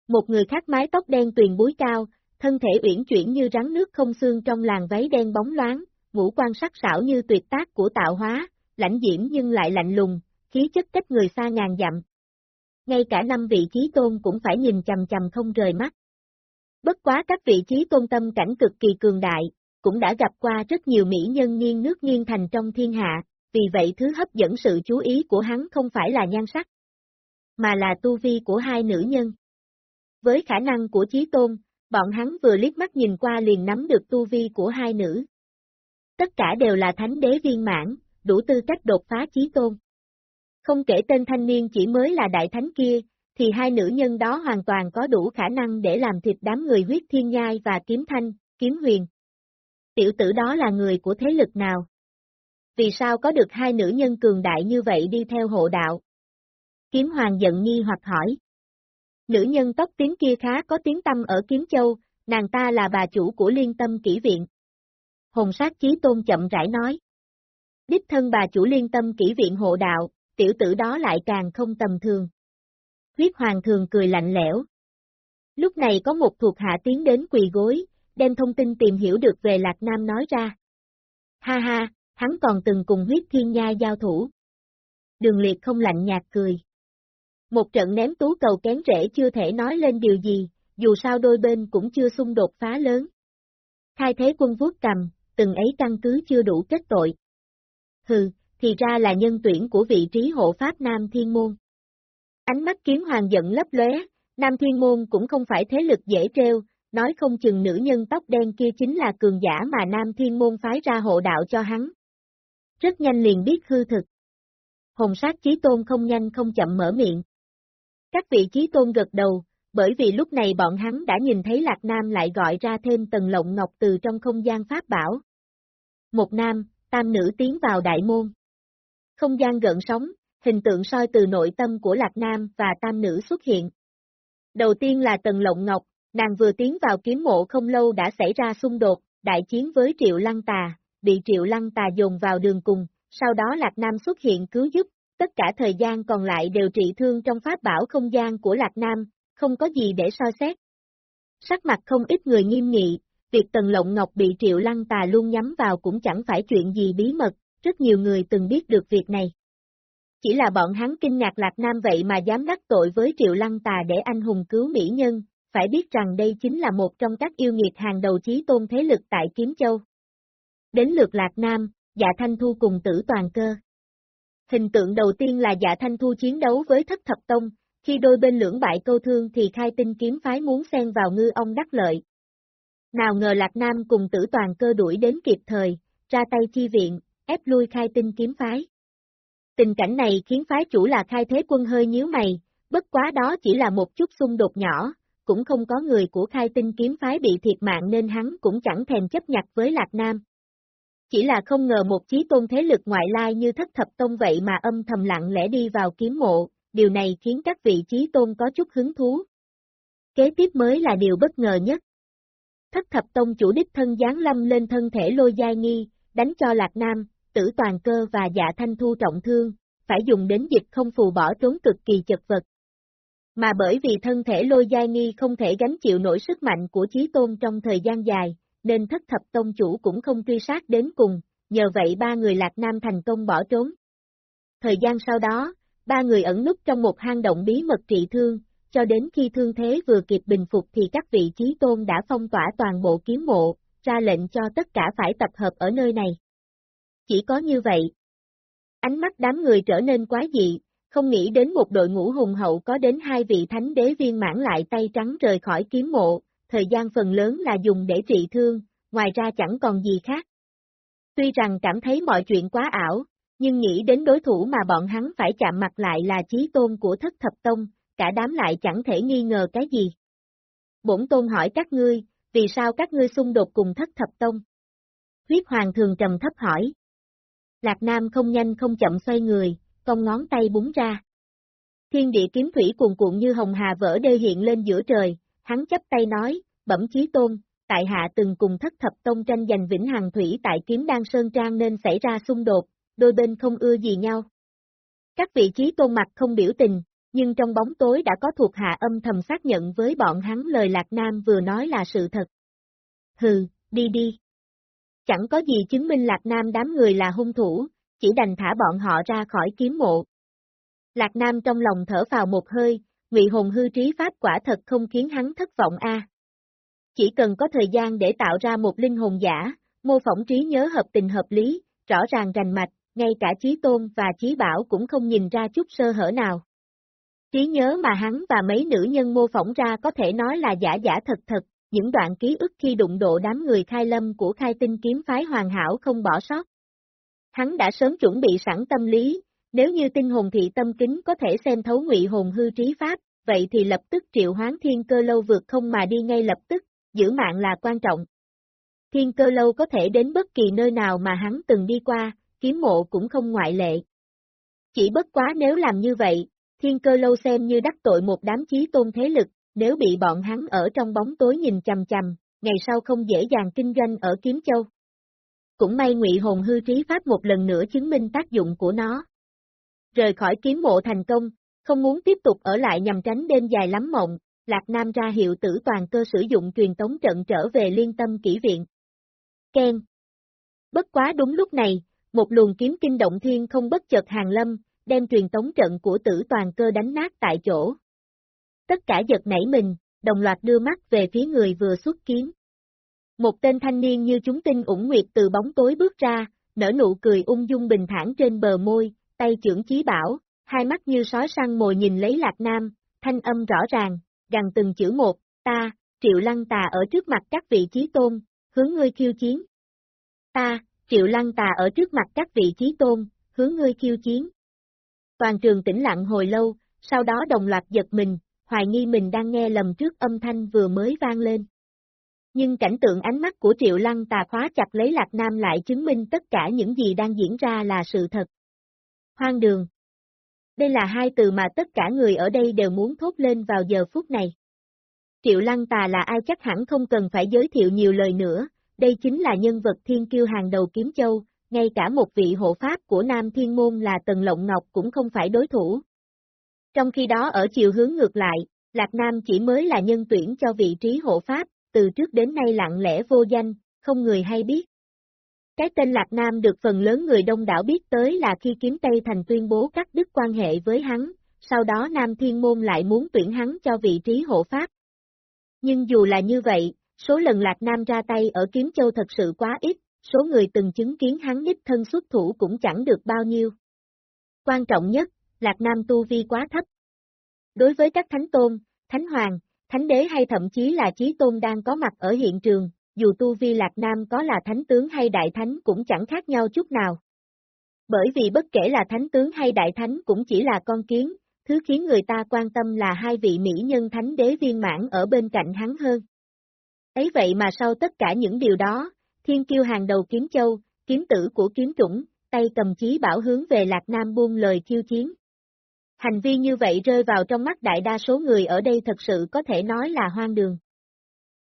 Một người khác mái tóc đen tuyền búi cao, thân thể uyển chuyển như rắn nước không xương trong làn váy đen bóng loáng, ngũ quan sắc sảo như tuyệt tác của tạo hóa, lãnh diễm nhưng lại lạnh lùng, khí chất cách người xa ngàn dặm. Ngay cả năm vị trí tôn cũng phải nhìn chầm chầm không rời mắt. Bất quá các vị trí tôn tâm cảnh cực kỳ cường đại, cũng đã gặp qua rất nhiều mỹ nhân nghiêng nước nghiêng thành trong thiên hạ, vì vậy thứ hấp dẫn sự chú ý của hắn không phải là nhan sắc, mà là tu vi của hai nữ nhân. Với khả năng của trí Tôn, bọn hắn vừa liếc mắt nhìn qua liền nắm được tu vi của hai nữ. Tất cả đều là thánh đế viên mãn, đủ tư cách đột phá Chí Tôn. Không kể tên thanh niên chỉ mới là đại thánh kia, thì hai nữ nhân đó hoàn toàn có đủ khả năng để làm thịt đám người huyết thiên nhai và kiếm thanh, kiếm huyền. Tiểu tử đó là người của thế lực nào? Vì sao có được hai nữ nhân cường đại như vậy đi theo hộ đạo? Kiếm hoàng giận nghi hoặc hỏi. Nữ nhân tóc tím kia khá có tiếng tâm ở Kiếm Châu, nàng ta là bà chủ của liên tâm kỹ viện. Hồng sát chí tôn chậm rãi nói. Đích thân bà chủ liên tâm kỹ viện hộ đạo, tiểu tử đó lại càng không tầm thường. Huyết hoàng thường cười lạnh lẽo. Lúc này có một thuộc hạ tiến đến quỳ gối, đem thông tin tìm hiểu được về Lạc Nam nói ra. Ha ha, hắn còn từng cùng huyết thiên nha giao thủ. Đường liệt không lạnh nhạt cười. Một trận ném tú cầu kén rễ chưa thể nói lên điều gì, dù sao đôi bên cũng chưa xung đột phá lớn. Khai thế quân vuốt cầm, từng ấy căn cứ chưa đủ kết tội. Hừ, thì ra là nhân tuyển của vị trí hộ pháp Nam Thiên Môn. Ánh mắt kiếm hoàng giận lấp lóe, Nam Thiên Môn cũng không phải thế lực dễ treo, nói không chừng nữ nhân tóc đen kia chính là cường giả mà Nam Thiên Môn phái ra hộ đạo cho hắn. Rất nhanh liền biết hư thực. Hồng sát chí tôn không nhanh không chậm mở miệng. Các vị trí tôn gật đầu, bởi vì lúc này bọn hắn đã nhìn thấy Lạc Nam lại gọi ra thêm tầng lộng ngọc từ trong không gian pháp bảo. Một nam, tam nữ tiến vào đại môn. Không gian gợn sóng, hình tượng soi từ nội tâm của Lạc Nam và tam nữ xuất hiện. Đầu tiên là tầng lộng ngọc, nàng vừa tiến vào kiếm mộ không lâu đã xảy ra xung đột, đại chiến với Triệu Lăng Tà, bị Triệu Lăng Tà dồn vào đường cùng, sau đó Lạc Nam xuất hiện cứu giúp, tất cả thời gian còn lại đều trị thương trong pháp bảo không gian của Lạc Nam, không có gì để so xét. Sắc mặt không ít người nghiêm nghị, việc Tần Lộng Ngọc bị Triệu Lăng Tà luôn nhắm vào cũng chẳng phải chuyện gì bí mật, rất nhiều người từng biết được việc này. Chỉ là bọn hắn kinh ngạc Lạc Nam vậy mà dám đắc tội với Triệu Lăng Tà để anh hùng cứu mỹ nhân, phải biết rằng đây chính là một trong các yêu nghiệt hàng đầu chí tôn thế lực tại Kiếm Châu. Đến lượt Lạc Nam, dạ thanh thu cùng tử toàn cơ. Hình tượng đầu tiên là dạ thanh thu chiến đấu với thất thập tông, khi đôi bên lưỡng bại câu thương thì khai tinh kiếm phái muốn xen vào ngư ông đắc lợi. Nào ngờ Lạc Nam cùng tử toàn cơ đuổi đến kịp thời, ra tay chi viện, ép lui khai tinh kiếm phái. Tình cảnh này khiến phái chủ là khai thế quân hơi nhíu mày, bất quá đó chỉ là một chút xung đột nhỏ, cũng không có người của khai tinh kiếm phái bị thiệt mạng nên hắn cũng chẳng thèm chấp nhặt với Lạc Nam. Chỉ là không ngờ một chí tôn thế lực ngoại lai như thất thập tông vậy mà âm thầm lặng lẽ đi vào kiếm mộ, điều này khiến các vị chí tôn có chút hứng thú. Kế tiếp mới là điều bất ngờ nhất. Thất thập tông chủ đích thân giáng lâm lên thân thể lôi giai nghi, đánh cho Lạc Nam, tử toàn cơ và dạ thanh thu trọng thương, phải dùng đến dịch không phù bỏ trốn cực kỳ chật vật. Mà bởi vì thân thể lôi giai nghi không thể gánh chịu nổi sức mạnh của chí tôn trong thời gian dài, nên thất thập tông chủ cũng không truy sát đến cùng, nhờ vậy ba người Lạc Nam thành công bỏ trốn. Thời gian sau đó, ba người ẩn núp trong một hang động bí mật trị thương, cho đến khi thương thế vừa kịp bình phục thì các vị trí tôn đã phong tỏa toàn bộ kiếm mộ, ra lệnh cho tất cả phải tập hợp ở nơi này. Chỉ có như vậy. Ánh mắt đám người trở nên quá dị, không nghĩ đến một đội ngũ hùng hậu có đến hai vị thánh đế viên mãn lại tay trắng rời khỏi kiếm mộ, thời gian phần lớn là dùng để trị thương, ngoài ra chẳng còn gì khác. Tuy rằng cảm thấy mọi chuyện quá ảo, nhưng nghĩ đến đối thủ mà bọn hắn phải chạm mặt lại là chí tôn của thất thập tông, cả đám lại chẳng thể nghi ngờ cái gì. Bổn tôn hỏi các ngươi, vì sao các ngươi xung đột cùng thất thập tông? Huyết hoàng thường trầm thấp hỏi. Lạc Nam không nhanh không chậm xoay người, cong ngón tay búng ra. Thiên địa kiếm thủy cuồn cuộn như hồng hà vỡ đê hiện lên giữa trời, hắn chấp tay nói, bẩm chí tôn, tại hạ từng cùng thất thập tông tranh giành vĩnh hằng thủy tại kiếm đan sơn trang nên xảy ra xung đột, đôi bên không ưa gì nhau. Các vị trí tôn mặt không biểu tình, nhưng trong bóng tối đã có thuộc hạ âm thầm xác nhận với bọn hắn lời Lạc Nam vừa nói là sự thật. Hừ, đi đi. Chẳng có gì chứng minh Lạc Nam đám người là hung thủ, chỉ đành thả bọn họ ra khỏi kiếm mộ. Lạc Nam trong lòng thở vào một hơi, ngụy hồn hư trí pháp quả thật không khiến hắn thất vọng a. Chỉ cần có thời gian để tạo ra một linh hồn giả, mô phỏng trí nhớ hợp tình hợp lý, rõ ràng rành mạch, ngay cả trí tôn và trí bảo cũng không nhìn ra chút sơ hở nào. Trí nhớ mà hắn và mấy nữ nhân mô phỏng ra có thể nói là giả giả thật thật, những đoạn ký ức khi đụng độ đám người khai lâm của khai tinh kiếm phái hoàn hảo không bỏ sót. Hắn đã sớm chuẩn bị sẵn tâm lý, nếu như tinh hồn thị tâm kính có thể xem thấu ngụy hồn hư trí pháp, vậy thì lập tức triệu hoán thiên cơ lâu vượt không mà đi ngay lập tức, giữ mạng là quan trọng. Thiên cơ lâu có thể đến bất kỳ nơi nào mà hắn từng đi qua, kiếm mộ cũng không ngoại lệ. Chỉ bất quá nếu làm như vậy, thiên cơ lâu xem như đắc tội một đám chí tôn thế lực, nếu bị bọn hắn ở trong bóng tối nhìn chầm chầm, ngày sau không dễ dàng kinh doanh ở Kiếm Châu. Cũng may ngụy hồn hư trí pháp một lần nữa chứng minh tác dụng của nó. Rời khỏi kiếm mộ thành công, không muốn tiếp tục ở lại nhằm tránh đêm dài lắm mộng, Lạc Nam ra hiệu tử toàn cơ sử dụng truyền tống trận trở về liên tâm kỹ viện. Ken. Bất quá đúng lúc này, một luồng kiếm kinh động thiên không bất chợt hàng lâm, đem truyền tống trận của tử toàn cơ đánh nát tại chỗ. Tất cả giật nảy mình, đồng loạt đưa mắt về phía người vừa xuất kiếm. Một tên thanh niên như chúng tinh ủng nguyệt từ bóng tối bước ra, nở nụ cười ung dung bình thản trên bờ môi, tay trưởng chí bảo, hai mắt như sói săn mồi nhìn lấy lạc nam, thanh âm rõ ràng, gần từng chữ một, ta, triệu lăng tà ở trước mặt các vị trí tôn, hướng ngươi khiêu chiến. Ta, triệu lăng tà ở trước mặt các vị trí tôn, hướng ngươi khiêu chiến. Toàn trường tĩnh lặng hồi lâu, sau đó đồng loạt giật mình, hoài nghi mình đang nghe lầm trước âm thanh vừa mới vang lên. Nhưng cảnh tượng ánh mắt của Triệu Lăng tà khóa chặt lấy Lạc Nam lại chứng minh tất cả những gì đang diễn ra là sự thật. Hoang đường. Đây là hai từ mà tất cả người ở đây đều muốn thốt lên vào giờ phút này. Triệu Lăng Tà là ai chắc hẳn không cần phải giới thiệu nhiều lời nữa, đây chính là nhân vật thiên kiêu hàng đầu kiếm châu, ngay cả một vị hộ pháp của Nam Thiên Môn là Tần Lộng Ngọc cũng không phải đối thủ. Trong khi đó ở chiều hướng ngược lại, Lạc Nam chỉ mới là nhân tuyển cho vị trí hộ pháp, từ trước đến nay lặng lẽ vô danh, không người hay biết. Cái tên Lạc Nam được phần lớn người đông đảo biết tới là khi kiếm Tây Thành tuyên bố cắt đứt quan hệ với hắn, sau đó Nam Thiên Môn lại muốn tuyển hắn cho vị trí hộ pháp. Nhưng dù là như vậy, số lần Lạc Nam ra tay ở Kiếm Châu thật sự quá ít, số người từng chứng kiến hắn đích thân xuất thủ cũng chẳng được bao nhiêu. Quan trọng nhất, Lạc Nam tu vi quá thấp. Đối với các thánh tôn, thánh hoàng, thánh đế hay thậm chí là chí tôn đang có mặt ở hiện trường, dù tu vi Lạc Nam có là thánh tướng hay đại thánh cũng chẳng khác nhau chút nào. Bởi vì bất kể là thánh tướng hay đại thánh cũng chỉ là con kiến, thứ khiến người ta quan tâm là hai vị mỹ nhân thánh đế viên mãn ở bên cạnh hắn hơn. Ấy vậy mà sau tất cả những điều đó, thiên kiêu hàng đầu kiếm châu, kiếm tử của kiếm chủng, tay cầm chí bảo hướng về Lạc Nam buông lời khiêu chiến. Hành vi như vậy rơi vào trong mắt đại đa số người ở đây thật sự có thể nói là hoang đường.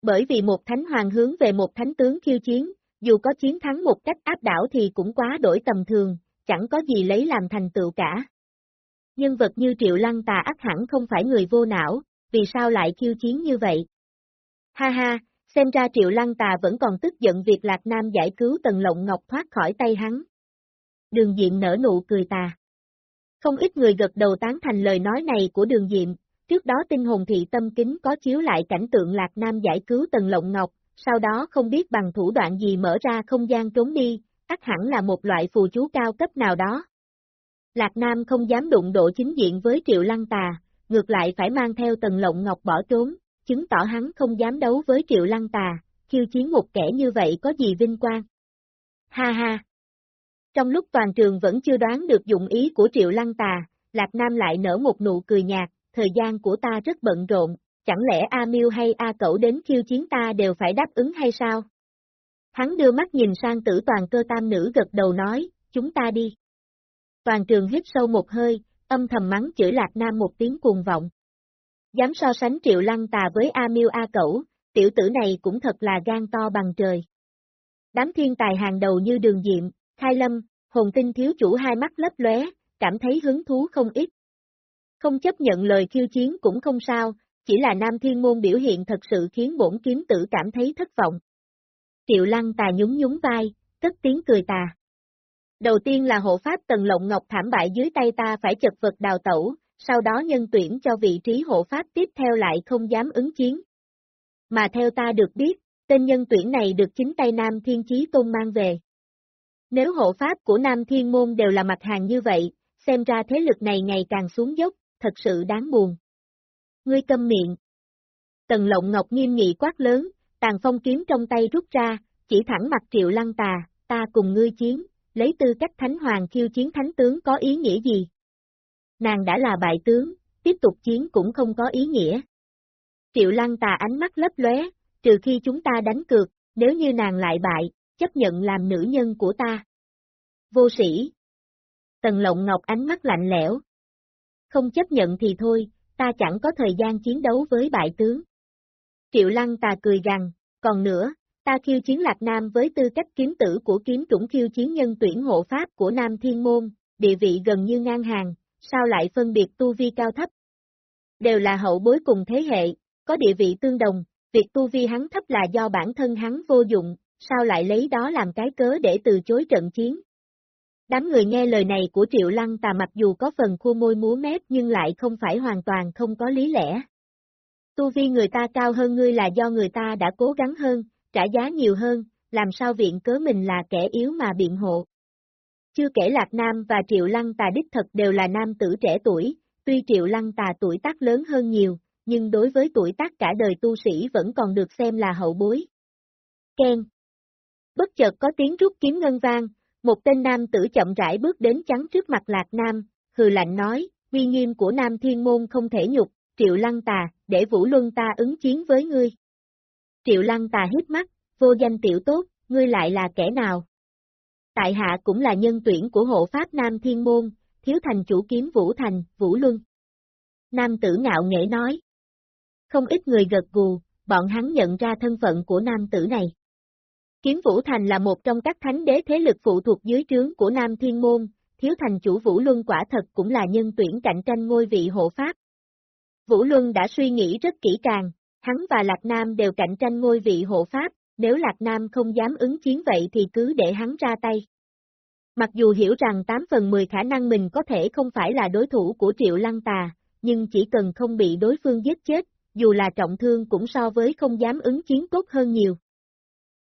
Bởi vì một thánh hoàng hướng về một thánh tướng khiêu chiến, dù có chiến thắng một cách áp đảo thì cũng quá đổi tầm thường, chẳng có gì lấy làm thành tựu cả. Nhân vật như Triệu Lăng Tà ác hẳn không phải người vô não, vì sao lại khiêu chiến như vậy? Ha ha, xem ra Triệu Lăng Tà vẫn còn tức giận việc Lạc Nam giải cứu Tần Lộng Ngọc thoát khỏi tay hắn. Đường Diện nở nụ cười tà. Không ít người gật đầu tán thành lời nói này của Đường Diện, trước đó tinh hồn thị tâm kính có chiếu lại cảnh tượng Lạc Nam giải cứu Tần Lộng Ngọc, sau đó không biết bằng thủ đoạn gì mở ra không gian trốn đi, ắt hẳn là một loại phù chú cao cấp nào đó. Lạc Nam không dám đụng độ chính diện với Triệu Lăng Tà, ngược lại phải mang theo Tần Lộng Ngọc bỏ trốn, chứng tỏ hắn không dám đấu với Triệu Lăng Tà, khiêu chiến một kẻ như vậy có gì vinh quang. Ha ha! Trong lúc toàn trường vẫn chưa đoán được dụng ý của Triệu Lăng Tà, Lạc Nam lại nở một nụ cười nhạt, thời gian của ta rất bận rộn, chẳng lẽ A Miêu hay A Cẩu đến khiêu chiến ta đều phải đáp ứng hay sao? Hắn đưa mắt nhìn sang tử toàn cơ tam nữ gật đầu nói, chúng ta đi. Toàn trường hít sâu một hơi, âm thầm mắng chửi Lạc Nam một tiếng cuồng vọng. Dám so sánh triệu lăng tà với A Miêu A Cẩu, tiểu tử này cũng thật là gan to bằng trời. Đám thiên tài hàng đầu như đường diệm, khai lâm, hồn tinh thiếu chủ hai mắt lấp lóe, cảm thấy hứng thú không ít. Không chấp nhận lời khiêu chiến cũng không sao, chỉ là nam thiên môn biểu hiện thật sự khiến bổn kiếm tử cảm thấy thất vọng. Triệu lăng tà nhún nhún vai, cất tiếng cười tà. Đầu tiên là hộ pháp tần lộng ngọc thảm bại dưới tay ta phải chật vật đào tẩu, sau đó nhân tuyển cho vị trí hộ pháp tiếp theo lại không dám ứng chiến. Mà theo ta được biết, tên nhân tuyển này được chính tay Nam Thiên Chí Tôn mang về. Nếu hộ pháp của Nam Thiên Môn đều là mặt hàng như vậy, xem ra thế lực này ngày càng xuống dốc, thật sự đáng buồn. Ngươi câm miệng. Tần lộng ngọc nghiêm nghị quát lớn, tàn phong kiếm trong tay rút ra, chỉ thẳng mặt triệu lăng tà, ta cùng ngươi chiến, lấy tư cách thánh hoàng khiêu chiến thánh tướng có ý nghĩa gì? Nàng đã là bại tướng, tiếp tục chiến cũng không có ý nghĩa. Triệu lăng tà ánh mắt lấp lóe, trừ khi chúng ta đánh cược, nếu như nàng lại bại, chấp nhận làm nữ nhân của ta. Vô sĩ. Tần lộng ngọc ánh mắt lạnh lẽo. Không chấp nhận thì thôi, ta chẳng có thời gian chiến đấu với bại tướng. Triệu lăng tà cười rằng, còn nữa, ta khiêu chiến Lạc Nam với tư cách kiếm tử của kiếm chủng khiêu chiến nhân tuyển hộ pháp của Nam Thiên Môn, địa vị gần như ngang hàng, sao lại phân biệt tu vi cao thấp? Đều là hậu bối cùng thế hệ, có địa vị tương đồng, việc tu vi hắn thấp là do bản thân hắn vô dụng, sao lại lấy đó làm cái cớ để từ chối trận chiến? Đám người nghe lời này của Triệu Lăng tà mặc dù có phần khua môi múa mép nhưng lại không phải hoàn toàn không có lý lẽ. Tu vi người ta cao hơn ngươi là do người ta đã cố gắng hơn, trả giá nhiều hơn, làm sao viện cớ mình là kẻ yếu mà biện hộ. Chưa kể Lạc Nam và Triệu Lăng Tà đích thật đều là nam tử trẻ tuổi, tuy Triệu Lăng Tà tuổi tác lớn hơn nhiều, nhưng đối với tuổi tác cả đời tu sĩ vẫn còn được xem là hậu bối. Ken Bất chợt có tiếng rút kiếm ngân vang, một tên nam tử chậm rãi bước đến chắn trước mặt Lạc Nam, hừ lạnh nói, uy nghiêm của Nam Thiên Môn không thể nhục, Triệu Lăng Tà, để Vũ Luân ta ứng chiến với ngươi. Triệu Lăng Tà hít mắt, vô danh tiểu tốt, ngươi lại là kẻ nào? Tại hạ cũng là nhân tuyển của hộ pháp Nam Thiên Môn, thiếu thành chủ kiếm Vũ Thành, Vũ Luân. Nam tử ngạo nghễ nói. Không ít người gật gù, bọn hắn nhận ra thân phận của nam tử này. Kiếm Vũ Thành là một trong các thánh đế thế lực phụ thuộc dưới trướng của Nam Thiên Môn, thiếu thành chủ Vũ Luân quả thật cũng là nhân tuyển cạnh tranh ngôi vị hộ pháp. Vũ Luân đã suy nghĩ rất kỹ càng, hắn và Lạc Nam đều cạnh tranh ngôi vị hộ pháp, nếu Lạc Nam không dám ứng chiến vậy thì cứ để hắn ra tay. Mặc dù hiểu rằng 8 phần 10 khả năng mình có thể không phải là đối thủ của Triệu Lăng Tà, nhưng chỉ cần không bị đối phương giết chết, dù là trọng thương cũng so với không dám ứng chiến tốt hơn nhiều.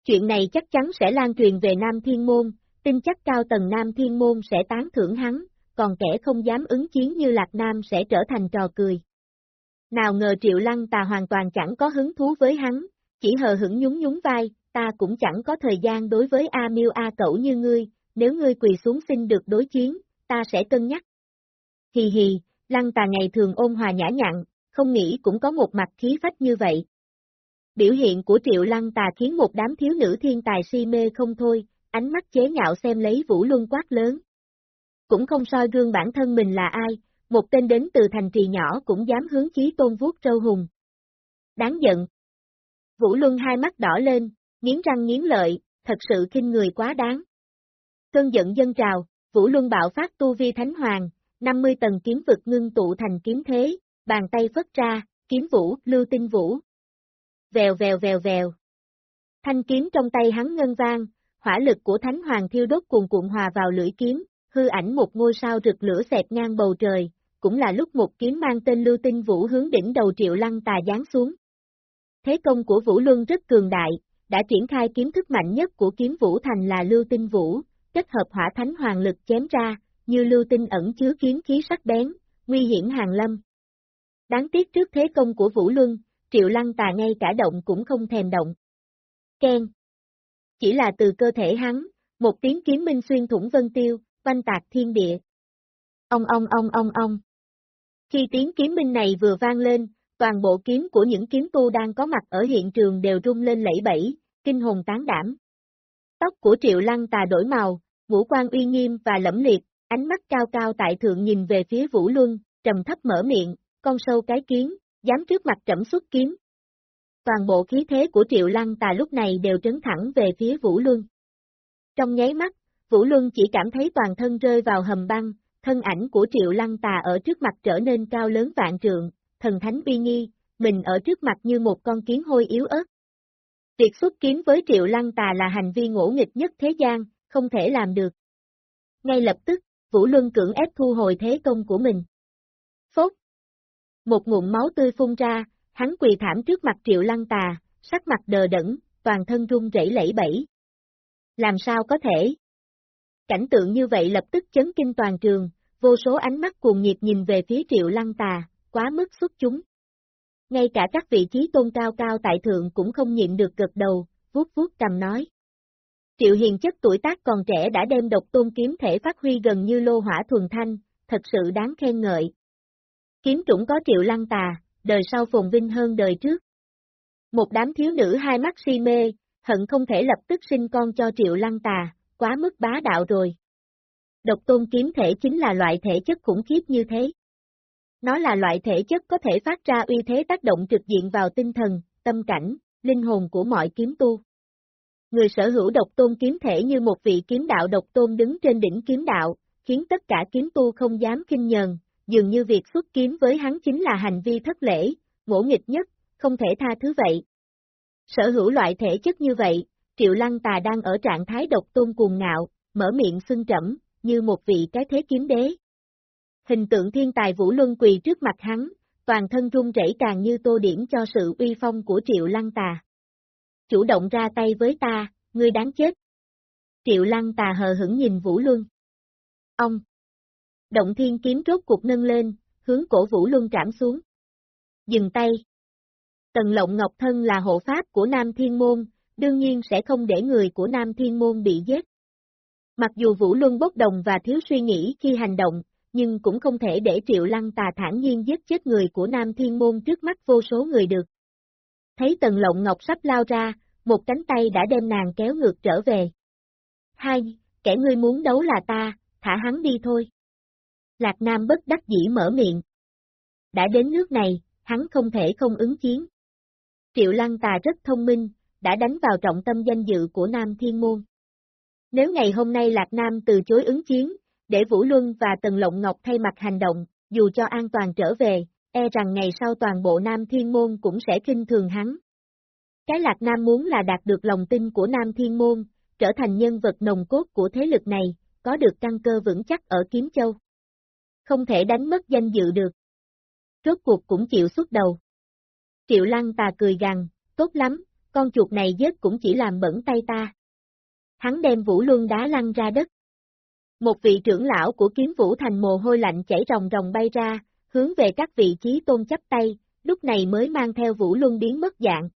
Chuyện này chắc chắn sẽ lan truyền về Nam Thiên Môn, tin chắc cao tầng Nam Thiên Môn sẽ tán thưởng hắn, còn kẻ không dám ứng chiến như Lạc Nam sẽ trở thành trò cười. Nào ngờ Triệu Lăng Tà hoàn toàn chẳng có hứng thú với hắn, chỉ hờ hững nhún nhún vai, ta cũng chẳng có thời gian đối với A Miêu A Cẩu như ngươi, nếu ngươi quỳ xuống xin được đối chiến, ta sẽ cân nhắc. Hì hì, lăng tà ngày thường ôn hòa nhã nhặn, không nghĩ cũng có một mặt khí phách như vậy. Biểu hiện của triệu lăng tà khiến một đám thiếu nữ thiên tài si mê không thôi, ánh mắt chế nhạo xem lấy Vũ Luân quát lớn. Cũng không soi gương bản thân mình là ai, một tên đến từ thành trì nhỏ cũng dám hướng chí tôn vuốt trâu hùng. Đáng giận. Vũ Luân hai mắt đỏ lên, nghiến răng nghiến lợi, thật sự khinh người quá đáng. Cơn giận dân trào, Vũ Luân bạo phát tu vi thánh hoàng, 50 tầng kiếm vực ngưng tụ thành kiếm thế, bàn tay phất ra, kiếm vũ, lưu tinh vũ. Vèo vèo vèo vèo. Thanh kiếm trong tay hắn ngân vang, hỏa lực của thánh hoàng thiêu đốt cuồn cuộn hòa vào lưỡi kiếm, hư ảnh một ngôi sao rực lửa xẹt ngang bầu trời, cũng là lúc một kiếm mang tên lưu tinh vũ hướng đỉnh đầu triệu lăng tà giáng xuống. Thế công của Vũ Luân rất cường đại, đã triển khai kiếm thức mạnh nhất của kiếm vũ thành là lưu tinh vũ, kết hợp hỏa thánh hoàng lực chém ra, như lưu tinh ẩn chứa kiếm khí sắc bén, nguy hiểm hàng lâm. Đáng tiếc trước thế công của Vũ Luân, Triệu Lăng Tà ngay cả động cũng không thèm động. Ken. Chỉ là từ cơ thể hắn, một tiếng kiếm minh xuyên thủng vân tiêu, vanh tạc thiên địa. Ông ông ông ông ông. Khi tiếng kiếm minh này vừa vang lên, toàn bộ kiếm của những kiếm tu đang có mặt ở hiện trường đều rung lên lẫy bẫy, kinh hồn tán đảm. Tóc của Triệu Lăng Tà đổi màu, ngũ quan uy nghiêm và lẫm liệt, ánh mắt cao cao tại thượng nhìn về phía Vũ Luân, trầm thấp mở miệng, con sâu cái kiến, dám trước mặt trẫm xuất kiếm. Toàn bộ khí thế của Triệu Lăng Tà lúc này đều trấn thẳng về phía Vũ Luân. Trong nháy mắt, Vũ Luân chỉ cảm thấy toàn thân rơi vào hầm băng, thân ảnh của Triệu Lăng Tà ở trước mặt trở nên cao lớn vạn trượng, thần thánh uy nghi, mình ở trước mặt như một con kiến hôi yếu ớt. Việc xuất kiếm với Triệu Lăng Tà là hành vi ngỗ nghịch nhất thế gian, không thể làm được. Ngay lập tức, Vũ Luân cưỡng ép thu hồi thế công của mình. Phốt! Một ngụm máu tươi phun ra, hắn quỳ thảm trước mặt Triệu Lăng Tà, sắc mặt đờ đẫn, toàn thân run rẩy lẫy bẫy. Làm sao có thể? Cảnh tượng như vậy lập tức chấn kinh toàn trường, vô số ánh mắt cuồng nhiệt nhìn về phía Triệu Lăng Tà, quá mức xuất chúng. Ngay cả các vị trí tôn cao cao tại thượng cũng không nhịn được gật đầu, vuốt vuốt cầm nói. Triệu Hiền chất tuổi tác còn trẻ đã đem độc tôn kiếm thể phát huy gần như lô hỏa thuần thanh, thật sự đáng khen ngợi. Kiếm trũng có Triệu Lăng Tà, đời sau phồn vinh hơn đời trước. Một đám thiếu nữ hai mắt si mê, hận không thể lập tức sinh con cho Triệu Lăng Tà, quá mức bá đạo rồi. Độc tôn kiếm thể chính là loại thể chất khủng khiếp như thế. Nó là loại thể chất có thể phát ra uy thế tác động trực diện vào tinh thần, tâm cảnh, linh hồn của mọi kiếm tu. Người sở hữu độc tôn kiếm thể như một vị kiếm đạo độc tôn đứng trên đỉnh kiếm đạo, khiến tất cả kiếm tu không dám kinh nhờn, dường như việc xuất kiếm với hắn chính là hành vi thất lễ, ngỗ nghịch nhất, không thể tha thứ vậy. Sở hữu loại thể chất như vậy, Triệu Lăng Tà đang ở trạng thái độc tôn cuồng ngạo, mở miệng xưng trẫm, như một vị cái thế kiếm đế. Hình tượng thiên tài Vũ Luân quỳ trước mặt hắn, toàn thân run rẩy càng như tô điểm cho sự uy phong của Triệu Lăng Tà. Chủ động ra tay với ta, ngươi đáng chết. Triệu Lăng Tà hờ hững nhìn Vũ Luân. Ông! Động thiên kiếm rốt cuộc nâng lên, hướng cổ Vũ Luân trảm xuống. Dừng tay. Tần Lộng Ngọc Thân là hộ pháp của Nam Thiên Môn, đương nhiên sẽ không để người của Nam Thiên Môn bị giết. Mặc dù Vũ Luân bốc đồng và thiếu suy nghĩ khi hành động, nhưng cũng không thể để Triệu Lăng Tà thản nhiên giết chết người của Nam Thiên Môn trước mắt vô số người được. Thấy Tần Lộng Ngọc sắp lao ra, một cánh tay đã đem nàng kéo ngược trở về. Hai, kẻ ngươi muốn đấu là ta, thả hắn đi thôi. Lạc Nam bất đắc dĩ mở miệng. Đã đến nước này, hắn không thể không ứng chiến. Triệu Lăng Tà rất thông minh, đã đánh vào trọng tâm danh dự của Nam Thiên Môn. Nếu ngày hôm nay Lạc Nam từ chối ứng chiến, để Vũ Luân và Tần Lộng Ngọc thay mặt hành động, dù cho an toàn trở về, e rằng ngày sau toàn bộ Nam Thiên Môn cũng sẽ kinh thường hắn. Cái Lạc Nam muốn là đạt được lòng tin của Nam Thiên Môn, trở thành nhân vật nồng cốt của thế lực này, có được căn cơ vững chắc ở Kiếm Châu. Không thể đánh mất danh dự được. Rốt cuộc cũng chịu xuất đầu. Triệu Lăng tà cười gằn, tốt lắm, con chuột này giết cũng chỉ làm bẩn tay ta. Hắn đem Vũ Luân đá lăn ra đất. Một vị trưởng lão của kiếm vũ thành mồ hôi lạnh chảy ròng ròng bay ra, hướng về các vị trí tôn chấp tay, lúc này mới mang theo Vũ Luân biến mất dạng.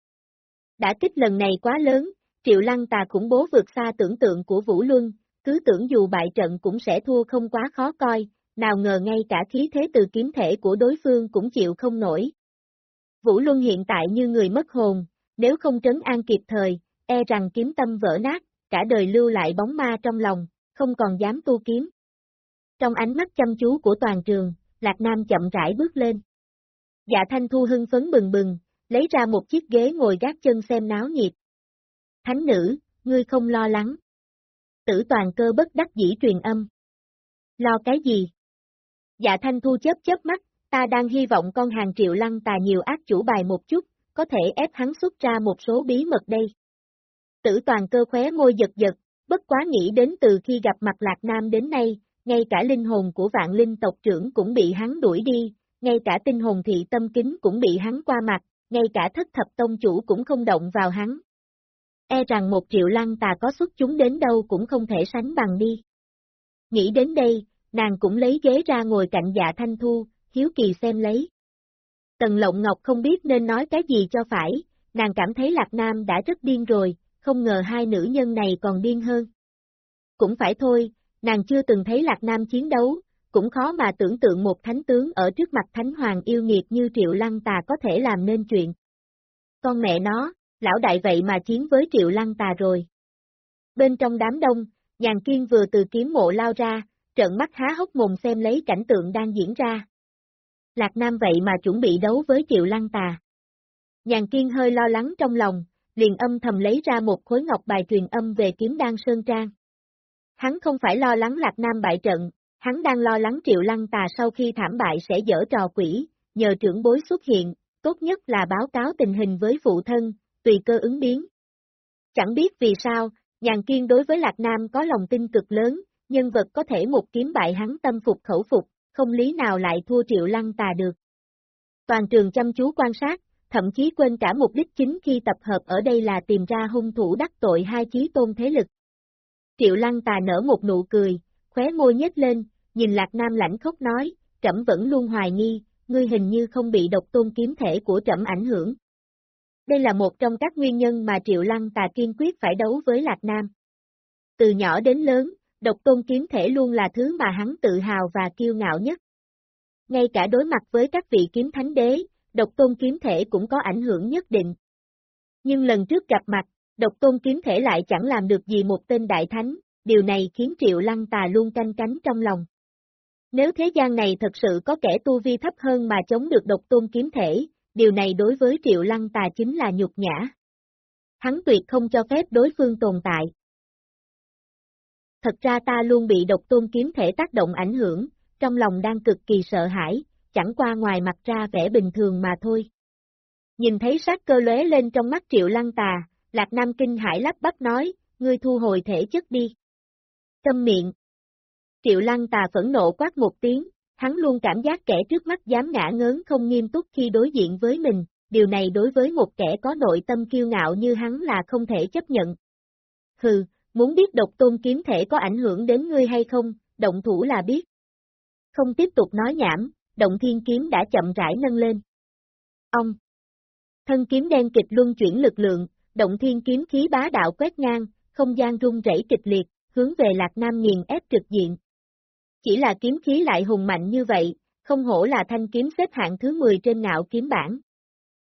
Đã kích lần này quá lớn, Triệu Lăng Tà khủng bố vượt xa tưởng tượng của Vũ Luân, cứ tưởng dù bại trận cũng sẽ thua không quá khó coi, nào ngờ ngay cả khí thế từ kiếm thể của đối phương cũng chịu không nổi. Vũ Luân hiện tại như người mất hồn, nếu không trấn an kịp thời, e rằng kiếm tâm vỡ nát, cả đời lưu lại bóng ma trong lòng, không còn dám tu kiếm. Trong ánh mắt chăm chú của toàn trường, Lạc Nam chậm rãi bước lên. Dạ Thanh Thu hưng phấn bừng bừng, lấy ra một chiếc ghế ngồi gác chân xem náo nhiệt. Thánh nữ, ngươi không lo lắng. Tử toàn cơ bất đắc dĩ truyền âm. Lo cái gì? Dạ Thanh Thu chớp chớp mắt, ta đang hy vọng con hàng triệu lăng tà nhiều ác chủ bài một chút, có thể ép hắn xuất ra một số bí mật đây. Tử toàn cơ khóe môi giật giật, bất quá nghĩ đến từ khi gặp mặt Lạc Nam đến nay, ngay cả linh hồn của vạn linh tộc trưởng cũng bị hắn đuổi đi, ngay cả tinh hồn thị tâm kính cũng bị hắn qua mặt, ngay cả thất thập tông chủ cũng không động vào hắn. E rằng một triệu lăng tà có xuất chúng đến đâu cũng không thể sánh bằng đi. Nghĩ đến đây, nàng cũng lấy ghế ra ngồi cạnh dạ thanh thu, hiếu kỳ xem lấy. Tần Lộng Ngọc không biết nên nói cái gì cho phải, nàng cảm thấy Lạc Nam đã rất điên rồi, không ngờ hai nữ nhân này còn điên hơn. Cũng phải thôi, nàng chưa từng thấy Lạc Nam chiến đấu, cũng khó mà tưởng tượng một thánh tướng ở trước mặt thánh hoàng yêu nghiệt như Triệu Lăng Tà có thể làm nên chuyện. Con mẹ nó, lão đại vậy mà chiến với Triệu Lăng Tà rồi. Bên trong đám đông, nhàn kiên vừa từ kiếm mộ lao ra, trợn mắt há hốc mồm xem lấy cảnh tượng đang diễn ra. Lạc Nam vậy mà chuẩn bị đấu với Triệu Lăng Tà. Nhàn kiên hơi lo lắng trong lòng, liền âm thầm lấy ra một khối ngọc bài truyền âm về kiếm đan Sơn Trang. Hắn không phải lo lắng Lạc Nam bại trận, hắn đang lo lắng Triệu Lăng Tà sau khi thảm bại sẽ dở trò quỷ, nhờ trưởng bối xuất hiện, tốt nhất là báo cáo tình hình với phụ thân, tùy cơ ứng biến. Chẳng biết vì sao, Nhàn Kiên đối với Lạc Nam có lòng tin cực lớn, nhân vật có thể một kiếm bại hắn tâm phục khẩu phục, không lý nào lại thua Triệu Lăng Tà được. Toàn trường chăm chú quan sát, thậm chí quên cả mục đích chính khi tập hợp ở đây là tìm ra hung thủ đắc tội hai chí tôn thế lực. Triệu Lăng Tà nở một nụ cười, khóe môi nhếch lên, nhìn Lạc Nam lãnh khốc nói, trẫm vẫn luôn hoài nghi, ngươi hình như không bị độc tôn kiếm thể của trẫm ảnh hưởng. Đây là một trong các nguyên nhân mà Triệu Lăng Tà kiên quyết phải đấu với Lạc Nam. Từ nhỏ đến lớn, độc tôn kiếm thể luôn là thứ mà hắn tự hào và kiêu ngạo nhất. Ngay cả đối mặt với các vị kiếm thánh đế, độc tôn kiếm thể cũng có ảnh hưởng nhất định. Nhưng lần trước gặp mặt, độc tôn kiếm thể lại chẳng làm được gì một tên đại thánh, điều này khiến Triệu Lăng Tà luôn canh cánh trong lòng. Nếu thế gian này thật sự có kẻ tu vi thấp hơn mà chống được độc tôn kiếm thể, điều này đối với Triệu Lăng Tà chính là nhục nhã. Hắn tuyệt không cho phép đối phương tồn tại. Thật ra ta luôn bị độc tôn kiếm thể tác động ảnh hưởng, trong lòng đang cực kỳ sợ hãi, chẳng qua ngoài mặt ra vẻ bình thường mà thôi. Nhìn thấy sát cơ lóe lên trong mắt Triệu Lăng Tà, Lạc Nam kinh hải lắp bắp nói, ngươi thu hồi thể chất đi. Câm miệng. Triệu Lăng Tà phẫn nộ quát một tiếng, hắn luôn cảm giác kẻ trước mắt dám ngã ngớn không nghiêm túc khi đối diện với mình, điều này đối với một kẻ có nội tâm kiêu ngạo như hắn là không thể chấp nhận. Hừ, muốn biết độc tôn kiếm thể có ảnh hưởng đến ngươi hay không, động thủ là biết. Không tiếp tục nói nhảm, động thiên kiếm đã chậm rãi nâng lên. Ông! Thân kiếm đen kịch luân chuyển lực lượng, động thiên kiếm khí bá đạo quét ngang, không gian rung rẩy kịch liệt, hướng về Lạc Nam nghiền ép trực diện. Chỉ là kiếm khí lại hùng mạnh như vậy, không hổ là thanh kiếm xếp hạng thứ 10 trên ngạo kiếm bảng.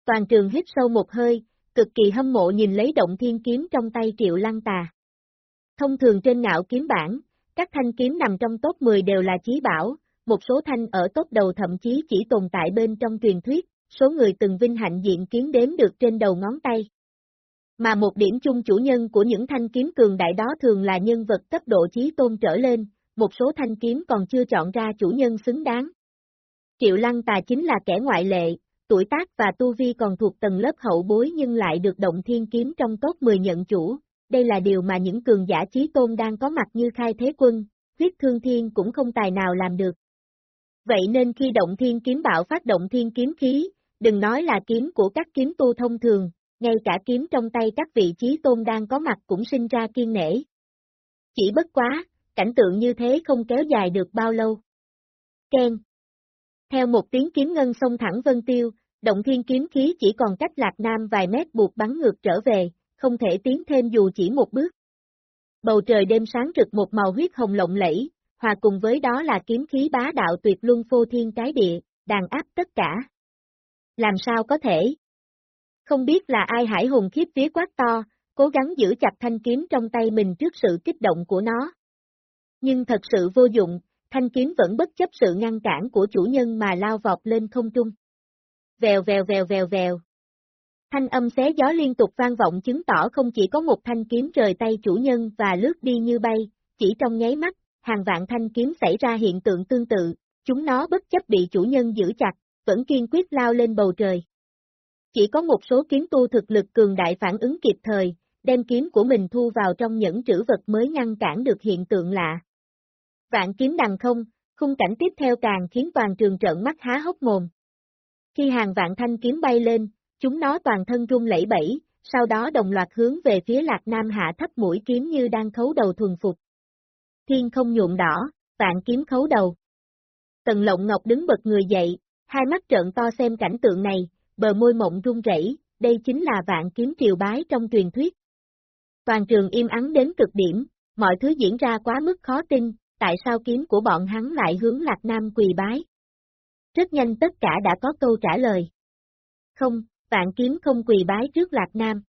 Toàn trường hít sâu một hơi, cực kỳ hâm mộ nhìn lấy động thiên kiếm trong tay triệu lăng tà. Thông thường trên ngạo kiếm bảng, các thanh kiếm nằm trong top 10 đều là chí bảo, một số thanh ở top đầu thậm chí chỉ tồn tại bên trong truyền thuyết, số người từng vinh hạnh diện kiếm đếm được trên đầu ngón tay. Mà một điểm chung chủ nhân của những thanh kiếm cường đại đó thường là nhân vật cấp độ chí tôn trở lên, một số thanh kiếm còn chưa chọn ra chủ nhân xứng đáng. Triệu Lăng Tà chính là kẻ ngoại lệ, tuổi tác và tu vi còn thuộc tầng lớp hậu bối nhưng lại được động thiên kiếm trong top 10 nhận chủ, đây là điều mà những cường giả trí tôn đang có mặt như khai thế quân, huyết thương thiên cũng không tài nào làm được. Vậy nên khi động thiên kiếm bạo phát động thiên kiếm khí, đừng nói là kiếm của các kiếm tu thông thường, ngay cả kiếm trong tay các vị trí tôn đang có mặt cũng sinh ra kiên nể. Chỉ bất quá, cảnh tượng như thế không kéo dài được bao lâu. Ken Theo một tiếng kiếm ngân xông thẳng vân tiêu, động thiên kiếm khí chỉ còn cách lạc nam vài mét buộc bắn ngược trở về, không thể tiến thêm dù chỉ một bước. Bầu trời đêm sáng rực một màu huyết hồng lộng lẫy, hòa cùng với đó là kiếm khí bá đạo tuyệt luân phô thiên cái địa, đàn áp tất cả. Làm sao có thể? Không biết là ai hải hùng khiếp phía quát to, cố gắng giữ chặt thanh kiếm trong tay mình trước sự kích động của nó. Nhưng thật sự vô dụng, thanh kiếm vẫn bất chấp sự ngăn cản của chủ nhân mà lao vọt lên không trung. Vèo vèo vèo vèo vèo. Thanh âm xé gió liên tục vang vọng chứng tỏ không chỉ có một thanh kiếm rời tay chủ nhân và lướt đi như bay, chỉ trong nháy mắt, hàng vạn thanh kiếm xảy ra hiện tượng tương tự, chúng nó bất chấp bị chủ nhân giữ chặt, vẫn kiên quyết lao lên bầu trời. Chỉ có một số kiếm tu thực lực cường đại phản ứng kịp thời, đem kiếm của mình thu vào trong những trữ vật mới ngăn cản được hiện tượng lạ. Vạn kiếm đằng không, khung cảnh tiếp theo càng khiến toàn trường trợn mắt há hốc mồm. Khi hàng vạn thanh kiếm bay lên, chúng nó toàn thân rung lẫy bẫy, sau đó đồng loạt hướng về phía Lạc Nam hạ thấp mũi kiếm như đang khấu đầu thuần phục. Thiên không nhuộm đỏ, vạn kiếm khấu đầu. Tần Lộng Ngọc đứng bật người dậy, hai mắt trợn to xem cảnh tượng này, bờ môi mộng run rẩy, đây chính là vạn kiếm triều bái trong truyền thuyết. Toàn trường im ắng đến cực điểm, mọi thứ diễn ra quá mức khó tin, tại sao kiếm của bọn hắn lại hướng Lạc Nam quỳ bái. Rất nhanh tất cả đã có câu trả lời. Không, vạn kiếm không quỳ bái trước Lạc Nam.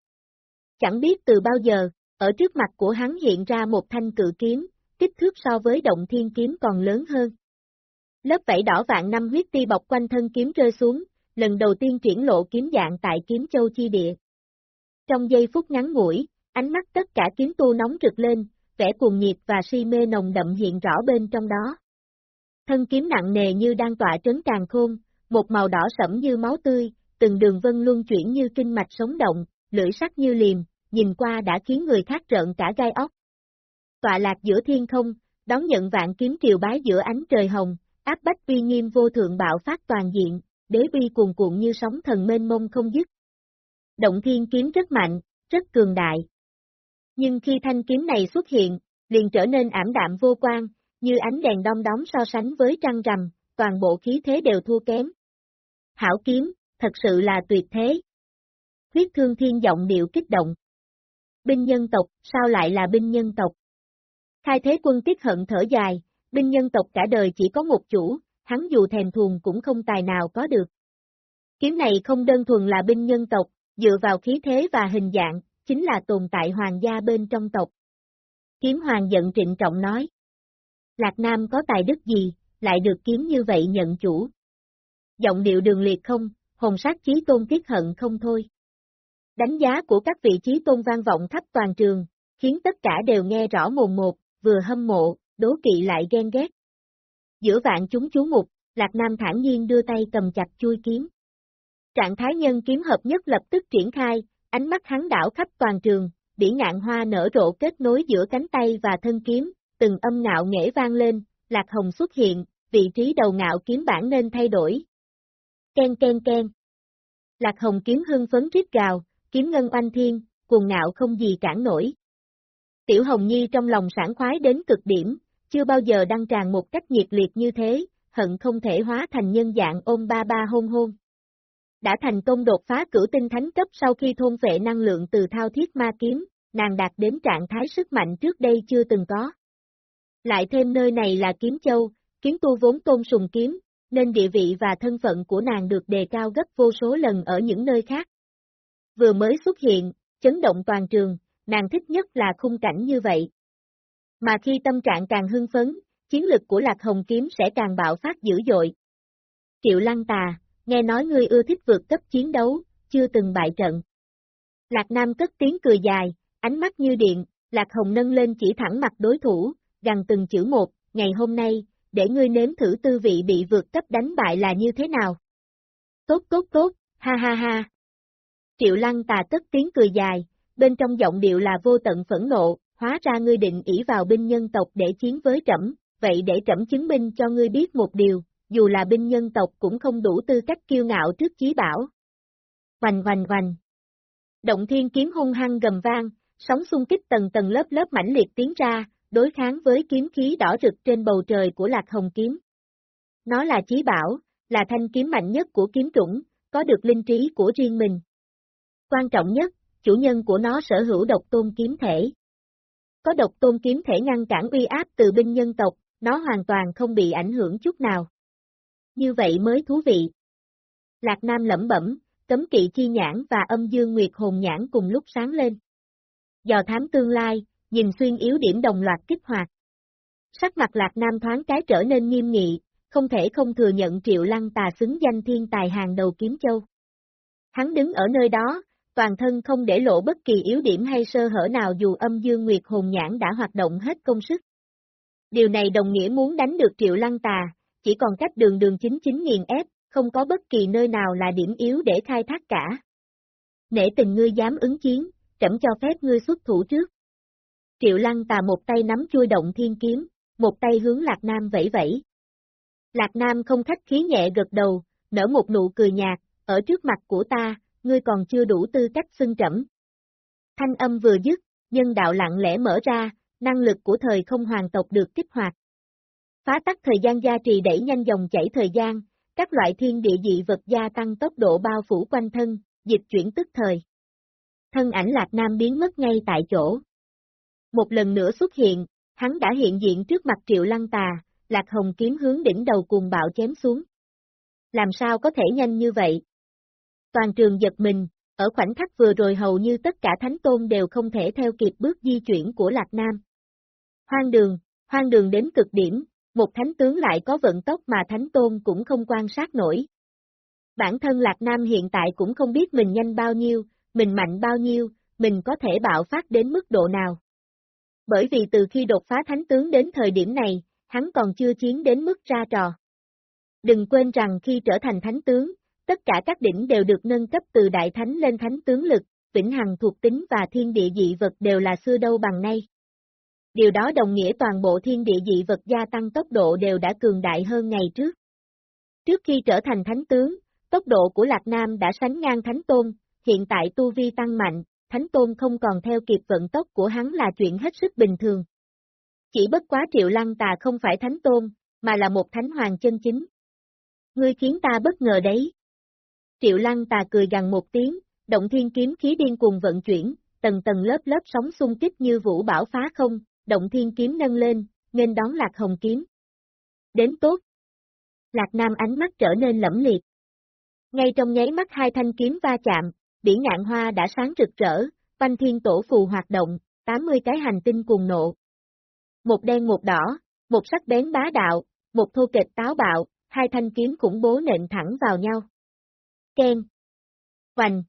Chẳng biết từ bao giờ, ở trước mặt của hắn hiện ra một thanh cự kiếm, kích thước so với động thiên kiếm còn lớn hơn. Lớp vảy đỏ vạn năm huyết ti bọc quanh thân kiếm rơi xuống, lần đầu tiên triển lộ kiếm dạng tại kiếm châu chi địa. Trong giây phút ngắn ngủi, ánh mắt tất cả kiếm tu nóng rực lên, vẻ cuồng nhiệt và si mê nồng đậm hiện rõ bên trong đó. Thân kiếm nặng nề như đang tỏa trấn càng khôn, một màu đỏ sẫm như máu tươi, từng đường vân luân chuyển như kinh mạch sống động, lưỡi sắc như liềm, nhìn qua đã khiến người khác trợn cả gai óc. Tọa lạc giữa thiên không, đón nhận vạn kiếm triều bái giữa ánh trời hồng, áp bách uy nghiêm vô thượng bạo phát toàn diện, đế uy cuồn cuộn như sóng thần mênh mông không dứt. Động thiên kiếm rất mạnh, rất cường đại. Nhưng khi thanh kiếm này xuất hiện, liền trở nên ảm đạm vô quan, như ánh đèn đom đóm so sánh với trăng rằm, toàn bộ khí thế đều thua kém. Hảo kiếm, thật sự là tuyệt thế. Huyết thương thiên giọng điệu kích động. Binh nhân tộc, sao lại là binh nhân tộc? Khai thế quân tiết hận thở dài, binh nhân tộc cả đời chỉ có một chủ, hắn dù thèm thuồng cũng không tài nào có được. Kiếm này không đơn thuần là binh nhân tộc, dựa vào khí thế và hình dạng, chính là tồn tại hoàng gia bên trong tộc. Kiếm hoàng giận trịnh trọng nói. Lạc Nam có tài đức gì, lại được kiếm như vậy nhận chủ. Giọng điệu đường liệt không, hồn sát chí tôn tiếc hận không thôi. Đánh giá của các vị trí tôn vang vọng khắp toàn trường, khiến tất cả đều nghe rõ mồn một, vừa hâm mộ, đố kỵ lại ghen ghét. Giữa vạn chúng chú mục, Lạc Nam thản nhiên đưa tay cầm chặt chui kiếm. Trạng thái nhân kiếm hợp nhất lập tức triển khai, ánh mắt hắn đảo khắp toàn trường, bỉ ngạn hoa nở rộ kết nối giữa cánh tay và thân kiếm, từng âm ngạo nghễ vang lên, Lạc Hồng xuất hiện, vị trí đầu ngạo kiếm bản nên thay đổi. Ken ken ken. Lạc Hồng kiếm hưng phấn rít gào, kiếm ngân oanh thiên, cuồng ngạo không gì cản nổi. Tiểu Hồng Nhi trong lòng sảng khoái đến cực điểm, chưa bao giờ đăng tràn một cách nhiệt liệt như thế, hận không thể hóa thành nhân dạng ôm ba ba hôn hôn. Đã thành công đột phá cửu tinh thánh cấp sau khi thôn vệ năng lượng từ thao thiết ma kiếm, nàng đạt đến trạng thái sức mạnh trước đây chưa từng có. Lại thêm nơi này là kiếm châu, kiếm tu vốn tôn sùng kiếm, nên địa vị và thân phận của nàng được đề cao gấp vô số lần ở những nơi khác. Vừa mới xuất hiện, chấn động toàn trường, nàng thích nhất là khung cảnh như vậy. Mà khi tâm trạng càng hưng phấn, chiến lực của Lạc Hồng Kiếm sẽ càng bạo phát dữ dội. Triệu Lăng Tà, nghe nói ngươi ưa thích vượt cấp chiến đấu, chưa từng bại trận. Lạc Nam cất tiếng cười dài, ánh mắt như điện, Lạc Hồng nâng lên chỉ thẳng mặt đối thủ, gần từng chữ một, ngày hôm nay, để ngươi nếm thử tư vị bị vượt cấp đánh bại là như thế nào. Tốt tốt tốt, ha ha ha. Triệu Lăng Tà tức tiếng cười dài, bên trong giọng điệu là vô tận phẫn nộ, hóa ra ngươi định ỷ vào binh nhân tộc để chiến với trẫm, vậy để trẫm chứng minh cho ngươi biết một điều, dù là binh nhân tộc cũng không đủ tư cách kiêu ngạo trước chí bảo. Hoành hoành hoành. Động thiên kiếm hung hăng gầm vang, sóng xung kích tầng tầng lớp lớp mãnh liệt tiến ra, đối kháng với kiếm khí đỏ rực trên bầu trời của Lạc Hồng kiếm. Nó là chí bảo, là thanh kiếm mạnh nhất của kiếm chủng, có được linh trí của riêng mình. Quan trọng nhất, chủ nhân của nó sở hữu độc tôn kiếm thể. Có độc tôn kiếm thể ngăn cản uy áp từ binh nhân tộc, nó hoàn toàn không bị ảnh hưởng chút nào. Như vậy mới thú vị. Lạc Nam lẩm bẩm, cấm kỵ chi nhãn và âm dương nguyệt hồn nhãn cùng lúc sáng lên. Dò thám tương lai, nhìn xuyên yếu điểm đồng loạt kích hoạt. Sắc mặt Lạc Nam thoáng cái trở nên nghiêm nghị, không thể không thừa nhận Triệu Lăng tà xứng danh thiên tài hàng đầu kiếm châu. Hắn đứng ở nơi đó, toàn thân không để lộ bất kỳ yếu điểm hay sơ hở nào dù âm dương nguyệt hồn nhãn đã hoạt động hết công sức. Điều này đồng nghĩa muốn đánh được Triệu Lăng tà, chỉ còn cách đường đường chính chính nghiền ép, không có bất kỳ nơi nào là điểm yếu để khai thác cả. Nể tình ngươi dám ứng chiến, trẫm cho phép ngươi xuất thủ trước. Triệu Lăng tà một tay nắm chui động thiên kiếm, một tay hướng Lạc Nam vẫy vẫy. Lạc Nam không khách khí nhẹ gật đầu, nở một nụ cười nhạt, ở trước mặt của ta, ngươi còn chưa đủ tư cách xưng trẫm. Thanh âm vừa dứt, nhân đạo lặng lẽ mở ra, năng lực của thời không hoàn tộc được kích hoạt. Phá tắc thời gian gia trì đẩy nhanh dòng chảy thời gian, các loại thiên địa dị vật gia tăng tốc độ bao phủ quanh thân, dịch chuyển tức thời. Thân ảnh Lạc Nam biến mất ngay tại chỗ. Một lần nữa xuất hiện, hắn đã hiện diện trước mặt Triệu Lăng Tà, Lạc Hồng kiếm hướng đỉnh đầu cùng bạo chém xuống. Làm sao có thể nhanh như vậy? Toàn trường giật mình, ở khoảnh khắc vừa rồi hầu như tất cả thánh tôn đều không thể theo kịp bước di chuyển của Lạc Nam. Hoang đường, hoang đường đến cực điểm, một thánh tướng lại có vận tốc mà thánh tôn cũng không quan sát nổi. Bản thân Lạc Nam hiện tại cũng không biết mình nhanh bao nhiêu, mình mạnh bao nhiêu, mình có thể bạo phát đến mức độ nào. Bởi vì từ khi đột phá thánh tướng đến thời điểm này, hắn còn chưa chiến đến mức ra trò. Đừng quên rằng khi trở thành thánh tướng, tất cả các đỉnh đều được nâng cấp từ đại thánh lên thánh tướng lực, vĩnh hằng thuộc tính và thiên địa dị vật đều là xưa đâu bằng nay. Điều đó đồng nghĩa toàn bộ thiên địa dị vật gia tăng tốc độ đều đã cường đại hơn ngày trước. Trước khi trở thành thánh tướng, tốc độ của Lạc Nam đã sánh ngang thánh tôn, hiện tại tu vi tăng mạnh, thánh tôn không còn theo kịp vận tốc của hắn là chuyện hết sức bình thường. Chỉ bất quá triệu lăng tà không phải thánh tôn, mà là một thánh hoàng chân chính. Ngươi khiến ta bất ngờ đấy. Triệu lăng tà cười gằn một tiếng, động thiên kiếm khí điên cùng vận chuyển, tầng tầng lớp lớp sóng xung kích như vũ bão phá không, động thiên kiếm nâng lên, nên đón lạc hồng kiếm. Đến tốt. Lạc Nam ánh mắt trở nên lẫm liệt. Ngay trong nháy mắt hai thanh kiếm va chạm, biển ngạn hoa đã sáng rực rỡ, quanh thiên tổ phù hoạt động, 80 cái hành tinh cuồng nộ. Một đen một đỏ, một sắc bén bá đạo, một thô kịch táo bạo, hai thanh kiếm khủng bố nện thẳng vào nhau. Ken. Hoành.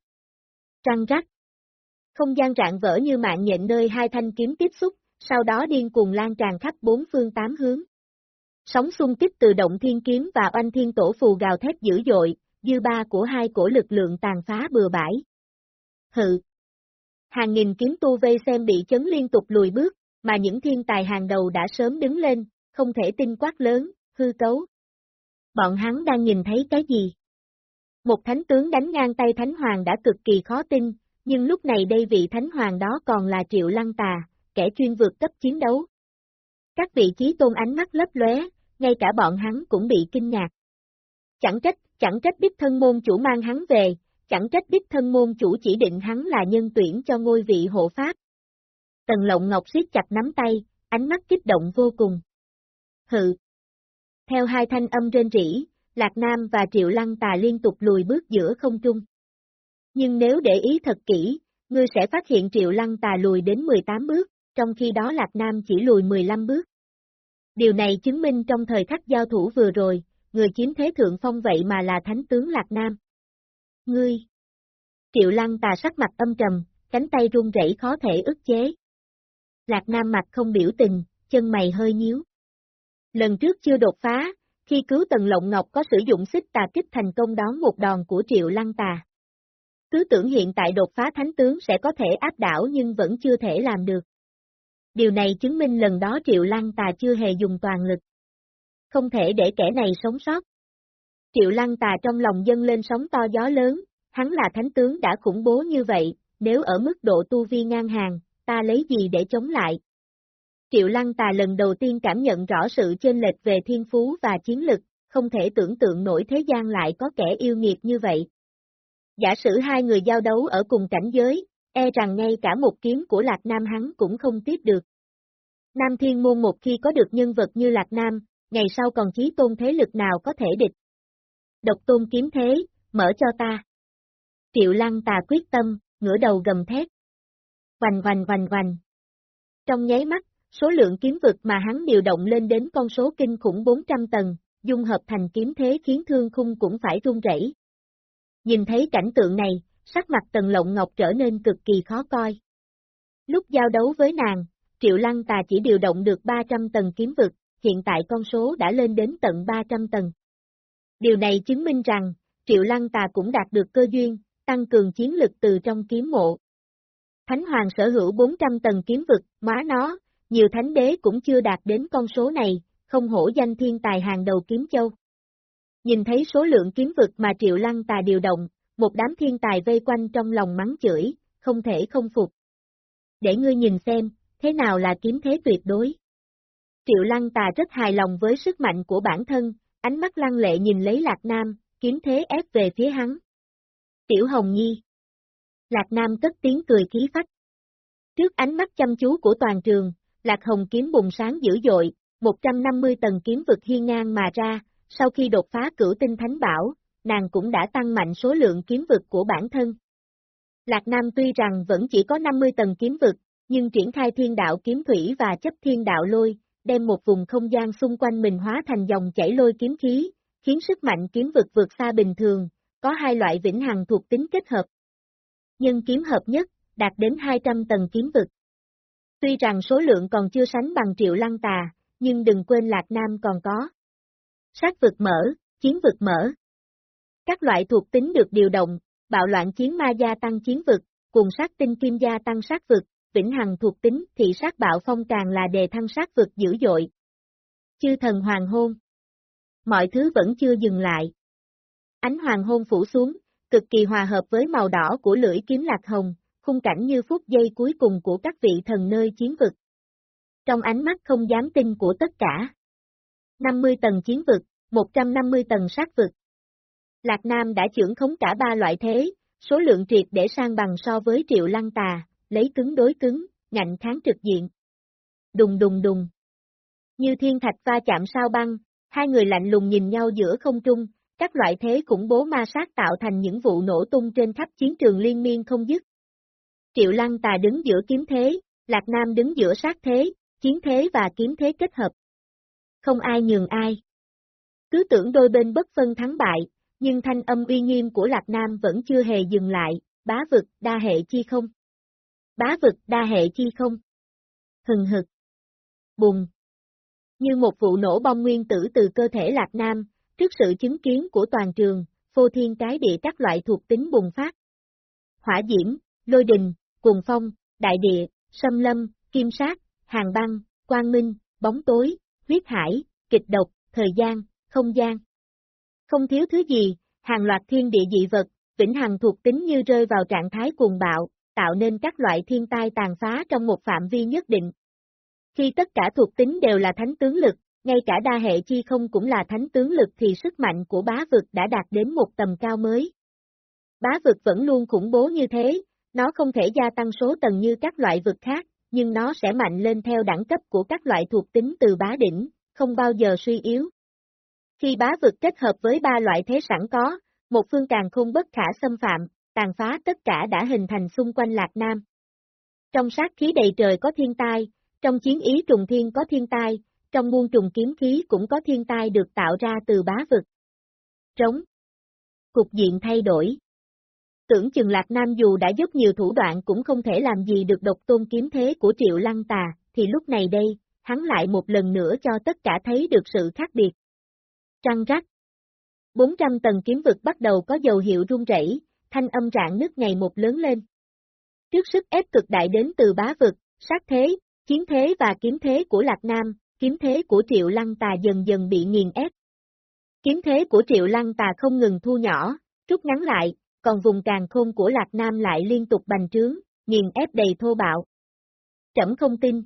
Trăng rắc. Không gian rạn vỡ như mạng nhện nơi hai thanh kiếm tiếp xúc, sau đó điên cuồng lan tràn khắp bốn phương tám hướng. Sóng xung kích từ động thiên kiếm và oanh thiên tổ phù gào thét dữ dội, dư ba của hai cổ lực lượng tàn phá bừa bãi. Hự! Hàng nghìn kiếm tu vây xem bị chấn liên tục lùi bước, mà những thiên tài hàng đầu đã sớm đứng lên, không thể tin quát lớn, hư cấu. Bọn hắn đang nhìn thấy cái gì? Một thánh tướng đánh ngang tay thánh hoàng đã cực kỳ khó tin, nhưng lúc này đây vị thánh hoàng đó còn là triệu lăng tà, kẻ chuyên vượt cấp chiến đấu. Các vị trí tôn ánh mắt lấp lóe, ngay cả bọn hắn cũng bị kinh ngạc. Chẳng trách, chẳng trách biết thân môn chủ mang hắn về, chẳng trách biết thân môn chủ chỉ định hắn là nhân tuyển cho ngôi vị hộ pháp. Tần lộng ngọc siết chặt nắm tay, ánh mắt kích động vô cùng. Hự. Theo hai thanh âm trên rỉ, Lạc Nam và Triệu Lăng Tà liên tục lùi bước giữa không trung. Nhưng nếu để ý thật kỹ, ngươi sẽ phát hiện Triệu Lăng Tà lùi đến 18 bước, trong khi đó Lạc Nam chỉ lùi 15 bước. Điều này chứng minh trong thời khắc giao thủ vừa rồi, người chiếm thế thượng phong vậy mà là thánh tướng Lạc Nam. Ngươi! Triệu Lăng tà sắc mặt âm trầm, cánh tay run rẩy khó thể ức chế. Lạc Nam mặt không biểu tình, chân mày hơi nhíu. Lần trước chưa đột phá, khi cứu Tần Lộng Ngọc có sử dụng xích tà kích thành công đón một đòn của Triệu Lăng tà. Cứ tưởng hiện tại đột phá thánh tướng sẽ có thể áp đảo nhưng vẫn chưa thể làm được. Điều này chứng minh lần đó Triệu Lăng Tà chưa hề dùng toàn lực. Không thể để kẻ này sống sót. Triệu Lăng Tà trong lòng dâng lên sóng to gió lớn, hắn là thánh tướng đã khủng bố như vậy, nếu ở mức độ tu vi ngang hàng, ta lấy gì để chống lại? Triệu Lăng Tà lần đầu tiên cảm nhận rõ sự chênh lệch về thiên phú và chiến lực, không thể tưởng tượng nổi thế gian lại có kẻ yêu nghiệt như vậy. Giả sử hai người giao đấu ở cùng cảnh giới, e rằng ngay cả một kiếm của Lạc Nam hắn cũng không tiếp được. Nam Thiên Môn một khi có được nhân vật như Lạc Nam, ngày sau còn chí tôn thế lực nào có thể địch. Độc tôn kiếm thế, mở cho ta. Triệu Lăng tà quyết tâm, ngửa đầu gầm thét. Hoành hoành hoành hoành. Trong nháy mắt, số lượng kiếm vực mà hắn điều động lên đến con số kinh khủng 400 tầng, dung hợp thành kiếm thế khiến thương khung cũng phải run rẩy. Nhìn thấy cảnh tượng này, sắc mặt tần lộng ngọc trở nên cực kỳ khó coi. Lúc giao đấu với nàng, Triệu Lăng Tà chỉ điều động được 300 tầng kiếm vực, hiện tại con số đã lên đến tận 300 tầng. Điều này chứng minh rằng, Triệu Lăng Tà cũng đạt được cơ duyên, tăng cường chiến lực từ trong kiếm mộ. Thánh Hoàng sở hữu 400 tầng kiếm vực, má nó, nhiều thánh đế cũng chưa đạt đến con số này, không hổ danh thiên tài hàng đầu kiếm châu. Nhìn thấy số lượng kiếm vực mà Triệu Lăng Tà điều động, một đám thiên tài vây quanh trong lòng mắng chửi, không thể không phục. Để ngươi nhìn xem, thế nào là kiếm thế tuyệt đối. Triệu Lăng Tà rất hài lòng với sức mạnh của bản thân, ánh mắt lăng lệ nhìn lấy Lạc Nam, kiếm thế ép về phía hắn. Tiểu Hồng Nhi Lạc Nam cất tiếng cười khí phách. Trước ánh mắt chăm chú của toàn trường, Lạc Hồng kiếm bùng sáng dữ dội, 150 tầng kiếm vực hiên ngang mà ra, sau khi đột phá cửu tinh thánh bảo, nàng cũng đã tăng mạnh số lượng kiếm vực của bản thân. Lạc Nam tuy rằng vẫn chỉ có 50 tầng kiếm vực, nhưng triển khai thiên đạo kiếm thủy và chấp thiên đạo lôi, đem một vùng không gian xung quanh mình hóa thành dòng chảy lôi kiếm khí, khiến sức mạnh kiếm vực vượt xa bình thường, có hai loại vĩnh hằng thuộc tính kết hợp. Nhân kiếm hợp nhất, đạt đến 200 tầng kiếm vực. Tuy rằng số lượng còn chưa sánh bằng triệu lăng tà, nhưng đừng quên Lạc Nam còn có. Sát vực mở, chiến vực mở. Các loại thuộc tính được điều động, bạo loạn chiến ma gia tăng chiến vực, cùng sát tinh kim gia tăng sát vực, vĩnh hằng thuộc tính thị sát bạo phong càng là đề thăng sát vực dữ dội. Chư thần hoàng hôn. Mọi thứ vẫn chưa dừng lại. Ánh hoàng hôn phủ xuống, cực kỳ hòa hợp với màu đỏ của lưỡi kiếm lạc hồng, khung cảnh như phút giây cuối cùng của các vị thần nơi chiến vực. Trong ánh mắt không dám tin của tất cả. 50 tầng chiến vực, 150 tầng sát vực. Lạc Nam đã trưởng khống cả ba loại thế, số lượng triệt để sang bằng so với triệu lăng tà, lấy cứng đối cứng, ngạnh kháng trực diện. Đùng đùng đùng. Như thiên thạch va chạm sao băng, hai người lạnh lùng nhìn nhau giữa không trung, các loại thế khủng bố ma sát tạo thành những vụ nổ tung trên khắp chiến trường liên miên không dứt. Triệu Lăng Tà đứng giữa kiếm thế, Lạc Nam đứng giữa sát thế, chiến thế và kiếm thế kết hợp. Không ai nhường ai. Cứ tưởng đôi bên bất phân thắng bại, nhưng thanh âm uy nghiêm của Lạc Nam vẫn chưa hề dừng lại, bá vực, đa hệ chi không. Bá vực, đa hệ chi không. Hừng hực. Bùng. Như một vụ nổ bom nguyên tử từ cơ thể Lạc Nam, trước sự chứng kiến của toàn trường, phô thiên cái địa các loại thuộc tính bùng phát. Hỏa diễm, lôi đình, cuồng phong, đại địa, xâm lâm, kim sát, hàng băng, quang minh, bóng tối, huyết hải, kịch độc, thời gian, không gian. Không thiếu thứ gì, hàng loạt thiên địa dị vật, vĩnh hằng thuộc tính như rơi vào trạng thái cuồng bạo, tạo nên các loại thiên tai tàn phá trong một phạm vi nhất định. Khi tất cả thuộc tính đều là thánh tướng lực, ngay cả đa hệ chi không cũng là thánh tướng lực thì sức mạnh của bá vực đã đạt đến một tầm cao mới. Bá vực vẫn luôn khủng bố như thế, nó không thể gia tăng số tầng như các loại vực khác, nhưng nó sẽ mạnh lên theo đẳng cấp của các loại thuộc tính từ bá đỉnh, không bao giờ suy yếu. Khi bá vực kết hợp với ba loại thế sẵn có, một phương càng không bất khả xâm phạm, tàn phá tất cả đã hình thành xung quanh Lạc Nam. Trong sát khí đầy trời có thiên tai, trong chiến ý trùng thiên có thiên tai, trong muôn trùng kiếm khí cũng có thiên tai được tạo ra từ bá vực. Trống. Cục diện thay đổi. Tưởng chừng Lạc Nam dù đã dốc nhiều thủ đoạn cũng không thể làm gì được độc tôn kiếm thế của Triệu Lăng Tà, thì lúc này đây, hắn lại một lần nữa cho tất cả thấy được sự khác biệt. Trăng rắc. 400 tầng kiếm vực bắt đầu có dầu hiệu rung rẩy, thanh âm rạng nước ngày một lớn lên. Trước sức ép cực đại đến từ bá vực, sát thế, chiến thế và kiếm thế của Lạc Nam, kiếm thế của Triệu Lăng Tà dần dần bị nghiền ép. Kiếm thế của Triệu Lăng Tà không ngừng thu nhỏ, rút ngắn lại, còn vùng càng khôn của Lạc Nam lại liên tục bành trướng, nghiền ép đầy thô bạo. Trẫm không tin.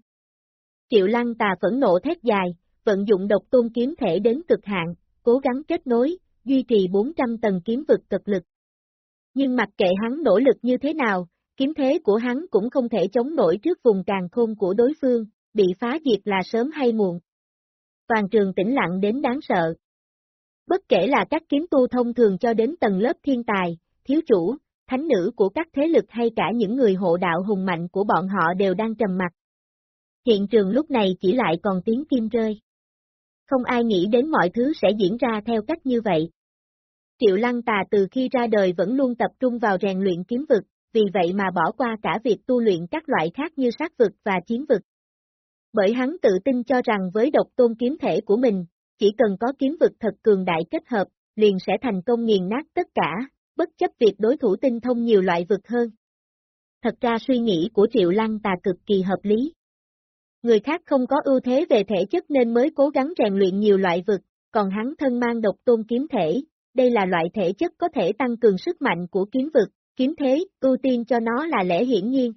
Triệu Lăng Tà phẫn nộ thét dài, vận dụng độc tôn kiếm thể đến cực hạn, cố gắng kết nối, duy trì 400 tầng kiếm vực cực lực. Nhưng mặc kệ hắn nỗ lực như thế nào, kiếm thế của hắn cũng không thể chống nổi trước vùng càng khôn của đối phương, bị phá diệt là sớm hay muộn. Toàn trường tĩnh lặng đến đáng sợ. Bất kể là các kiếm tu thông thường cho đến tầng lớp thiên tài, thiếu chủ, thánh nữ của các thế lực hay cả những người hộ đạo hùng mạnh của bọn họ đều đang trầm mặt. Hiện trường lúc này chỉ lại còn tiếng kim rơi. Không ai nghĩ đến mọi thứ sẽ diễn ra theo cách như vậy. Triệu Lăng Tà từ khi ra đời vẫn luôn tập trung vào rèn luyện kiếm vực, vì vậy mà bỏ qua cả việc tu luyện các loại khác như sát vực và chiến vực. Bởi hắn tự tin cho rằng với độc tôn kiếm thể của mình, chỉ cần có kiếm vực thật cường đại kết hợp, liền sẽ thành công nghiền nát tất cả, bất chấp việc đối thủ tinh thông nhiều loại vực hơn. Thật ra suy nghĩ của Triệu Lăng Tà cực kỳ hợp lý. Người khác không có ưu thế về thể chất nên mới cố gắng rèn luyện nhiều loại vực, còn hắn thân mang độc tôn kiếm thể, đây là loại thể chất có thể tăng cường sức mạnh của kiếm vực, kiếm thế, ưu tiên cho nó là lẽ hiển nhiên.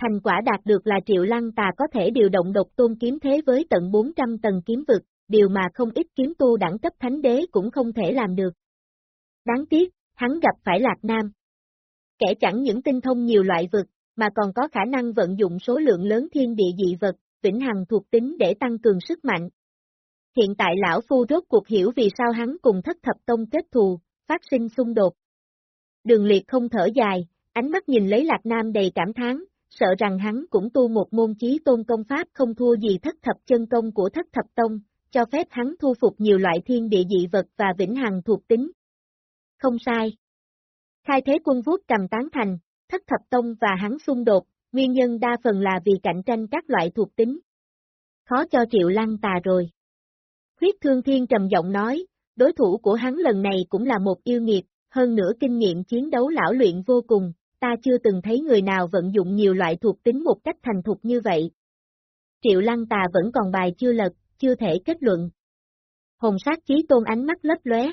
Thành quả đạt được là Triệu Lăng Tà có thể điều động độc tôn kiếm thế với tận 400 tầng kiếm vực, điều mà không ít kiếm tu đẳng cấp thánh đế cũng không thể làm được. Đáng tiếc, hắn gặp phải Lạc Nam. Kẻ chẳng những tinh thông nhiều loại vực, mà còn có khả năng vận dụng số lượng lớn thiên địa dị vật, vĩnh hằng thuộc tính để tăng cường sức mạnh. Hiện tại lão phu rốt cuộc hiểu vì sao hắn cùng thất thập tông kết thù, phát sinh xung đột. Đường liệt không thở dài, ánh mắt nhìn lấy Lạc Nam đầy cảm thán, sợ rằng hắn cũng tu một môn chí tôn công pháp không thua gì thất thập chân công của thất thập tông, cho phép hắn thu phục nhiều loại thiên địa dị vật và vĩnh hằng thuộc tính. Không sai. Khai thế quân vuốt cầm tán thành, thất thập tông và hắn xung đột, nguyên nhân đa phần là vì cạnh tranh các loại thuộc tính. Khó cho triệu lăng tà rồi. Huyết thương thiên trầm giọng nói, đối thủ của hắn lần này cũng là một yêu nghiệt, hơn nữa kinh nghiệm chiến đấu lão luyện vô cùng, ta chưa từng thấy người nào vận dụng nhiều loại thuộc tính một cách thành thục như vậy. Triệu Lăng Tà vẫn còn bài chưa lật, chưa thể kết luận. Hồn sát chí tôn ánh mắt lấp lóe.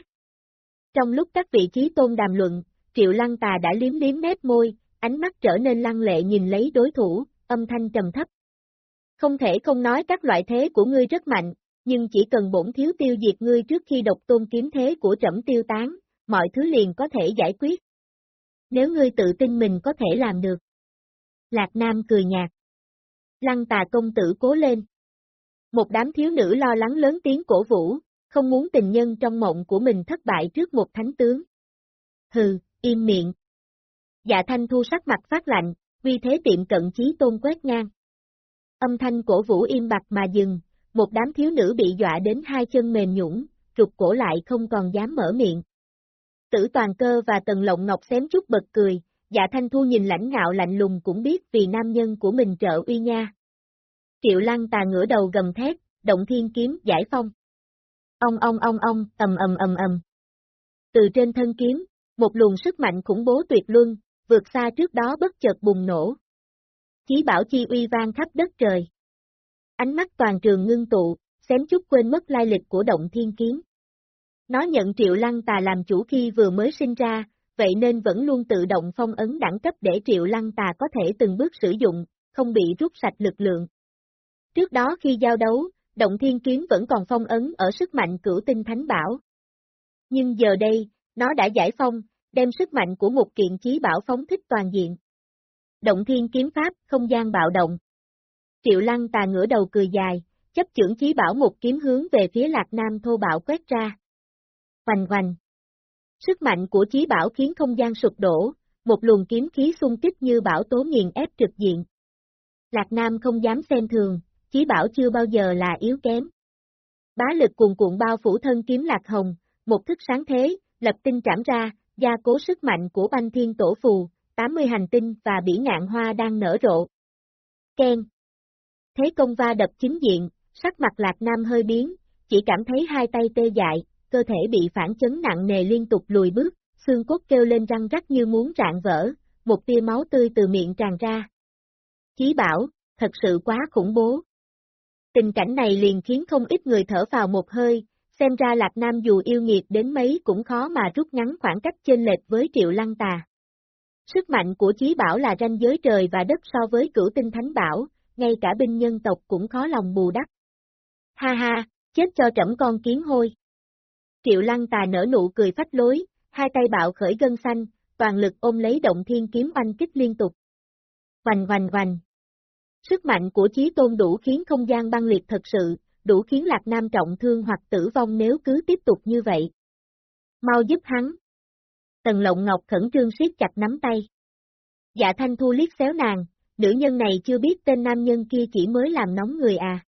Trong lúc các vị trí tôn đàm luận, Triệu Lăng Tà đã liếm liếm mép môi, ánh mắt trở nên lăng lệ nhìn lấy đối thủ, âm thanh trầm thấp. Không thể không nói các loại thế của ngươi rất mạnh, nhưng chỉ cần bổn thiếu tiêu diệt ngươi trước khi độc tôn kiếm thế của trẫm tiêu tán, mọi thứ liền có thể giải quyết. Nếu ngươi tự tin mình có thể làm được. Lạc Nam cười nhạt. Lăng tà công tử cố lên. Một đám thiếu nữ lo lắng lớn tiếng cổ vũ, không muốn tình nhân trong mộng của mình thất bại trước một thánh tướng. Hừ, im miệng. Dạ thanh thu sắc mặt phát lạnh, vì thế tiệm cận chí tôn quét ngang. Âm thanh cổ vũ im bặt mà dừng, một đám thiếu nữ bị dọa đến hai chân mềm nhũng, rụt cổ lại không còn dám mở miệng. Tử toàn cơ và tần lộng ngọc xém chút bật cười, dạ thanh thu nhìn lãnh ngạo lạnh lùng cũng biết vì nam nhân của mình trợ uy nha. Triệu lăng tà ngửa đầu gầm thét, động thiên kiếm giải phong. Ông ông ông ông, ầm ầm ầm ầm. Từ trên thân kiếm, một luồng sức mạnh khủng bố tuyệt luân, vượt xa trước đó bất chợt bùng nổ. Chí bảo chi uy vang khắp đất trời. Ánh mắt toàn trường ngưng tụ, xém chút quên mất lai lịch của động thiên kiếm. Nó nhận Triệu Lăng Tà làm chủ khi vừa mới sinh ra, vậy nên vẫn luôn tự động phong ấn đẳng cấp để Triệu Lăng Tà có thể từng bước sử dụng, không bị rút sạch lực lượng. Trước đó khi giao đấu, Động Thiên Kiếm vẫn còn phong ấn ở sức mạnh cửu tinh thánh bảo. Nhưng giờ đây, nó đã giải phong, đem sức mạnh của một kiện chí bảo phóng thích toàn diện. Động Thiên Kiếm Pháp, không gian bạo động. Triệu Lăng Tà ngửa đầu cười dài, chấp trưởng chí bảo một kiếm hướng về phía Lạc Nam thô bạo quét ra. Hoành hoành. Sức mạnh của chí bảo khiến không gian sụp đổ, một luồng kiếm khí xung kích như bảo tố nghiền ép trực diện. Lạc Nam không dám xem thường, chí bảo chưa bao giờ là yếu kém. Bá lực cuồn cuộn bao phủ thân kiếm Lạc Hồng, một thức sáng thế, lập tinh trảm ra, gia cố sức mạnh của banh thiên tổ phù, 80 hành tinh và bỉ ngạn hoa đang nở rộ. Ken. Thế công va đập chính diện, sắc mặt Lạc Nam hơi biến, chỉ cảm thấy hai tay tê dại, cơ thể bị phản chấn nặng nề liên tục lùi bước, xương cốt kêu lên răng rắc như muốn rạn vỡ, một tia máu tươi từ miệng tràn ra. Chí bảo, thật sự quá khủng bố. Tình cảnh này liền khiến không ít người thở vào một hơi, xem ra Lạc Nam dù yêu nghiệt đến mấy cũng khó mà rút ngắn khoảng cách chênh lệch với Triệu Lăng Tà. Sức mạnh của Chí Bảo là ranh giới trời và đất so với cửu tinh thánh bảo, ngay cả binh nhân tộc cũng khó lòng bù đắp. Ha ha, chết cho trẫm con kiến hôi. Triệu Lăng Tà nở nụ cười phách lối, hai tay bạo khởi gân xanh, toàn lực ôm lấy động thiên kiếm oanh kích liên tục. Hoành hoành hoành. Sức mạnh của chí tôn đủ khiến không gian băng liệt thật sự, đủ khiến Lạc Nam trọng thương hoặc tử vong nếu cứ tiếp tục như vậy. Mau giúp hắn. Tần Lộng Ngọc khẩn trương siết chặt nắm tay. Dạ Thanh Thu liếc xéo nàng, nữ nhân này chưa biết tên nam nhân kia chỉ mới làm nóng người à.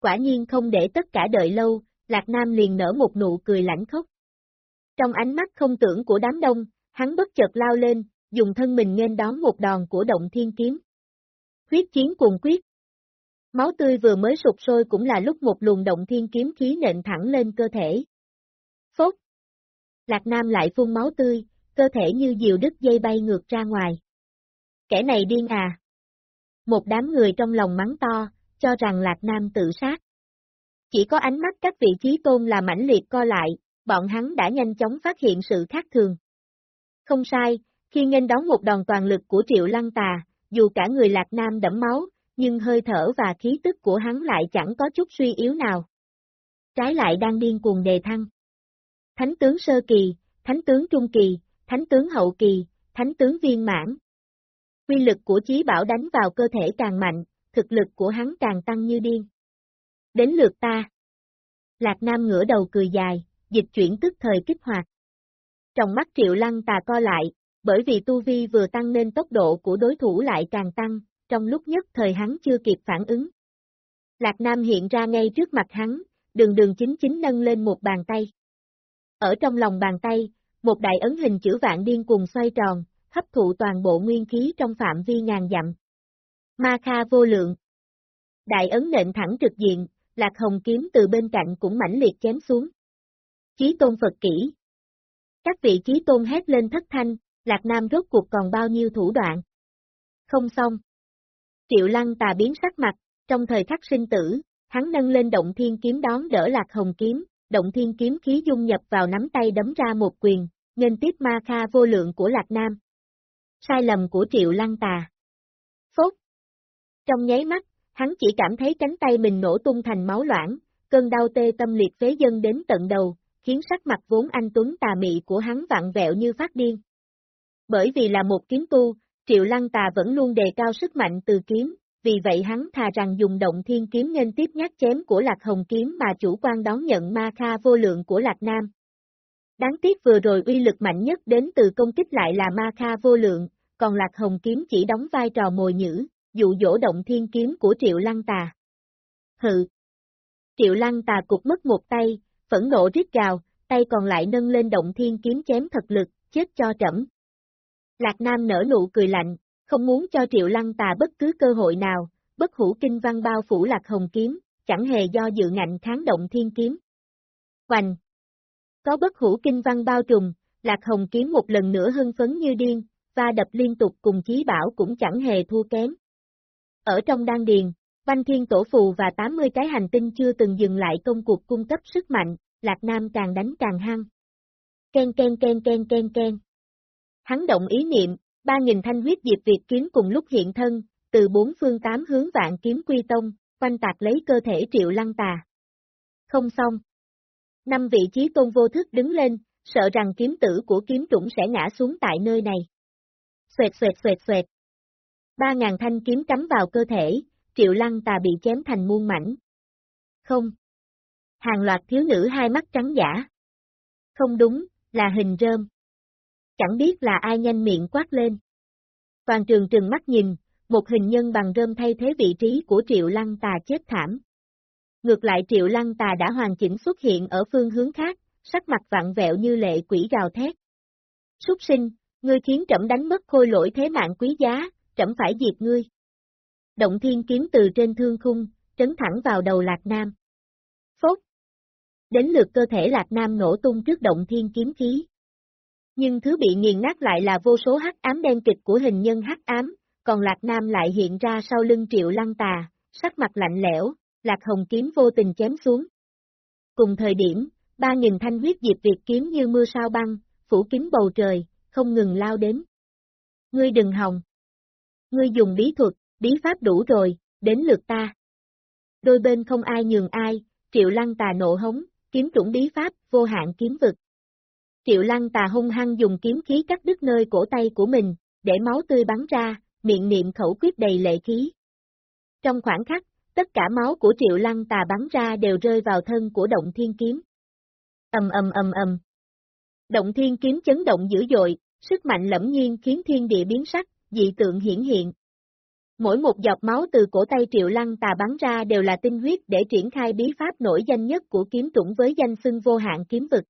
Quả nhiên không để tất cả đợi lâu, Lạc Nam liền nở một nụ cười lãnh khốc. Trong ánh mắt không tưởng của đám đông, hắn bất chợt lao lên, dùng thân mình nên đón một đòn của động thiên kiếm. Huyết chiến cuồng quyết. Máu tươi vừa mới sụp sôi cũng là lúc một luồng động thiên kiếm khí nện thẳng lên cơ thể. Phốt. Lạc Nam lại phun máu tươi, cơ thể như diều đứt dây bay ngược ra ngoài. Kẻ này điên à. Một đám người trong lòng mắng to, cho rằng Lạc Nam tự sát. Chỉ có ánh mắt các vị trí tôn là mãnh liệt co lại, bọn hắn đã nhanh chóng phát hiện sự khác thường. Không sai, khi nghênh đón một đòn toàn lực của Triệu Lăng Tà, dù cả người Lạc Nam đẫm máu, nhưng hơi thở và khí tức của hắn lại chẳng có chút suy yếu nào. Trái lại đang điên cuồng đề thăng. Thánh tướng sơ kỳ, thánh tướng trung kỳ, thánh tướng hậu kỳ, thánh tướng viên mãn. Quy lực của chí bảo đánh vào cơ thể càng mạnh, thực lực của hắn càng tăng như điên. Đến lượt ta. Lạc Nam ngửa đầu cười dài, dịch chuyển tức thời kích hoạt. Trong mắt triệu lăng tà co lại, bởi vì tu vi vừa tăng nên tốc độ của đối thủ lại càng tăng, trong lúc nhất thời hắn chưa kịp phản ứng. Lạc Nam hiện ra ngay trước mặt hắn, đường đường chính chính nâng lên một bàn tay. Ở trong lòng bàn tay, một đại ấn hình chữ vạn điên cùng xoay tròn, hấp thụ toàn bộ nguyên khí trong phạm vi ngàn dặm. Ma Kha vô lượng. Đại ấn nện thẳng trực diện, Lạc Hồng kiếm từ bên cạnh cũng mãnh liệt chém xuống. Chí tôn Phật kỹ. Các vị chí tôn hét lên thất thanh, Lạc Nam rốt cuộc còn bao nhiêu thủ đoạn. Không xong. Triệu Lăng tà biến sắc mặt, trong thời khắc sinh tử, hắn nâng lên động thiên kiếm đón đỡ Lạc Hồng kiếm, động thiên kiếm khí dung nhập vào nắm tay đấm ra một quyền, nên tiếp ma kha vô lượng của Lạc Nam. Sai lầm của Triệu Lăng tà. Phốt. Trong nháy mắt, hắn chỉ cảm thấy cánh tay mình nổ tung thành máu loãng, cơn đau tê tâm liệt phế dân đến tận đầu, khiến sắc mặt vốn anh tuấn tà mị của hắn vặn vẹo như phát điên. Bởi vì là một kiếm tu, Triệu Lăng Tà vẫn luôn đề cao sức mạnh từ kiếm, vì vậy hắn thà rằng dùng động thiên kiếm nên tiếp nhát chém của Lạc Hồng kiếm mà chủ quan đón nhận ma kha vô lượng của Lạc Nam. Đáng tiếc vừa rồi uy lực mạnh nhất đến từ công kích lại là ma kha vô lượng, còn Lạc Hồng kiếm chỉ đóng vai trò mồi nhữ, dụ dỗ động thiên kiếm của Triệu Lăng Tà. Hừ! Triệu Lăng Tà cục mất một tay, phẫn nộ rít gào, tay còn lại nâng lên động thiên kiếm chém thật lực, chết cho trẫm. Lạc Nam nở nụ cười lạnh, không muốn cho Triệu Lăng Tà bất cứ cơ hội nào, bất hủ kinh văn bao phủ Lạc Hồng kiếm, chẳng hề do dự ngạnh kháng động thiên kiếm. Hoành! Có bất hủ kinh văn bao trùm, Lạc Hồng kiếm một lần nữa hưng phấn như điên, và đập liên tục cùng chí bảo cũng chẳng hề thua kém. Ở trong đan điền, Văn Thiên Tổ Phù và 80 cái hành tinh chưa từng dừng lại công cuộc cung cấp sức mạnh, Lạc Nam càng đánh càng hăng. Ken ken ken ken ken ken. Hắn động ý niệm, ba nghìn thanh huyết diệp Việt kiếm cùng lúc hiện thân, từ bốn phương tám hướng vạn kiếm quy tông, quanh tạc lấy cơ thể triệu lăng tà. Không xong. Năm vị trí tôn vô thức đứng lên, sợ rằng kiếm tử của kiếm trũng sẽ ngã xuống tại nơi này. Xoẹt xoẹt xoẹt xoẹt. Ba ngàn thanh kiếm cắm vào cơ thể, triệu lăng tà bị chém thành muôn mảnh. Không. Hàng loạt thiếu nữ hai mắt trắng giả. Không đúng, là hình rơm. Chẳng biết là ai nhanh miệng quát lên. Toàn trường trừng mắt nhìn, một hình nhân bằng rơm thay thế vị trí của Triệu Lăng Tà chết thảm. Ngược lại Triệu Lăng Tà đã hoàn chỉnh xuất hiện ở phương hướng khác, sắc mặt vặn vẹo như lệ quỷ gào thét. Súc sinh, ngươi khiến trẫm đánh mất khôi lỗi thế mạng quý giá, trẫm phải diệt ngươi. Động thiên kiếm từ trên thương khung, trấn thẳng vào đầu Lạc Nam. Phốt. Đến lượt cơ thể Lạc Nam nổ tung trước động thiên kiếm khí. Nhưng thứ bị nghiền nát lại là vô số hắc ám đen kịch của hình nhân hắc ám, còn Lạc Nam lại hiện ra sau lưng triệu lăng tà, sắc mặt lạnh lẽo, Lạc Hồng kiếm vô tình chém xuống. Cùng thời điểm, ba nghìn thanh huyết diệp Việt kiếm như mưa sao băng, phủ kín bầu trời, không ngừng lao đến. Ngươi đừng hòng. Ngươi dùng bí thuật, bí pháp đủ rồi, đến lượt ta. Đôi bên không ai nhường ai, triệu lăng tà nộ hống, kiếm chủng bí pháp, vô hạn kiếm vực. Triệu Lăng tà hung hăng dùng kiếm khí cắt đứt nơi cổ tay của mình, để máu tươi bắn ra, miệng niệm khẩu quyết đầy lệ khí. Trong khoảng khắc, tất cả máu của Triệu Lăng tà bắn ra đều rơi vào thân của động thiên kiếm. Ầm ầm ầm ầm. Động thiên kiếm chấn động dữ dội, sức mạnh lẫm nhiên khiến thiên địa biến sắc, dị tượng hiển hiện. Mỗi một giọt máu từ cổ tay Triệu Lăng tà bắn ra đều là tinh huyết để triển khai bí pháp nổi danh nhất của kiếm chủng với danh xưng vô hạn kiếm vực.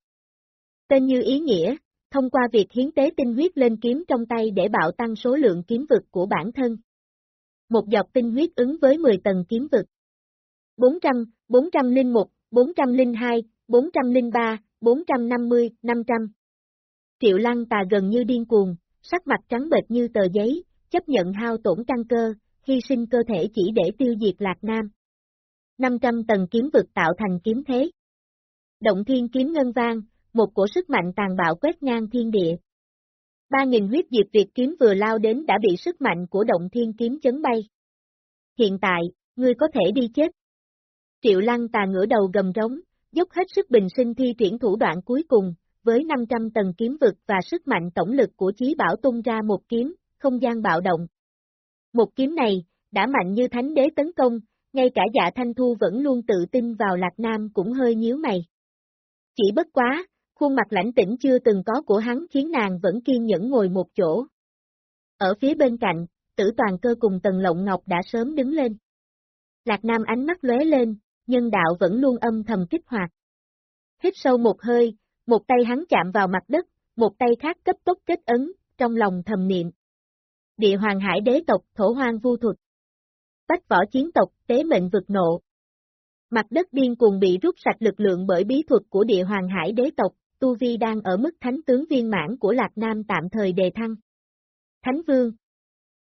Tên như ý nghĩa, thông qua việc hiến tế tinh huyết lên kiếm trong tay để bạo tăng số lượng kiếm vực của bản thân. Một giọt tinh huyết ứng với 10 tầng kiếm vực. 400, 401, 402, 403, 450, 500. Triệu Lăng tà gần như điên cuồng, sắc mặt trắng bệch như tờ giấy, chấp nhận hao tổn căn cơ, hy sinh cơ thể chỉ để tiêu diệt Lạc Nam. 500 tầng kiếm vực tạo thành kiếm thế. Động thiên kiếm ngân vang, một cổ sức mạnh tàn bạo quét ngang thiên địa. Ba nghìn huyết diệt Việt kiếm vừa lao đến đã bị sức mạnh của động thiên kiếm chấn bay. Hiện tại, ngươi có thể đi chết. Triệu lăng tà ngửa đầu gầm rống, dốc hết sức bình sinh thi triển thủ đoạn cuối cùng, với 500 tầng kiếm vực và sức mạnh tổng lực của chí bảo tung ra một kiếm, không gian bạo động. Một kiếm này, đã mạnh như thánh đế tấn công, ngay cả dạ thanh thu vẫn luôn tự tin vào Lạc Nam cũng hơi nhíu mày. Chỉ bất quá, khuôn mặt lãnh tĩnh chưa từng có của hắn khiến nàng vẫn kiên nhẫn ngồi một chỗ. Ở phía bên cạnh, tử toàn cơ cùng tần lộng ngọc đã sớm đứng lên. Lạc Nam ánh mắt lóe lên, nhân đạo vẫn luôn âm thầm kích hoạt. Hít sâu một hơi, một tay hắn chạm vào mặt đất, một tay khác cấp tốc kết ấn, trong lòng thầm niệm. Địa hoàng hải đế tộc thổ hoang vu thuật. Bách võ chiến tộc tế mệnh vực nộ. Mặt đất điên cuồng bị rút sạch lực lượng bởi bí thuật của địa hoàng hải đế tộc, Tu Vi đang ở mức thánh tướng viên mãn của Lạc Nam tạm thời đề thăng. Thánh Vương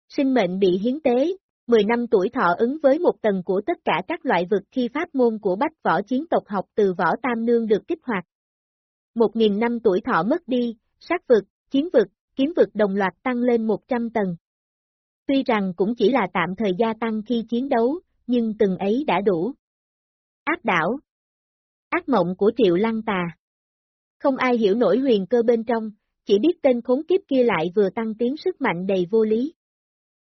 Sinh mệnh bị hiến tế, 10 năm tuổi thọ ứng với một tầng của tất cả các loại vực khi pháp môn của bách võ chiến tộc học từ võ tam nương được kích hoạt. Một nghìn năm tuổi thọ mất đi, sát vực, chiến vực, kiếm vực đồng loạt tăng lên 100 tầng. Tuy rằng cũng chỉ là tạm thời gia tăng khi chiến đấu, nhưng từng ấy đã đủ. Ác đảo Ác mộng của triệu lăng tà Không ai hiểu nổi huyền cơ bên trong, chỉ biết tên khốn kiếp kia lại vừa tăng tiến sức mạnh đầy vô lý.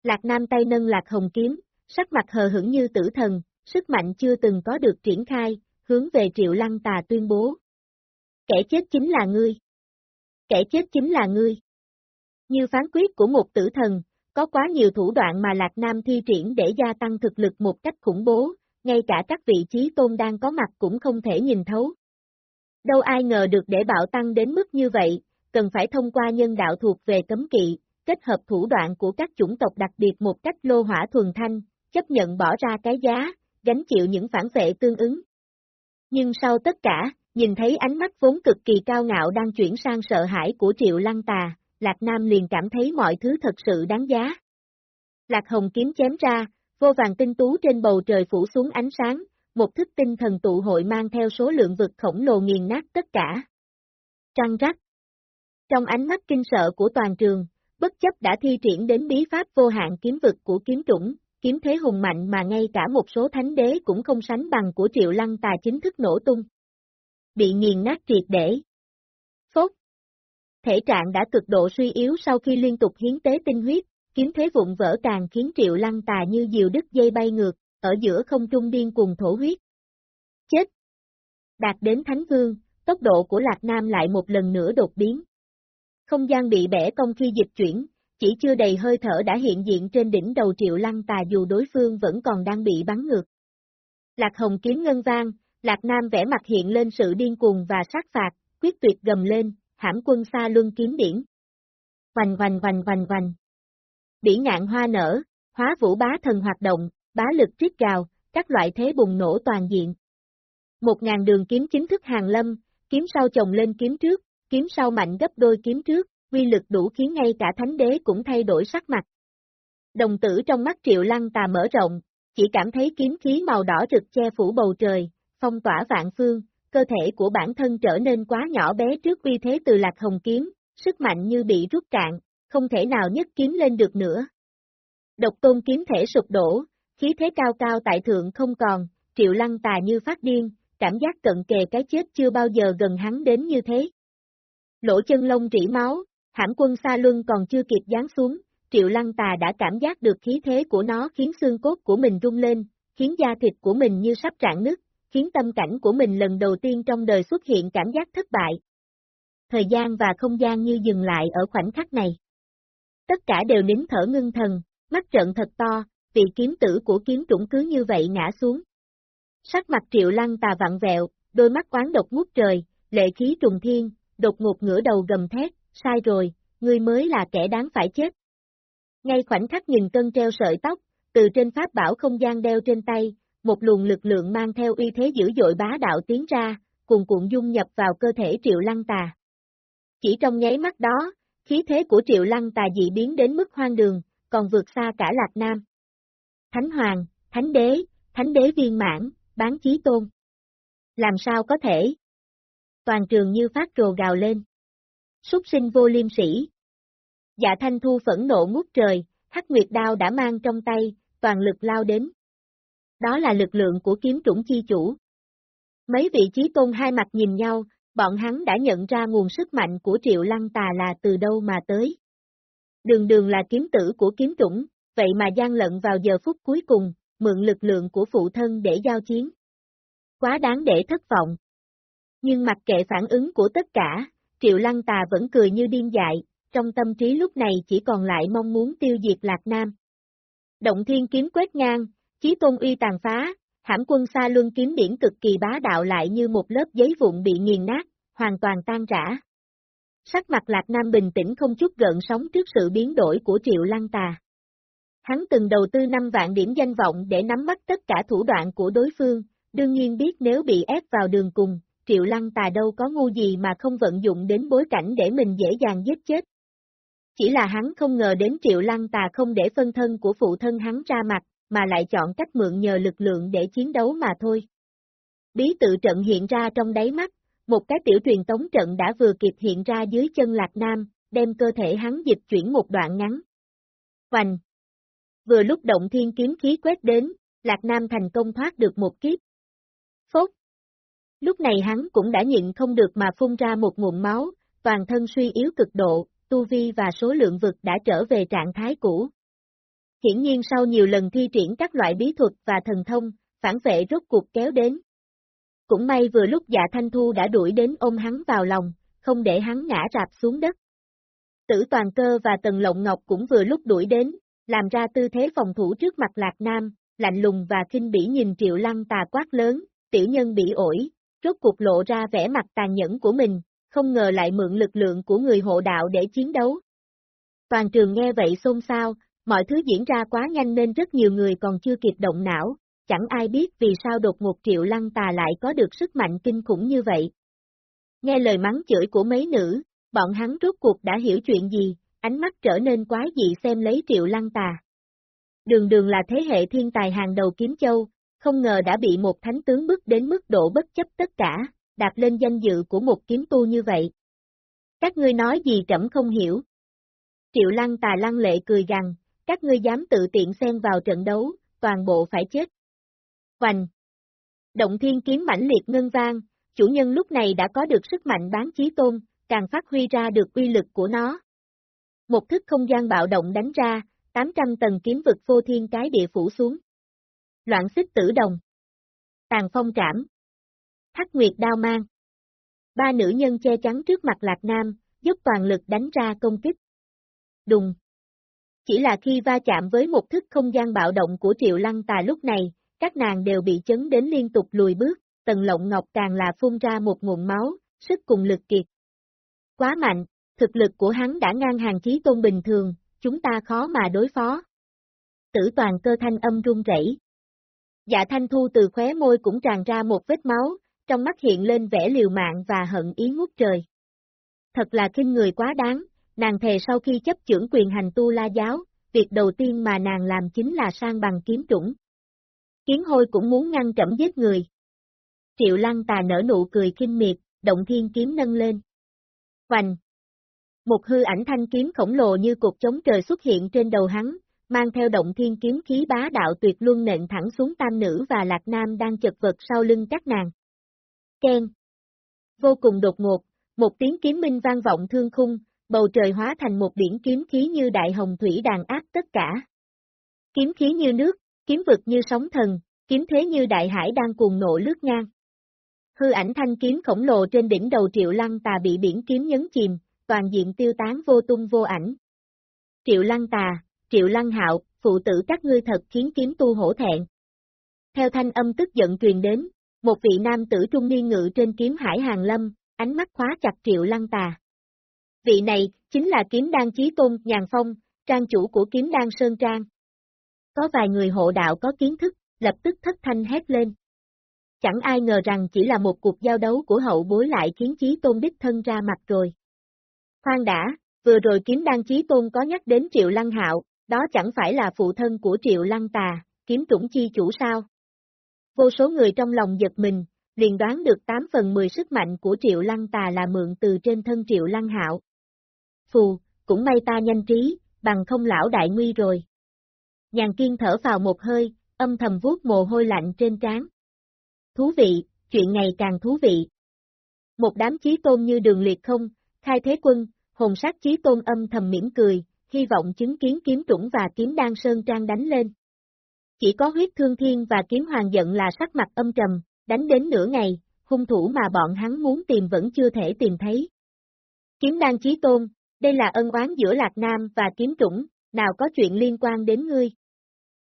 Lạc Nam tay nâng lạc hồng kiếm, sắc mặt hờ hững như tử thần, sức mạnh chưa từng có được triển khai, hướng về triệu lăng tà tuyên bố. Kẻ chết chính là ngươi. Kẻ chết chính là ngươi. Như phán quyết của một tử thần, có quá nhiều thủ đoạn mà Lạc Nam thi triển để gia tăng thực lực một cách khủng bố, ngay cả các vị trí tôn đang có mặt cũng không thể nhìn thấu. Đâu ai ngờ được để bạo tăng đến mức như vậy, cần phải thông qua nhân đạo thuộc về cấm kỵ, kết hợp thủ đoạn của các chủng tộc đặc biệt một cách lô hỏa thuần thanh, chấp nhận bỏ ra cái giá, gánh chịu những phản vệ tương ứng. Nhưng sau tất cả, nhìn thấy ánh mắt vốn cực kỳ cao ngạo đang chuyển sang sợ hãi của Triệu Lăng Tà, Lạc Nam liền cảm thấy mọi thứ thật sự đáng giá. Lạc Hồng kiếm chém ra, vô vàng tinh tú trên bầu trời phủ xuống ánh sáng, một thức tinh thần tụ hội mang theo số lượng vực khổng lồ nghiền nát tất cả. Trăng rắc. Trong ánh mắt kinh sợ của toàn trường, bất chấp đã thi triển đến bí pháp vô hạn kiếm vực của kiếm chủng, kiếm thế hùng mạnh mà ngay cả một số thánh đế cũng không sánh bằng của triệu lăng tà chính thức nổ tung. Bị nghiền nát triệt để. Phốt. Thể trạng đã cực độ suy yếu sau khi liên tục hiến tế tinh huyết, kiếm thế vụn vỡ càng khiến triệu lăng tà như diều đứt dây bay ngược, ở giữa không trung điên cùng thổ huyết. Chết! Đạt đến Thánh Vương, tốc độ của Lạc Nam lại một lần nữa đột biến. Không gian bị bẻ cong khi dịch chuyển, chỉ chưa đầy hơi thở đã hiện diện trên đỉnh đầu triệu lăng tà dù đối phương vẫn còn đang bị bắn ngược. Lạc Hồng kiếm ngân vang, Lạc Nam vẽ mặt hiện lên sự điên cuồng và sát phạt, quyết tuyệt gầm lên, hãm quân xa luân kiếm điển. Hoành hoành hoành hoành hoành. Bỉ ngạn hoa nở, hóa vũ bá thần hoạt động, bá lực triết gào, các loại thế bùng nổ toàn diện. Một ngàn đường kiếm chính thức hàng lâm, kiếm sau chồng lên kiếm trước, kiếm sau mạnh gấp đôi kiếm trước, uy lực đủ khiến ngay cả thánh đế cũng thay đổi sắc mặt. Đồng tử trong mắt triệu lăng tà mở rộng, chỉ cảm thấy kiếm khí màu đỏ rực che phủ bầu trời, phong tỏa vạn phương, cơ thể của bản thân trở nên quá nhỏ bé trước uy thế từ lạc hồng kiếm, sức mạnh như bị rút cạn, không thể nào nhất kiếm lên được nữa. Độc tôn kiếm thể sụp đổ, khí thế cao cao tại thượng không còn, triệu lăng tà như phát điên, cảm giác cận kề cái chết chưa bao giờ gần hắn đến như thế. Lỗ chân lông rỉ máu, hãm quân xa luân còn chưa kịp giáng xuống, triệu lăng tà đã cảm giác được khí thế của nó khiến xương cốt của mình rung lên, khiến da thịt của mình như sắp rạn nứt, khiến tâm cảnh của mình lần đầu tiên trong đời xuất hiện cảm giác thất bại. Thời gian và không gian như dừng lại ở khoảnh khắc này. Tất cả đều nín thở ngưng thần, mắt trợn thật to, vị kiếm tử của kiếm trũng cứ như vậy ngã xuống. Sắc mặt triệu lăng tà vặn vẹo, đôi mắt quán độc ngút trời, lệ khí trùng thiên, đột ngột ngửa đầu gầm thét, sai rồi, ngươi mới là kẻ đáng phải chết. Ngay khoảnh khắc nghìn cân treo sợi tóc, từ trên pháp bảo không gian đeo trên tay, một luồng lực lượng mang theo uy thế dữ dội bá đạo tiến ra, cùng cuộn dung nhập vào cơ thể triệu lăng tà. Chỉ trong nháy mắt đó, khí thế của triệu lăng tà dị biến đến mức hoang đường, còn vượt xa cả Lạc Nam. Thánh Hoàng, Thánh Đế, Thánh Đế viên mãn, bán chí tôn. Làm sao có thể? Toàn trường như phát rồ gào lên. Súc sinh vô liêm sĩ. Dạ thanh thu phẫn nộ ngút trời, hắc nguyệt đao đã mang trong tay, toàn lực lao đến. Đó là lực lượng của kiếm chủng chi chủ. Mấy vị trí tôn hai mặt nhìn nhau, bọn hắn đã nhận ra nguồn sức mạnh của triệu lăng tà là từ đâu mà tới. Đường đường là kiếm tử của kiếm chủng, vậy mà gian lận vào giờ phút cuối cùng, mượn lực lượng của phụ thân để giao chiến. Quá đáng để thất vọng. Nhưng mặc kệ phản ứng của tất cả, Triệu Lăng Tà vẫn cười như điên dại, trong tâm trí lúc này chỉ còn lại mong muốn tiêu diệt Lạc Nam. Động thiên kiếm quét ngang, chí tôn uy tàn phá, hãm quân xa luân kiếm điển cực kỳ bá đạo lại như một lớp giấy vụn bị nghiền nát, hoàn toàn tan rã. Sắc mặt Lạc Nam bình tĩnh không chút gợn sóng trước sự biến đổi của Triệu Lăng Tà. Hắn từng đầu tư 5 vạn điểm danh vọng để nắm bắt tất cả thủ đoạn của đối phương, đương nhiên biết nếu bị ép vào đường cùng, Triệu Lăng Tà đâu có ngu gì mà không vận dụng đến bối cảnh để mình dễ dàng giết chết. Chỉ là hắn không ngờ đến Triệu Lăng Tà không để phân thân của phụ thân hắn ra mặt, mà lại chọn cách mượn nhờ lực lượng để chiến đấu mà thôi. Bí tự trận hiện ra trong đáy mắt, một cái tiểu truyền tống trận đã vừa kịp hiện ra dưới chân Lạc Nam, đem cơ thể hắn dịch chuyển một đoạn ngắn. Hoành! Vừa lúc động thiên kiếm khí quét đến, Lạc Nam thành công thoát được một kiếp. Phốt! Lúc này hắn cũng đã nhịn không được mà phun ra một nguồn máu, toàn thân suy yếu cực độ, tu vi và số lượng vực đã trở về trạng thái cũ. Hiển nhiên sau nhiều lần thi triển các loại bí thuật và thần thông, phản vệ rốt cuộc kéo đến. Cũng may vừa lúc dạ thanh thu đã đuổi đến ôm hắn vào lòng, không để hắn ngã rạp xuống đất. Tử toàn cơ và tần lộng ngọc cũng vừa lúc đuổi đến, làm ra tư thế phòng thủ trước mặt lạc nam, lạnh lùng và kinh bỉ nhìn triệu lăng tà quát lớn, tiểu nhân bị ổi, rốt cuộc lộ ra vẻ mặt tàn nhẫn của mình, không ngờ lại mượn lực lượng của người hộ đạo để chiến đấu. Toàn trường nghe vậy xôn xao, mọi thứ diễn ra quá nhanh nên rất nhiều người còn chưa kịp động não, chẳng ai biết vì sao đột ngột triệu lăng tà lại có được sức mạnh kinh khủng như vậy. Nghe lời mắng chửi của mấy nữ, bọn hắn rốt cuộc đã hiểu chuyện gì, ánh mắt trở nên quái dị xem lấy triệu lăng tà. Đường đường là thế hệ thiên tài hàng đầu kiếm châu, không ngờ đã bị một thánh tướng bức đến mức độ bất chấp tất cả, đạp lên danh dự của một kiếm tu như vậy. Các ngươi nói gì trẫm không hiểu. Triệu lăng tà lăng lệ cười rằng các ngươi dám tự tiện xen vào trận đấu, toàn bộ phải chết. Hoành! Động thiên kiếm mãnh liệt ngân vang, chủ nhân lúc này đã có được sức mạnh bán chí tôn, càng phát huy ra được uy lực của nó. Một thức không gian bạo động đánh ra, 800 tầng kiếm vực vô thiên cái địa phủ xuống. Loạn xích tử đồng. Tàn phong trảm. Hắc nguyệt đao mang. Ba nữ nhân che chắn trước mặt Lạc Nam, giúp toàn lực đánh ra công kích. Đùng. Chỉ là khi va chạm với một thức không gian bạo động của Triệu Lăng Tà lúc này, các nàng đều bị chấn đến liên tục lùi bước, tần lộng ngọc càng là phun ra một nguồn máu, sức cùng lực kiệt. Quá mạnh, thực lực của hắn đã ngang hàng trí tôn bình thường, chúng ta khó mà đối phó. Tử toàn cơ thanh âm run rẩy. Dạ thanh thu từ khóe môi cũng tràn ra một vết máu, trong mắt hiện lên vẻ liều mạng và hận ý ngút trời. Thật là kinh người quá đáng, nàng thề sau khi chấp trưởng quyền hành tu la giáo, việc đầu tiên mà nàng làm chính là sang bằng kiếm trũng. Kiếm hôi cũng muốn ngăn trẫm giết người. Triệu lăng tà nở nụ cười kinh miệt, động thiên kiếm nâng lên. Hoành! Một hư ảnh thanh kiếm khổng lồ như cột chống trời xuất hiện trên đầu hắn, mang theo động thiên kiếm khí bá đạo tuyệt luân nện thẳng xuống tam nữ và lạc nam đang chật vật sau lưng các nàng. Ken! Vô cùng đột ngột, Một tiếng kiếm minh vang vọng thương khung, bầu trời hóa thành một biển kiếm khí như đại hồng thủy đàn áp tất cả. Kiếm khí như nước, kiếm vực như sóng thần, kiếm thế như đại hải đang cuồng nộ lướt ngang. Hư ảnh thanh kiếm khổng lồ trên đỉnh đầu triệu lăng tà bị biển kiếm nhấn chìm, toàn diện tiêu tán vô tung vô ảnh. Triệu lăng tà, triệu lăng hạo, phụ tử các ngươi thật khiến kiếm tu hổ thẹn. Theo thanh âm tức giận truyền đến, một vị nam tử trung niên ngự trên kiếm hải hàng lâm, ánh mắt khóa chặt triệu lăng tà. Vị này, chính là kiếm đan chí tôn, nhàn phong, trang chủ của kiếm đan Sơn Trang. Có vài người hộ đạo có kiến thức, lập tức thất thanh hét lên. Chẳng ai ngờ rằng chỉ là một cuộc giao đấu của hậu bối lại khiến chí tôn đích thân ra mặt rồi. Khoan đã, vừa rồi kiếm đan chí tôn có nhắc đến triệu lăng hạo, đó chẳng phải là phụ thân của triệu lăng tà, kiếm trũng chi chủ sao? Vô số người trong lòng giật mình, liền đoán được 8 phần 10 sức mạnh của triệu lăng tà là mượn từ trên thân triệu lăng hạo. Phù, cũng may ta nhanh trí, bằng không lão đại nguy rồi. Nhàn kiên thở vào một hơi, âm thầm vuốt mồ hôi lạnh trên trán. Thú vị, chuyện ngày càng thú vị. Một đám chí tôn như đường liệt không, khai thế quân, hồn sát chí tôn âm thầm mỉm cười, hy vọng chứng kiến kiếm trũng và kiếm đan sơn trang đánh lên. Chỉ có huyết thương thiên và kiếm hoàng giận là sắc mặt âm trầm, đánh đến nửa ngày, hung thủ mà bọn hắn muốn tìm vẫn chưa thể tìm thấy. Kiếm đan chí tôn, đây là ân oán giữa Lạc Nam và kiếm trũng, nào có chuyện liên quan đến ngươi.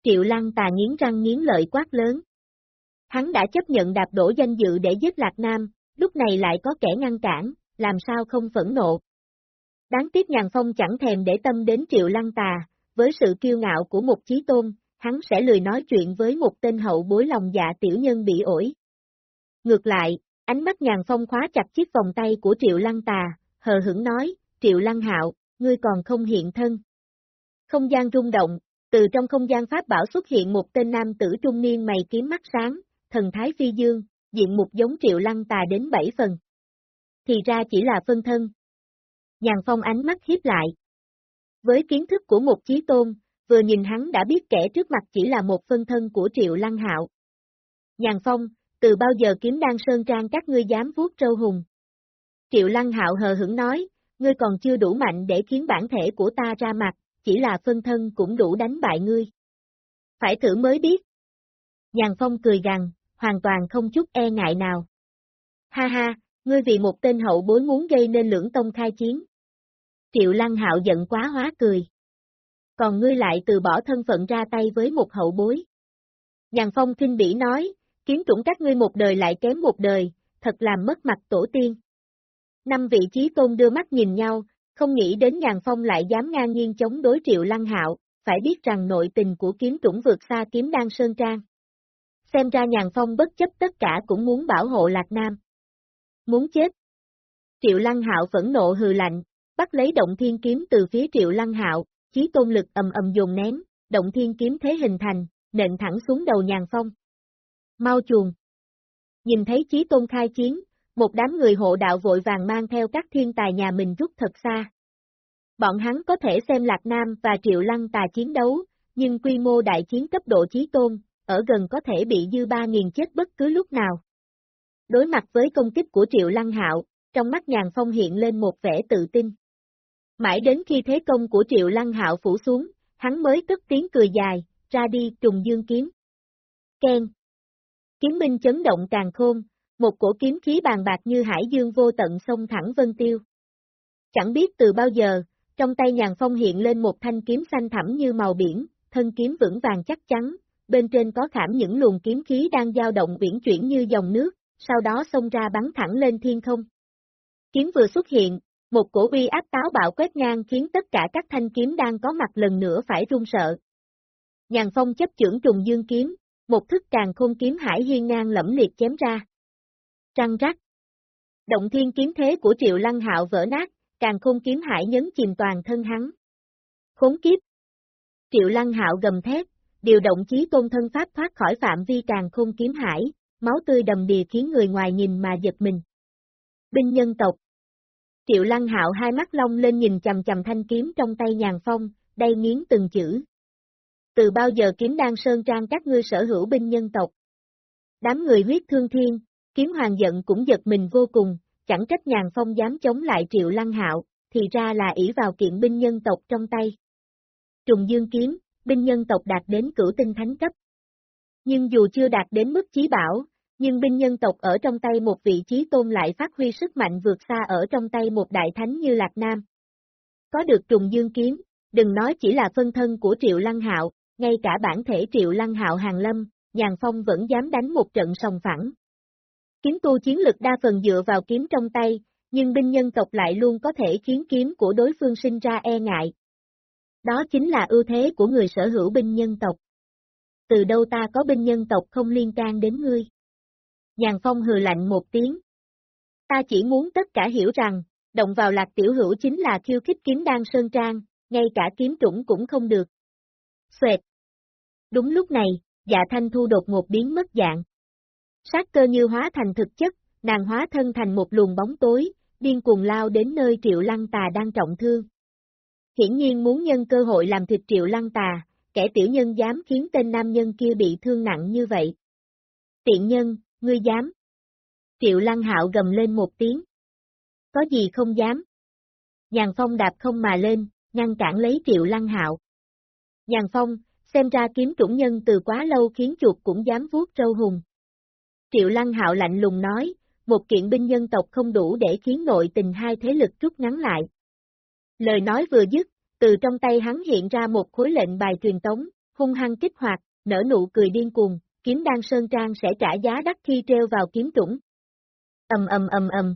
Triệu Lăng tà nghiến răng nghiến lợi quát lớn. Hắn đã chấp nhận đạp đổ danh dự để giết Lạc Nam, lúc này lại có kẻ ngăn cản, làm sao không phẫn nộ. Đáng tiếc Nhàn Phong chẳng thèm để tâm đến Triệu Lăng tà, với sự kiêu ngạo của một chí tôn, hắn sẽ lười nói chuyện với một tên hậu bối lòng dạ tiểu nhân bị ổi. Ngược lại, ánh mắt Nhàn Phong khóa chặt chiếc vòng tay của Triệu Lăng tà, hờ hững nói, Triệu Lăng Hạo, ngươi còn không hiện thân. Không gian rung động, từ trong không gian pháp bảo xuất hiện một tên nam tử trung niên mày kiếm mắt sáng, thần thái phi dương, diện mục giống Triệu Lăng Tà đến bảy phần. Thì ra chỉ là phân thân. Nhàn Phong ánh mắt hiếp lại. Với kiến thức của một chí tôn, vừa nhìn hắn đã biết kẻ trước mặt chỉ là một phân thân của Triệu Lăng Hạo. Nhàn Phong, từ bao giờ kiếm đan sơn trang các ngươi dám vuốt trâu hùng? Triệu Lăng Hạo hờ hững nói, ngươi còn chưa đủ mạnh để khiến bản thể của ta ra mặt, chỉ là phân thân cũng đủ đánh bại ngươi. Phải thử mới biết. Nhàn Phong cười gằn, hoàn toàn không chút e ngại nào. Ha ha, ngươi vì một tên hậu bối muốn gây nên lưỡng tông khai chiến. Triệu Lăng Hạo giận quá hóa cười. Còn ngươi lại từ bỏ thân phận ra tay với một hậu bối. Nhàn Phong kinh bỉ nói, kiếm chủng các ngươi một đời lại kém một đời, thật làm mất mặt tổ tiên. Năm vị trí tôn đưa mắt nhìn nhau, không nghĩ đến Nhàn Phong lại dám ngang nhiên chống đối Triệu Lăng Hạo, phải biết rằng nội tình của kiếm chủng vượt xa kiếm đan sơn trang. Xem ra Nhàn Phong bất chấp tất cả cũng muốn bảo hộ Lạc Nam. Muốn chết. Triệu Lăng Hạo phẫn nộ hừ lạnh, bắt lấy động thiên kiếm từ phía Triệu Lăng Hạo, chí tôn lực ầm ầm dồn ném, động thiên kiếm thế hình thành, nện thẳng xuống đầu Nhàn Phong. Mau chuồng. Nhìn thấy chí tôn khai chiến, một đám người hộ đạo vội vàng mang theo các thiên tài nhà mình rút thật xa. Bọn hắn có thể xem Lạc Nam và Triệu Lăng tà chiến đấu, nhưng quy mô đại chiến cấp độ chí tôn, ở gần có thể bị dư ba nghìn chết bất cứ lúc nào. Đối mặt với công kích của Triệu Lăng Hạo, trong mắt nhàn phong hiện lên một vẻ tự tin. Mãi đến khi thế công của Triệu Lăng Hạo phủ xuống, hắn mới cất tiếng cười dài, ra đi trùng dương kiếm. Ken. Kiếm minh chấn động càng khôn, một cổ kiếm khí bàn bạc như hải dương vô tận sông thẳng vân tiêu. Chẳng biết từ bao giờ, trong tay nhàn phong hiện lên một thanh kiếm xanh thẳm như màu biển, thân kiếm vững vàng chắc chắn, bên trên có khảm những luồng kiếm khí đang dao động uyển chuyển như dòng nước, sau đó xông ra bắn thẳng lên thiên không. Kiếm vừa xuất hiện, một cổ uy áp táo bạo quét ngang khiến tất cả các thanh kiếm đang có mặt lần nữa phải run sợ. Nhàn phong chấp trưởng trùng dương kiếm, một thức càng khôn kiếm hải hiên ngang lẫm liệt chém ra. Trăng rắc. Động thiên kiếm thế của triệu lăng hạo vỡ nát, càng khôn kiếm hải nhấn chìm toàn thân hắn. Khốn kiếp. Triệu lăng hạo gầm thét, điều động chí tôn thân pháp thoát khỏi phạm vi càng khôn kiếm hải, máu tươi đầm đìa khiến người ngoài nhìn mà giật mình. Binh nhân tộc. Triệu lăng hạo hai mắt long lên nhìn chầm chầm thanh kiếm trong tay nhàn phong, đây nghiến từng chữ. Từ bao giờ kiếm đan sơn trang các ngươi sở hữu binh nhân tộc? Đám người huyết thương thiên, kiếm hoàng giận cũng giật mình vô cùng, chẳng trách nhàn phong dám chống lại triệu lăng hạo, thì ra là ỷ vào kiện binh nhân tộc trong tay. Trùng dương kiếm, binh nhân tộc đạt đến cửu tinh thánh cấp. Nhưng dù chưa đạt đến mức chí bảo, nhưng binh nhân tộc ở trong tay một vị trí tôn lại phát huy sức mạnh vượt xa ở trong tay một đại thánh như Lạc Nam. Có được trùng dương kiếm, đừng nói chỉ là phân thân của Triệu Lăng Hạo, ngay cả bản thể Triệu Lăng Hạo hàng lâm, Nhàn Phong vẫn dám đánh một trận sòng phẳng. Kiếm tu chiến lực đa phần dựa vào kiếm trong tay, nhưng binh nhân tộc lại luôn có thể khiến kiếm của đối phương sinh ra e ngại. Đó chính là ưu thế của người sở hữu binh nhân tộc. Từ đâu ta có binh nhân tộc không liên can đến ngươi? Nhàn Phong hừ lạnh một tiếng. Ta chỉ muốn tất cả hiểu rằng, động vào lạc tiểu hữu chính là khiêu khích kiếm đan sơn trang, ngay cả kiếm trũng cũng không được. Xoẹt. Đúng lúc này, dạ thanh thu đột ngột biến mất dạng. Sát cơ như hóa thành thực chất, nàng hóa thân thành một luồng bóng tối, điên cuồng lao đến nơi triệu lăng tà đang trọng thương. Hiển nhiên muốn nhân cơ hội làm thịt triệu lăng tà, kẻ tiểu nhân dám khiến tên nam nhân kia bị thương nặng như vậy. Tiện nhân, ngươi dám. Triệu lăng hạo gầm lên một tiếng. Có gì không dám. Nhàn phong đạp không mà lên, ngăn cản lấy triệu lăng hạo. Nhàn phong, xem ra kiếm chủng nhân từ quá lâu khiến chuột cũng dám vuốt trâu hùng. Triệu lăng hạo lạnh lùng nói, một kiện binh nhân tộc không đủ để khiến nội tình hai thế lực rút ngắn lại. Lời nói vừa dứt, từ trong tay hắn hiện ra một khối lệnh bài truyền tống, hung hăng kích hoạt, nở nụ cười điên cuồng, kiếm đan sơn trang sẽ trả giá đắt khi treo vào kiếm trũng. Ầm ầm ầm ầm.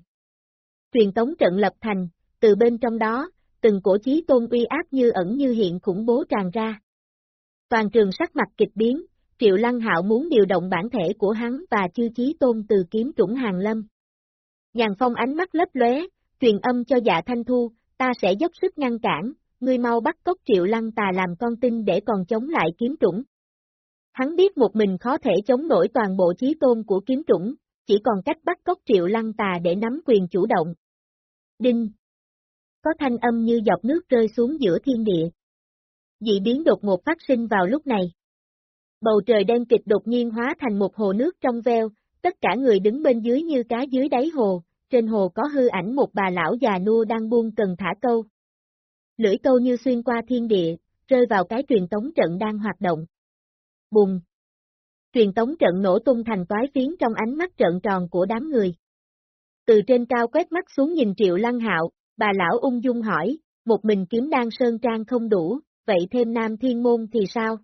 Truyền tống trận lập thành, từ bên trong đó, từng cổ chí tôn uy áp như ẩn như hiện khủng bố tràn ra. Toàn trường sắc mặt kịch biến, Triệu Lăng Hạo muốn điều động bản thể của hắn và chư chí tôn từ kiếm trũng hàng lâm. Nhàn phong ánh mắt lấp lóe, truyền âm cho dạ thanh thu, ta sẽ dốc sức ngăn cản, ngươi mau bắt cốc Triệu Lăng tà làm con tin để còn chống lại kiếm trũng. Hắn biết một mình khó thể chống nổi toàn bộ chí tôn của kiếm trũng, chỉ còn cách bắt cốc Triệu Lăng tà để nắm quyền chủ động. Đinh! Có thanh âm như dọc nước rơi xuống giữa thiên địa. Dị biến đột ngột phát sinh vào lúc này. Bầu trời đen kịch đột nhiên hóa thành một hồ nước trong veo, tất cả người đứng bên dưới như cá dưới đáy hồ, trên hồ có hư ảnh một bà lão già nua đang buông cần thả câu. Lưỡi câu như xuyên qua thiên địa, rơi vào cái truyền tống trận đang hoạt động. Bùng! Truyền tống trận nổ tung thành toái phiến trong ánh mắt trợn tròn của đám người. Từ trên cao quét mắt xuống nhìn triệu lăng hạo, bà lão ung dung hỏi, một mình kiếm đan sơn trang không đủ, vậy thêm nam thiên môn thì sao?